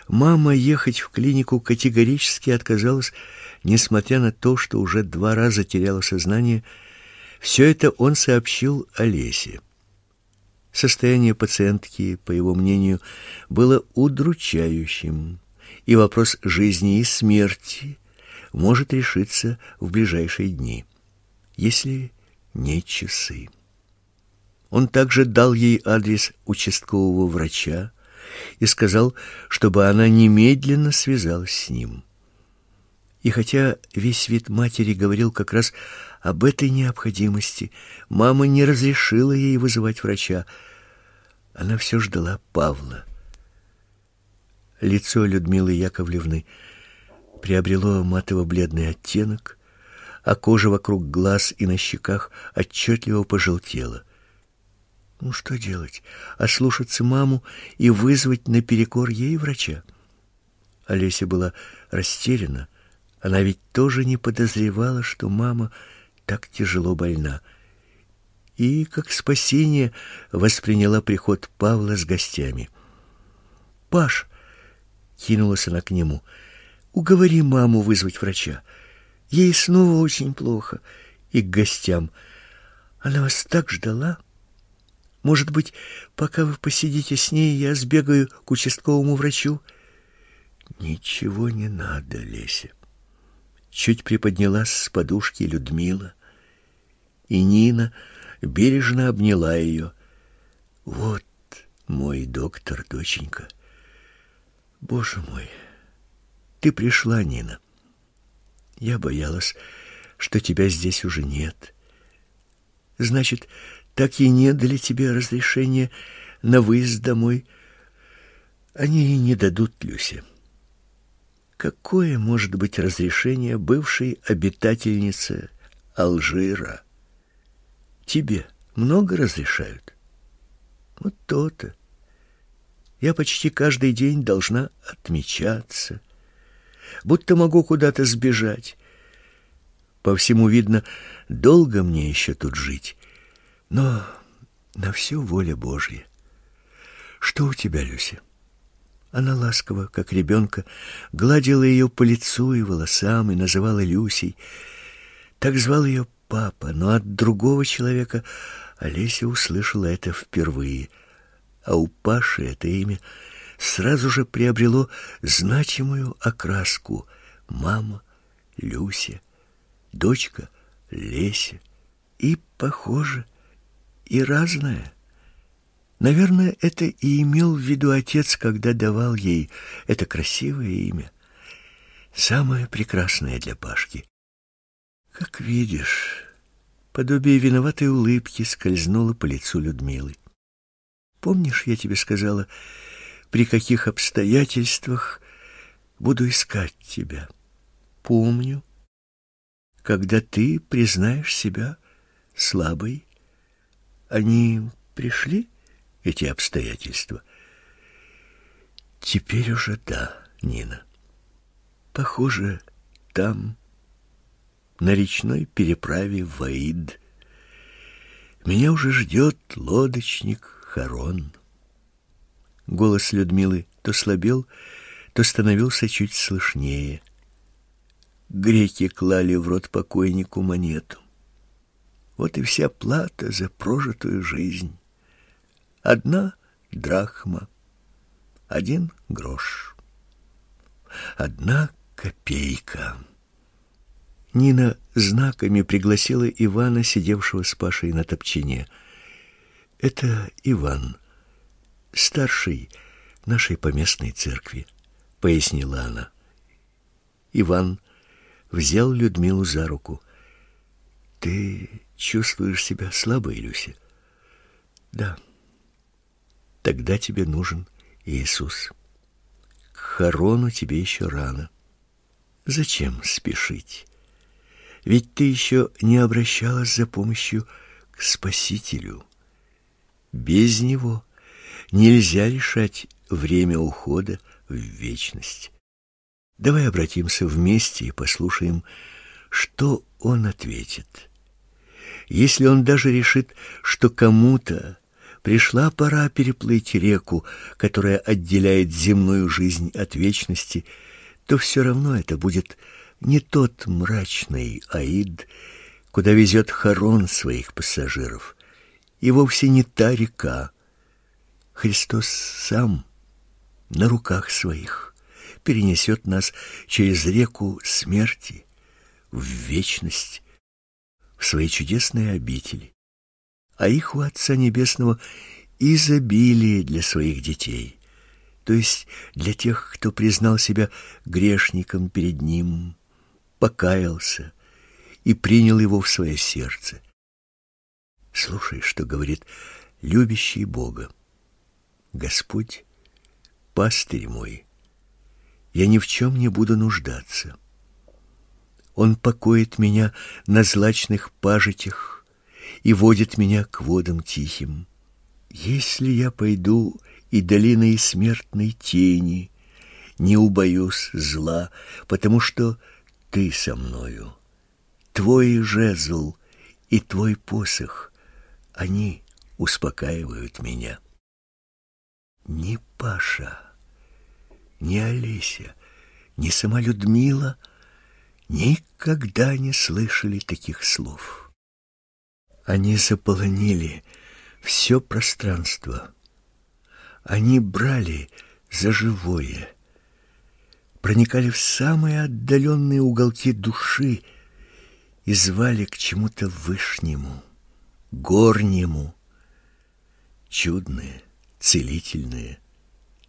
мама ехать в клинику категорически отказалась, несмотря на то, что уже два раза теряла сознание, все это он сообщил Олесе. Состояние пациентки, по его мнению, было удручающим, и вопрос жизни и смерти может решиться в ближайшие дни, если не часы. Он также дал ей адрес участкового врача и сказал, чтобы она немедленно связалась с ним. И хотя весь вид матери говорил как раз об этой необходимости, мама не разрешила ей вызывать врача. Она все ждала Павла. Лицо Людмилы Яковлевны приобрело матово-бледный оттенок, а кожа вокруг глаз и на щеках отчетливо пожелтела. Ну что делать? Ослушаться маму и вызвать наперекор ей врача? Олеся была растеряна. Она ведь тоже не подозревала, что мама так тяжело больна. И как спасение восприняла приход Павла с гостями. «Паш!» — кинулась она к нему. «Уговори маму вызвать врача. Ей снова очень плохо. И к гостям. Она вас так ждала. Может быть, пока вы посидите с ней, я сбегаю к участковому врачу?» «Ничего не надо, Леся». Чуть приподнялась с подушки Людмила, и Нина бережно обняла ее. «Вот мой доктор, доченька». Боже мой, ты пришла, Нина. Я боялась, что тебя здесь уже нет. Значит, так и не дали тебе разрешения на выезд домой. Они и не дадут Люсе. Какое может быть разрешение бывшей обитательнице Алжира? Тебе много разрешают? Вот то-то. Я почти каждый день должна отмечаться, будто могу куда-то сбежать. По всему видно, долго мне еще тут жить. Но на все воля Божья. Что у тебя, Люся? Она ласково, как ребенка, гладила ее по лицу и волосам и называла Люсей. Так звал ее папа, но от другого человека Олеся услышала это впервые. А у Паши это имя сразу же приобрело значимую окраску. Мама, Люся, дочка, Леся. И, похоже, и разное. Наверное, это и имел в виду отец, когда давал ей это красивое имя. Самое прекрасное для Пашки. Как видишь, подобие виноватой улыбки скользнуло по лицу Людмилы. Помнишь, я тебе сказала, при каких обстоятельствах буду искать тебя? Помню. Когда ты признаешь себя слабой, они пришли? эти обстоятельства. Теперь уже да, Нина. Похоже, там, на речной переправе в Аид, меня уже ждет лодочник Харон. Голос Людмилы то слабел, то становился чуть слышнее. Греки клали в рот покойнику монету. Вот и вся плата за прожитую жизнь. Одна драхма, один грош, одна копейка. Нина знаками пригласила Ивана, сидевшего с Пашей на топчине. Это Иван, старший нашей поместной церкви, пояснила она. Иван взял Людмилу за руку. Ты чувствуешь себя слабой, Люся? Да. Тогда тебе нужен Иисус. К хорону тебе еще рано. Зачем спешить? Ведь ты еще не обращалась за помощью к Спасителю. Без него нельзя решать время ухода в вечность. Давай обратимся вместе и послушаем, что он ответит. Если он даже решит, что кому-то Пришла пора переплыть реку, которая отделяет земную жизнь от вечности, то все равно это будет не тот мрачный Аид, куда везет Харон своих пассажиров, и вовсе не та река. Христос сам на руках своих перенесет нас через реку смерти в вечность, в свои чудесные обители а их у Отца Небесного изобилие для своих детей, то есть для тех, кто признал себя грешником перед Ним, покаялся и принял Его в свое сердце. Слушай, что говорит любящий Бога. Господь, пастырь мой, я ни в чем не буду нуждаться. Он покоит меня на злачных пажитях, и водит меня к водам тихим. Если я пойду и долиной смертной тени, не убоюсь зла, потому что ты со мною. Твой жезл и твой посох, они успокаивают меня. Ни Паша, ни Олеся, ни сама Людмила никогда не слышали таких слов. Они заполонили все пространство. Они брали за живое, проникали в самые отдаленные уголки души и звали к чему-то вышнему, горнему, чудные, целительные,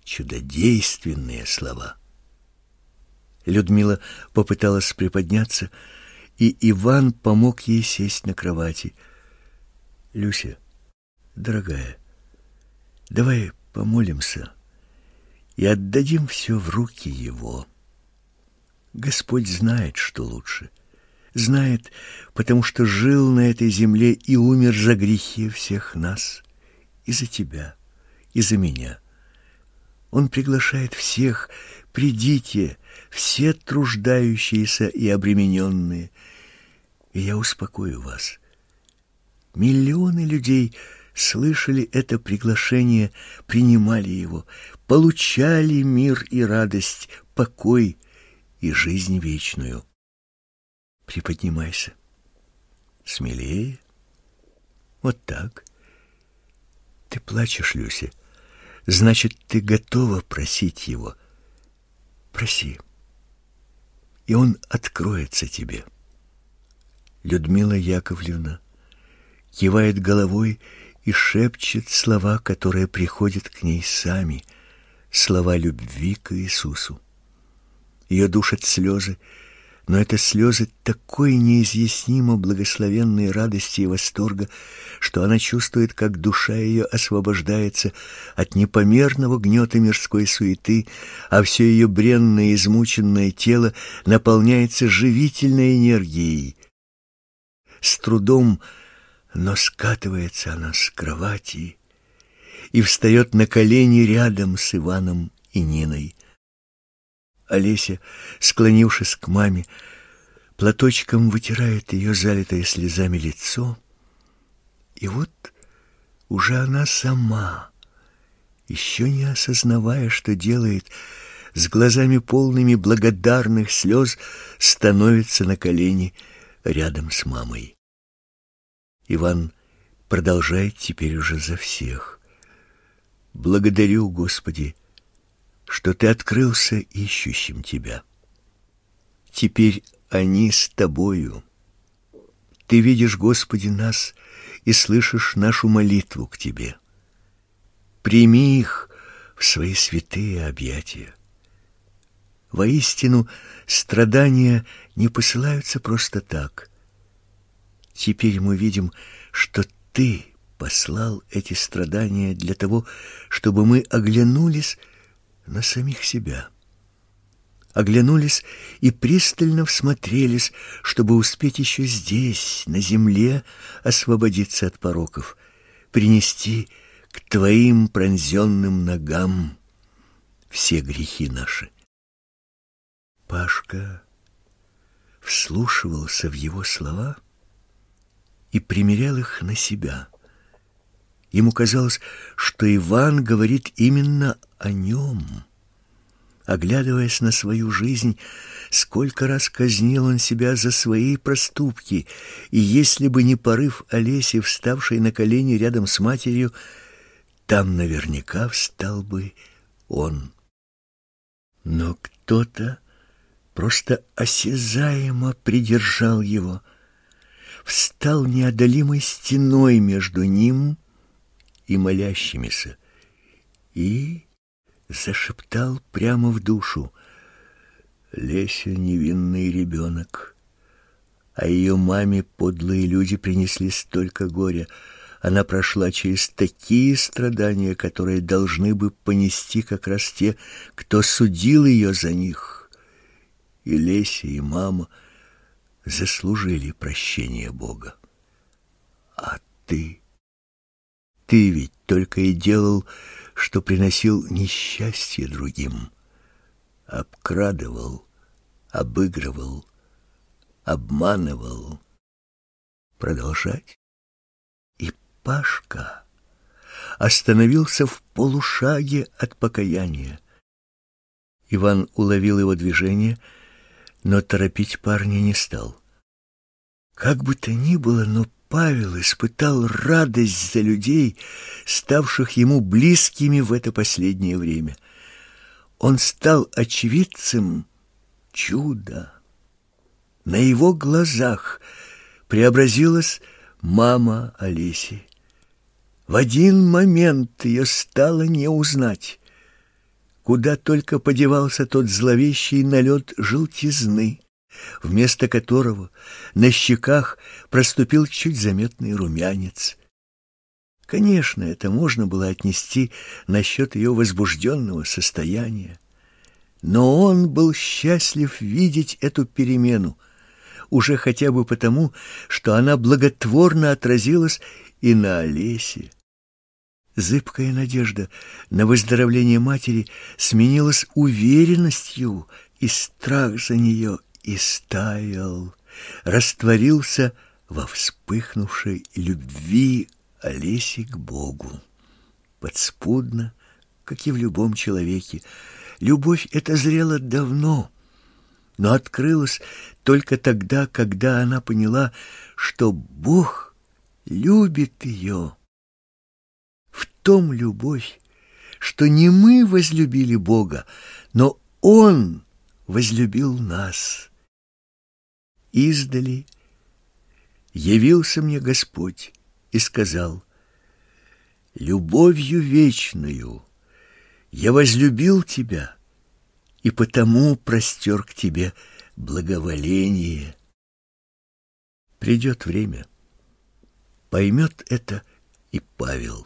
чудодейственные слова. Людмила попыталась приподняться, и Иван помог ей сесть на кровати. Люся, дорогая, давай помолимся и отдадим все в руки его. Господь знает, что лучше. Знает, потому что жил на этой земле и умер за грехи всех нас, и за тебя, и за меня. Он приглашает всех, придите, все труждающиеся и обремененные, и я успокою вас. Миллионы людей слышали это приглашение, принимали его, получали мир и радость, покой и жизнь вечную. Приподнимайся. Смелее. Вот так. Ты плачешь, Люся. Значит, ты готова просить его. Проси. И он откроется тебе. Людмила Яковлевна кивает головой и шепчет слова, которые приходят к ней сами, слова любви к Иисусу. Ее душат слезы, но это слезы такой неизъяснимо благословенной радости и восторга, что она чувствует, как душа ее освобождается от непомерного гнета мирской суеты, а все ее бренное измученное тело наполняется живительной энергией. С трудом, но скатывается она с кровати и встает на колени рядом с Иваном и Ниной. Олеся, склонившись к маме, платочком вытирает ее залитое слезами лицо. И вот уже она сама, еще не осознавая, что делает, с глазами полными благодарных слез, становится на колени рядом с мамой. Иван продолжает теперь уже за всех. Благодарю, Господи, что ты открылся ищущим тебя. Теперь они с тобою. Ты видишь, Господи, нас и слышишь нашу молитву к тебе. Прими их в свои святые объятия. Воистину, страдания не посылаются просто так. Теперь мы видим, что ты послал эти страдания для того, чтобы мы оглянулись на самих себя. Оглянулись и пристально всмотрелись, чтобы успеть еще здесь, на земле, освободиться от пороков, принести к твоим пронзенным ногам все грехи наши. Пашка вслушивался в его слова и примерял их на себя. Ему казалось, что Иван говорит именно о нем. Оглядываясь на свою жизнь, сколько раз казнил он себя за свои проступки, и если бы не порыв Олеси, вставшей на колени рядом с матерью, там наверняка встал бы он. Но кто-то просто осязаемо придержал его, встал неодолимой стеной между ним и молящимися, и зашептал прямо в душу. Леся невинный ребенок, а ее маме подлые люди принесли столько горя. Она прошла через такие страдания, которые должны бы понести как раз те, кто судил ее за них. И Леся, и мама заслужили прощения Бога. А ты... Ты ведь только и делал, что приносил несчастье другим, обкрадывал, обыгрывал, обманывал. Продолжать? И Пашка остановился в полушаге от покаяния. Иван уловил его движение, но торопить парня не стал. Как бы то ни было, но Павел испытал радость за людей, ставших ему близкими в это последнее время. Он стал очевидцем чуда. На его глазах преобразилась мама Олеси. В один момент ее стало не узнать. куда только подевался тот зловещий налет желтизны, вместо которого на щеках проступил чуть заметный румянец. Конечно, это можно было отнести насчет ее возбужденного состояния. Но он был счастлив видеть эту перемену, уже хотя бы потому, что она благотворно отразилась и на Олесе. Зыбкая надежда на выздоровление матери сменилась уверенностью, и страх за нее истаял, растворился во вспыхнувшей любви Олеси к Богу. Подспудно, как и в любом человеке, любовь эта зрела давно, но открылась только тогда, когда она поняла, что Бог любит ее. В том любовь, что не мы возлюбили Бога, но Он возлюбил нас. Издали явился мне Господь и сказал, «Любовью вечную я возлюбил тебя» и потому простер к тебе благоволение. Придет время, поймет это и Павел.